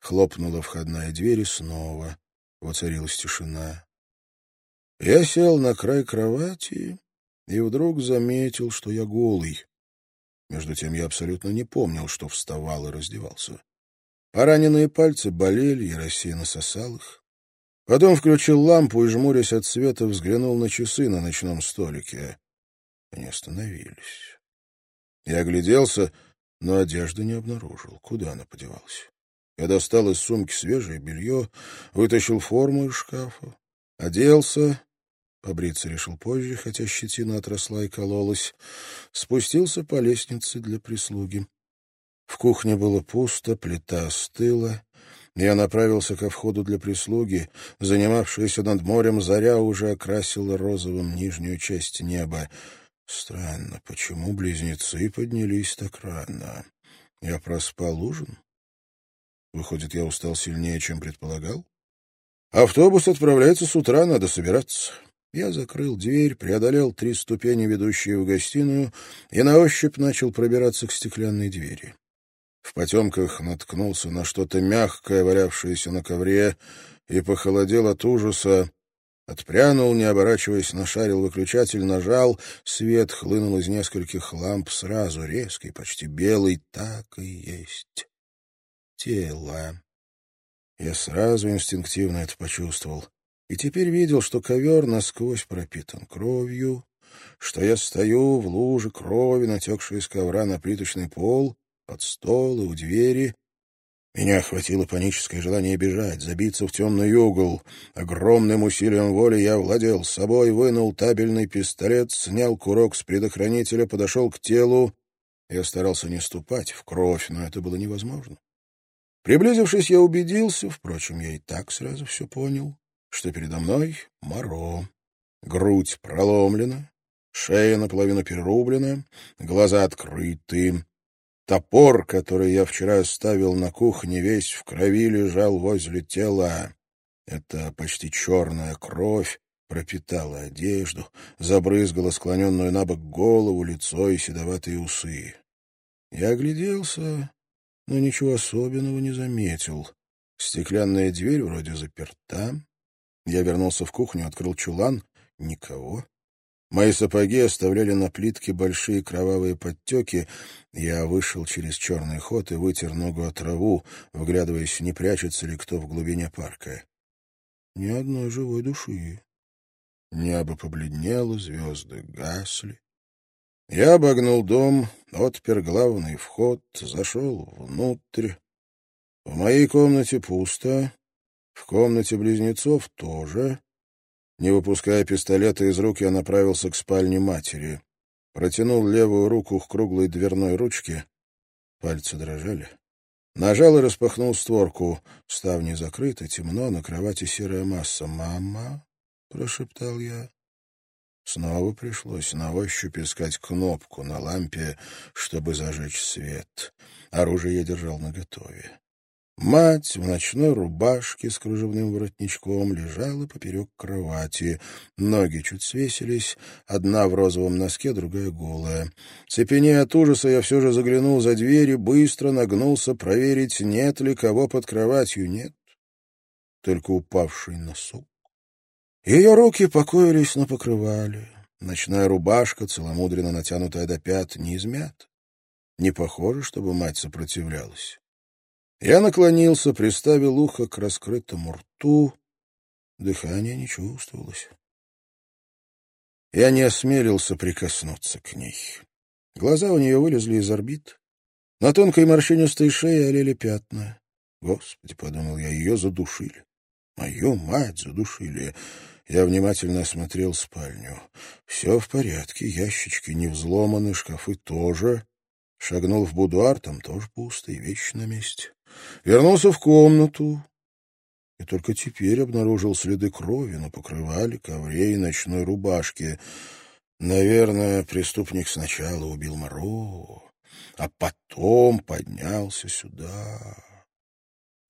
Хлопнула входная дверь и снова воцарилась тишина. Я сел на край кровати и вдруг заметил, что я голый. Между тем я абсолютно не помнил, что вставал и раздевался. Пораненные пальцы болели, и рассеянно сосал их. Потом включил лампу и, жмурясь от света, взглянул на часы на ночном столике. Они остановились. Я огляделся, но одежды не обнаружил. Куда она подевалась? Я достал из сумки свежее белье, вытащил форму из шкафа, оделся, побриться решил позже, хотя щетина отросла и кололась, спустился по лестнице для прислуги. В кухне было пусто, плита остыла, я направился ко входу для прислуги. Занимавшаяся над морем заря уже окрасила розовым нижнюю часть неба. Странно, почему близнецы поднялись так рано? Я проспал ужин? Выходит, я устал сильнее, чем предполагал? Автобус отправляется с утра, надо собираться. Я закрыл дверь, преодолел три ступени, ведущие в гостиную, и на ощупь начал пробираться к стеклянной двери. В потемках наткнулся на что-то мягкое, валявшееся на ковре, и похолодел от ужаса. Отпрянул, не оборачиваясь, нашарил выключатель, нажал. Свет хлынул из нескольких ламп сразу, резкий, почти белый. Так и есть. Тело. Я сразу инстинктивно это почувствовал. И теперь видел, что ковер насквозь пропитан кровью, что я стою в луже крови, натекшей из ковра на плиточный пол, под стол и у двери. Меня охватило паническое желание бежать, забиться в темный угол. Огромным усилием воли я владел собой, вынул табельный пистолет, снял курок с предохранителя, подошел к телу. Я старался не ступать в кровь, но это было невозможно. Приблизившись, я убедился, впрочем, я и так сразу все понял, что передо мной моро. Грудь проломлена, шея наполовину перерублена, глаза открыты. Топор, который я вчера оставил на кухне, весь в крови лежал возле тела. Это почти черная кровь пропитала одежду, забрызгала склоненную на бок голову, лицо и седоватые усы. Я огляделся, но ничего особенного не заметил. Стеклянная дверь вроде заперта. Я вернулся в кухню, открыл чулан. Никого. Мои сапоги оставляли на плитке большие кровавые подтеки. Я вышел через черный ход и вытер ногу от траву, вглядываясь, не прячется ли кто в глубине парка. Ни одной живой души. Небо побледнело, звезды гасли. Я обогнул дом, отпер главный вход, зашел внутрь. В моей комнате пусто, в комнате близнецов тоже. Не выпуская пистолета из рук, я направился к спальне матери. Протянул левую руку к круглой дверной ручке. Пальцы дрожали. Нажал и распахнул створку. Ставни закрыты, темно, на кровати серая масса. «Мама?» — прошептал я. Снова пришлось на ощупь искать кнопку на лампе, чтобы зажечь свет. Оружие я держал наготове. Мать в ночной рубашке с кружевным воротничком лежала поперек кровати. Ноги чуть свесились, одна в розовом носке, другая голая. Цепенея от ужаса, я все же заглянул за дверь и быстро нагнулся проверить, нет ли кого под кроватью. Нет, только упавший носок. Ее руки покоились на покрывале. Ночная рубашка, целомудренно натянутая до пят, не измят. Не похоже, чтобы мать сопротивлялась. Я наклонился, приставил ухо к раскрытому рту. Дыхания не чувствовалось. Я не осмелился прикоснуться к ней. Глаза у нее вылезли из орбит. На тонкой морщинистой шее олели пятна. Господи, — подумал я, — ее задушили. Мою мать задушили. Я внимательно осмотрел спальню. Все в порядке, ящички не взломаны, шкафы тоже. Шагнул в будуар, там тоже пусто, и вещи на месте. Вернулся в комнату. И только теперь обнаружил следы крови на покрывале, ковре и ночной рубашке. Наверное, преступник сначала убил Моро, а потом поднялся сюда.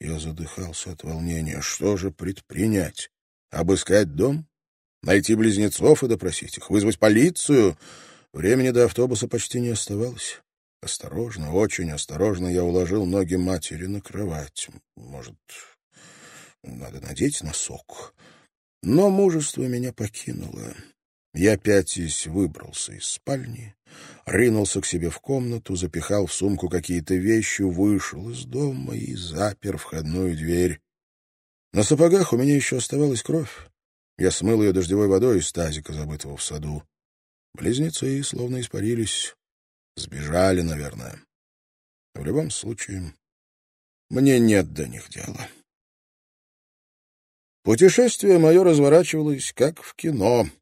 Я задыхался от волнения. Что же предпринять? Обыскать дом? Найти близнецов и допросить их? Вызвать полицию? Времени до автобуса почти не оставалось. Осторожно, очень осторожно я уложил ноги матери на кровать. Может, надо надеть носок? Но мужество меня покинуло. Я пятясь выбрался из спальни, ринулся к себе в комнату, запихал в сумку какие-то вещи, вышел из дома и запер входную дверь. На сапогах у меня еще оставалась кровь. Я смыл ее дождевой водой из тазика, забытого в саду. Близнецы словно испарились. Сбежали, наверное. В любом случае, мне нет до них дела. Путешествие мое разворачивалось, как в кино —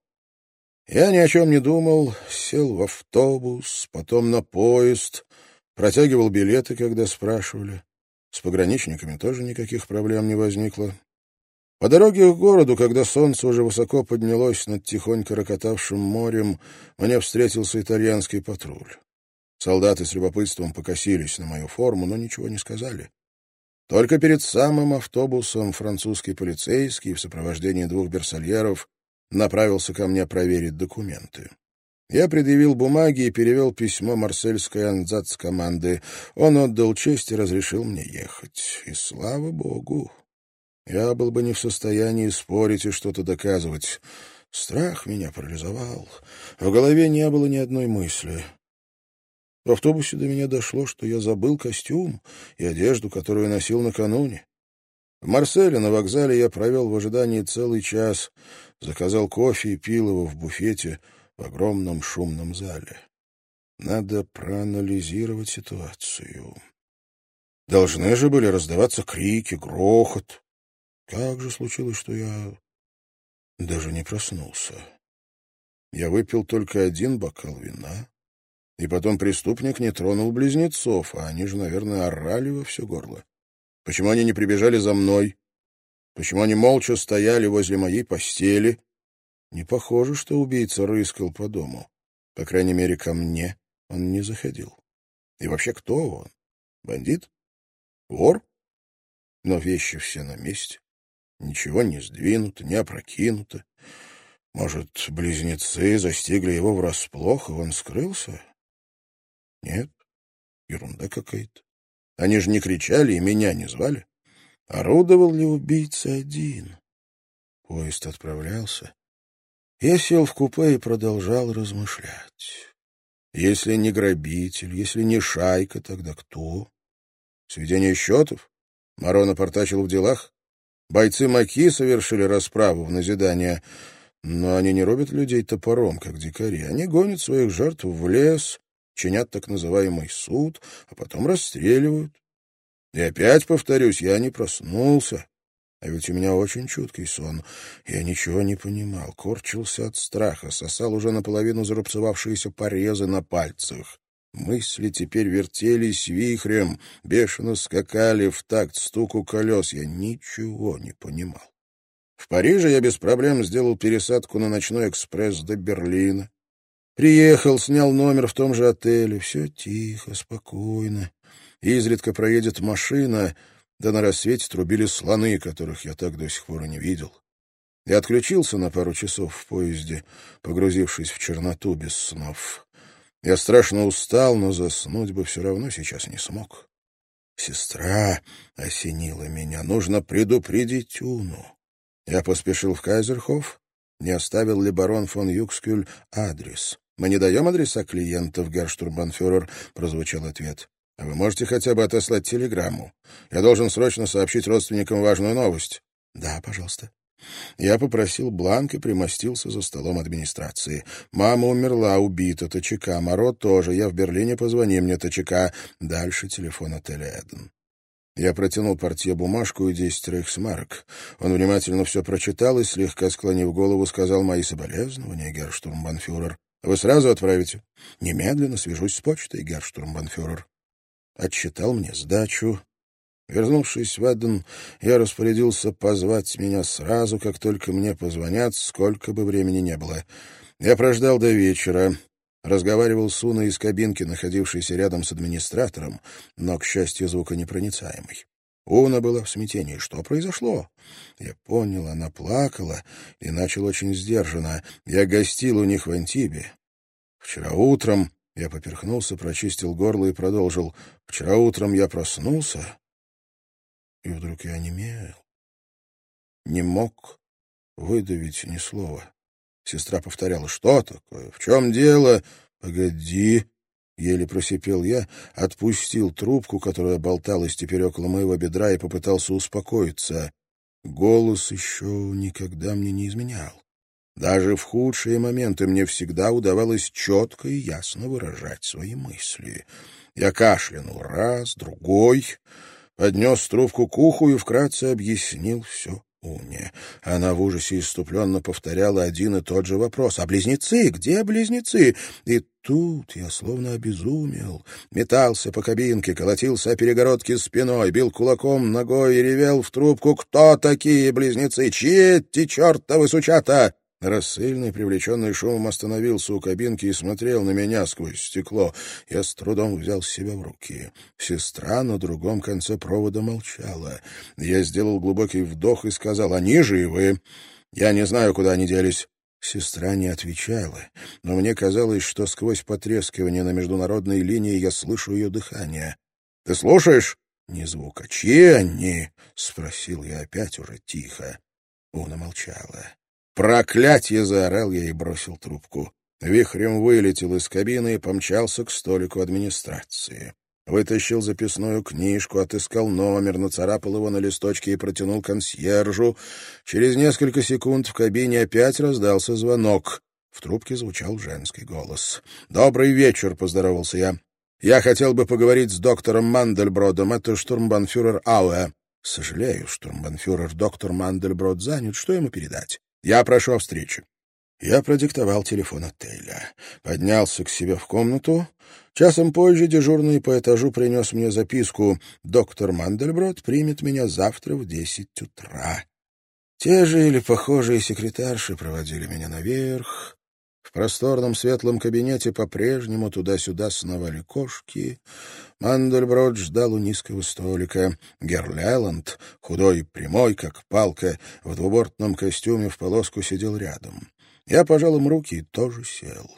я ни о чем не думал, сел в автобус, потом на поезд, протягивал билеты, когда спрашивали. С пограничниками тоже никаких проблем не возникло. По дороге к городу, когда солнце уже высоко поднялось над тихонько рокотавшим морем, мне встретился итальянский патруль. Солдаты с любопытством покосились на мою форму, но ничего не сказали. Только перед самым автобусом французский полицейский в сопровождении двух берсальеров направился ко мне проверить документы. Я предъявил бумаги и перевел письмо марсельской анзац команды. Он отдал честь и разрешил мне ехать. И слава богу! Я был бы не в состоянии спорить и что-то доказывать. Страх меня парализовал. В голове не было ни одной мысли. В автобусе до меня дошло, что я забыл костюм и одежду, которую носил накануне. В Марселе на вокзале я провел в ожидании целый час, заказал кофе и пил его в буфете в огромном шумном зале. Надо проанализировать ситуацию. Должны же были раздаваться крики, грохот. Как же случилось, что я даже не проснулся? Я выпил только один бокал вина, и потом преступник не тронул близнецов, а они же, наверное, орали во все горло. Почему они не прибежали за мной? Почему они молча стояли возле моей постели? Не похоже, что убийца рыскал по дому. По крайней мере, ко мне он не заходил. И вообще, кто он? Бандит? Вор? Но вещи все на месте. Ничего не сдвинуто, не опрокинуто. Может, близнецы застигли его врасплох, и он скрылся? Нет, ерунда какая-то. Они же не кричали и меня не звали. Орудовал ли убийца один? Поезд отправлялся. Я сел в купе и продолжал размышлять. Если не грабитель, если не шайка, тогда кто? Сведение счетов? Марона портачил в делах? Бойцы Маки совершили расправу в назидание, но они не рубят людей топором, как дикари. Они гонят своих жертв в лес, чинят так называемый суд, а потом расстреливают. И опять повторюсь, я не проснулся. А ведь у меня очень чуткий сон. Я ничего не понимал, корчился от страха, сосал уже наполовину зарубцевавшиеся порезы на пальцах. Мысли теперь вертелись вихрем, бешено скакали в такт стуку колес. Я ничего не понимал. В Париже я без проблем сделал пересадку на ночной экспресс до Берлина. Приехал, снял номер в том же отеле. Все тихо, спокойно. Изредка проедет машина, да на рассвете трубили слоны, которых я так до сих пор и не видел. Я отключился на пару часов в поезде, погрузившись в черноту без снов. Я страшно устал, но заснуть бы все равно сейчас не смог. Сестра осенила меня. Нужно предупредить Уну. Я поспешил в Кайзерхоф, не оставил ли барон фон Юкскюль адрес. «Мы не даем адреса клиентов, герштурбанфюрер», — прозвучал ответ. «А вы можете хотя бы отослать телеграмму? Я должен срочно сообщить родственникам важную новость». «Да, пожалуйста». Я попросил бланк и примостился за столом администрации. Мама умерла, убита, ТЧК. Маро тоже. Я в Берлине, позвони мне, ТЧК. Дальше телефон отеля «Эден». Я протянул портье бумажку и десять рейхсмарок. Он внимательно все прочитал и, слегка склонив голову, сказал «Мои соболезнования, герштурмбанфюрер». «Вы сразу отправите?» «Немедленно свяжусь с почтой, герштурмбанфюрер». Отчитал мне сдачу, Вернувшись в Эден, я распорядился позвать меня сразу, как только мне позвонят, сколько бы времени не было. Я прождал до вечера, разговаривал с Уной из кабинки, находившейся рядом с администратором, но, к счастью, звуконепроницаемый. Уна была в смятении. Что произошло? Я понял, она плакала и начал очень сдержанно. Я гостил у них в Антибе. Вчера утром я поперхнулся, прочистил горло и продолжил. Вчера утром я проснулся и вдруг я онемел. Не мог выдавить ни слова. Сестра повторяла, что такое, в чем дело? Погоди, еле просипел я, отпустил трубку, которая болталась теперь около моего бедра, и попытался успокоиться. Голос еще никогда мне не изменял. Даже в худшие моменты мне всегда удавалось четко и ясно выражать свои мысли. Я кашлянул раз, другой поднес трубку к уху и вкратце объяснил все Уне. Она в ужасе иступленно повторяла один и тот же вопрос. «А близнецы? Где близнецы?» И тут я словно обезумел. Метался по кабинке, колотился о перегородке спиной, бил кулаком ногой и ревел в трубку. «Кто такие близнецы? Чьи эти чертовы сучата?» Рассыльный, привлеченный шумом, остановился у кабинки и смотрел на меня сквозь стекло. Я с трудом взял себя в руки. Сестра на другом конце провода молчала. Я сделал глубокий вдох и сказал, «Они живы. Я не знаю, куда они делись». Сестра не отвечала, но мне казалось, что сквозь потрескивание на международной линии я слышу ее дыхание. «Ты слушаешь?» «Ни звука. Чьи они?» — спросил я опять уже тихо. Уна молчала. «Проклятье!» — заорал я и бросил трубку. Вихрем вылетел из кабины и помчался к столику администрации. Вытащил записную книжку, отыскал номер, нацарапал его на листочке и протянул консьержу. Через несколько секунд в кабине опять раздался звонок. В трубке звучал женский голос. «Добрый вечер», — поздоровался я. «Я хотел бы поговорить с доктором Мандельбродом. Это штурмбанфюрер Ауэ». «Сожалею, штурмбанфюрер доктор Мандельброд занят. Что ему передать?» Я прошу о встрече. Я продиктовал телефон отеля, поднялся к себе в комнату. Часом позже дежурный по этажу принес мне записку «Доктор Мандельброд примет меня завтра в десять утра». Те же или похожие секретарши проводили меня наверх. В просторном светлом кабинете по-прежнему туда-сюда сновали кошки. Мандельброд ждал у низкого столика. Герляланд, худой, прямой, как палка, в двубортном костюме в полоску сидел рядом. Я пожал им руки и тоже сел.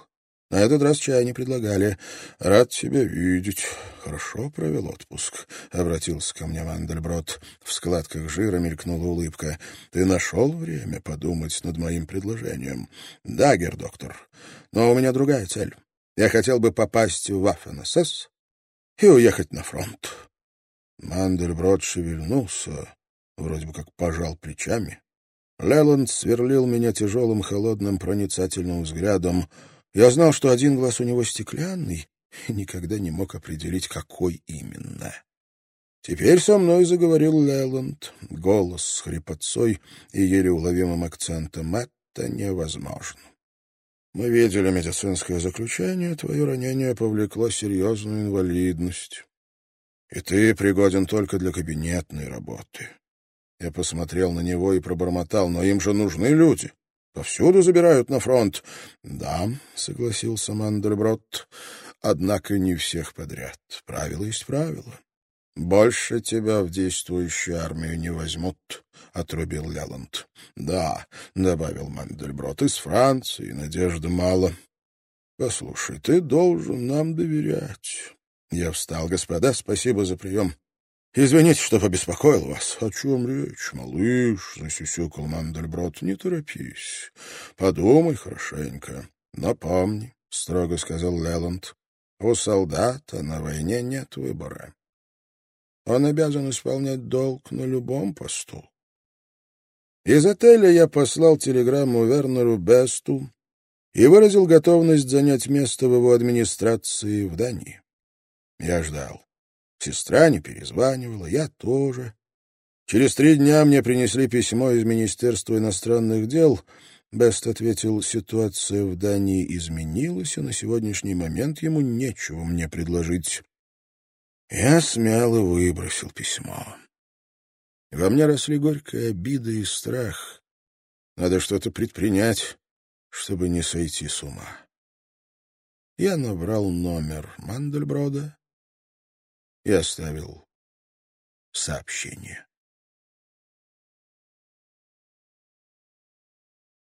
На этот раз чай не предлагали. «Рад тебя видеть. Хорошо провел отпуск», — обратился ко мне Мандельброд. В складках жира мелькнула улыбка. «Ты нашел время подумать над моим предложением?» «Да, гердоктор. Но у меня другая цель. Я хотел бы попасть в Ваффен-СС и уехать на фронт». Мандельброд шевельнулся, вроде бы как пожал плечами. Леланд сверлил меня тяжелым, холодным, проницательным взглядом — я знал, что один глаз у него стеклянный, и никогда не мог определить, какой именно. Теперь со мной заговорил Леланд, голос с хрипотцой и еле уловимым акцентом. Это невозможно. Мы видели медицинское заключение, твое ранение повлекло серьезную инвалидность. И ты пригоден только для кабинетной работы. Я посмотрел на него и пробормотал, но им же нужны люди. Повсюду забирают на фронт. — Да, — согласился Мандельброд, — однако не всех подряд. Правило есть правило. — Больше тебя в действующую армию не возьмут, — отрубил Ляланд. — Да, — добавил Мандельброд, — из Франции надежды мало. — Послушай, ты должен нам доверять. Я встал. Господа, спасибо за прием. Извините, что побеспокоил вас. О чем речь, малыш? Засюсюкал Мандельброд. Не торопись. Подумай хорошенько. Напомни, строго сказал Леланд. У солдата на войне нет выбора. Он обязан исполнять долг на любом посту. Из отеля я послал телеграмму Вернеру Бесту и выразил готовность занять место в его администрации в Дании. Я ждал. Сестра не перезванивала, я тоже. Через три дня мне принесли письмо из Министерства иностранных дел. Бест ответил, ситуация в Дании изменилась, и на сегодняшний момент ему нечего мне предложить. Я смело выбросил письмо. Во мне росли горькая обида и страх. Надо что-то предпринять, чтобы не сойти с ума. Я набрал номер Мандельброда и оставил сообщение.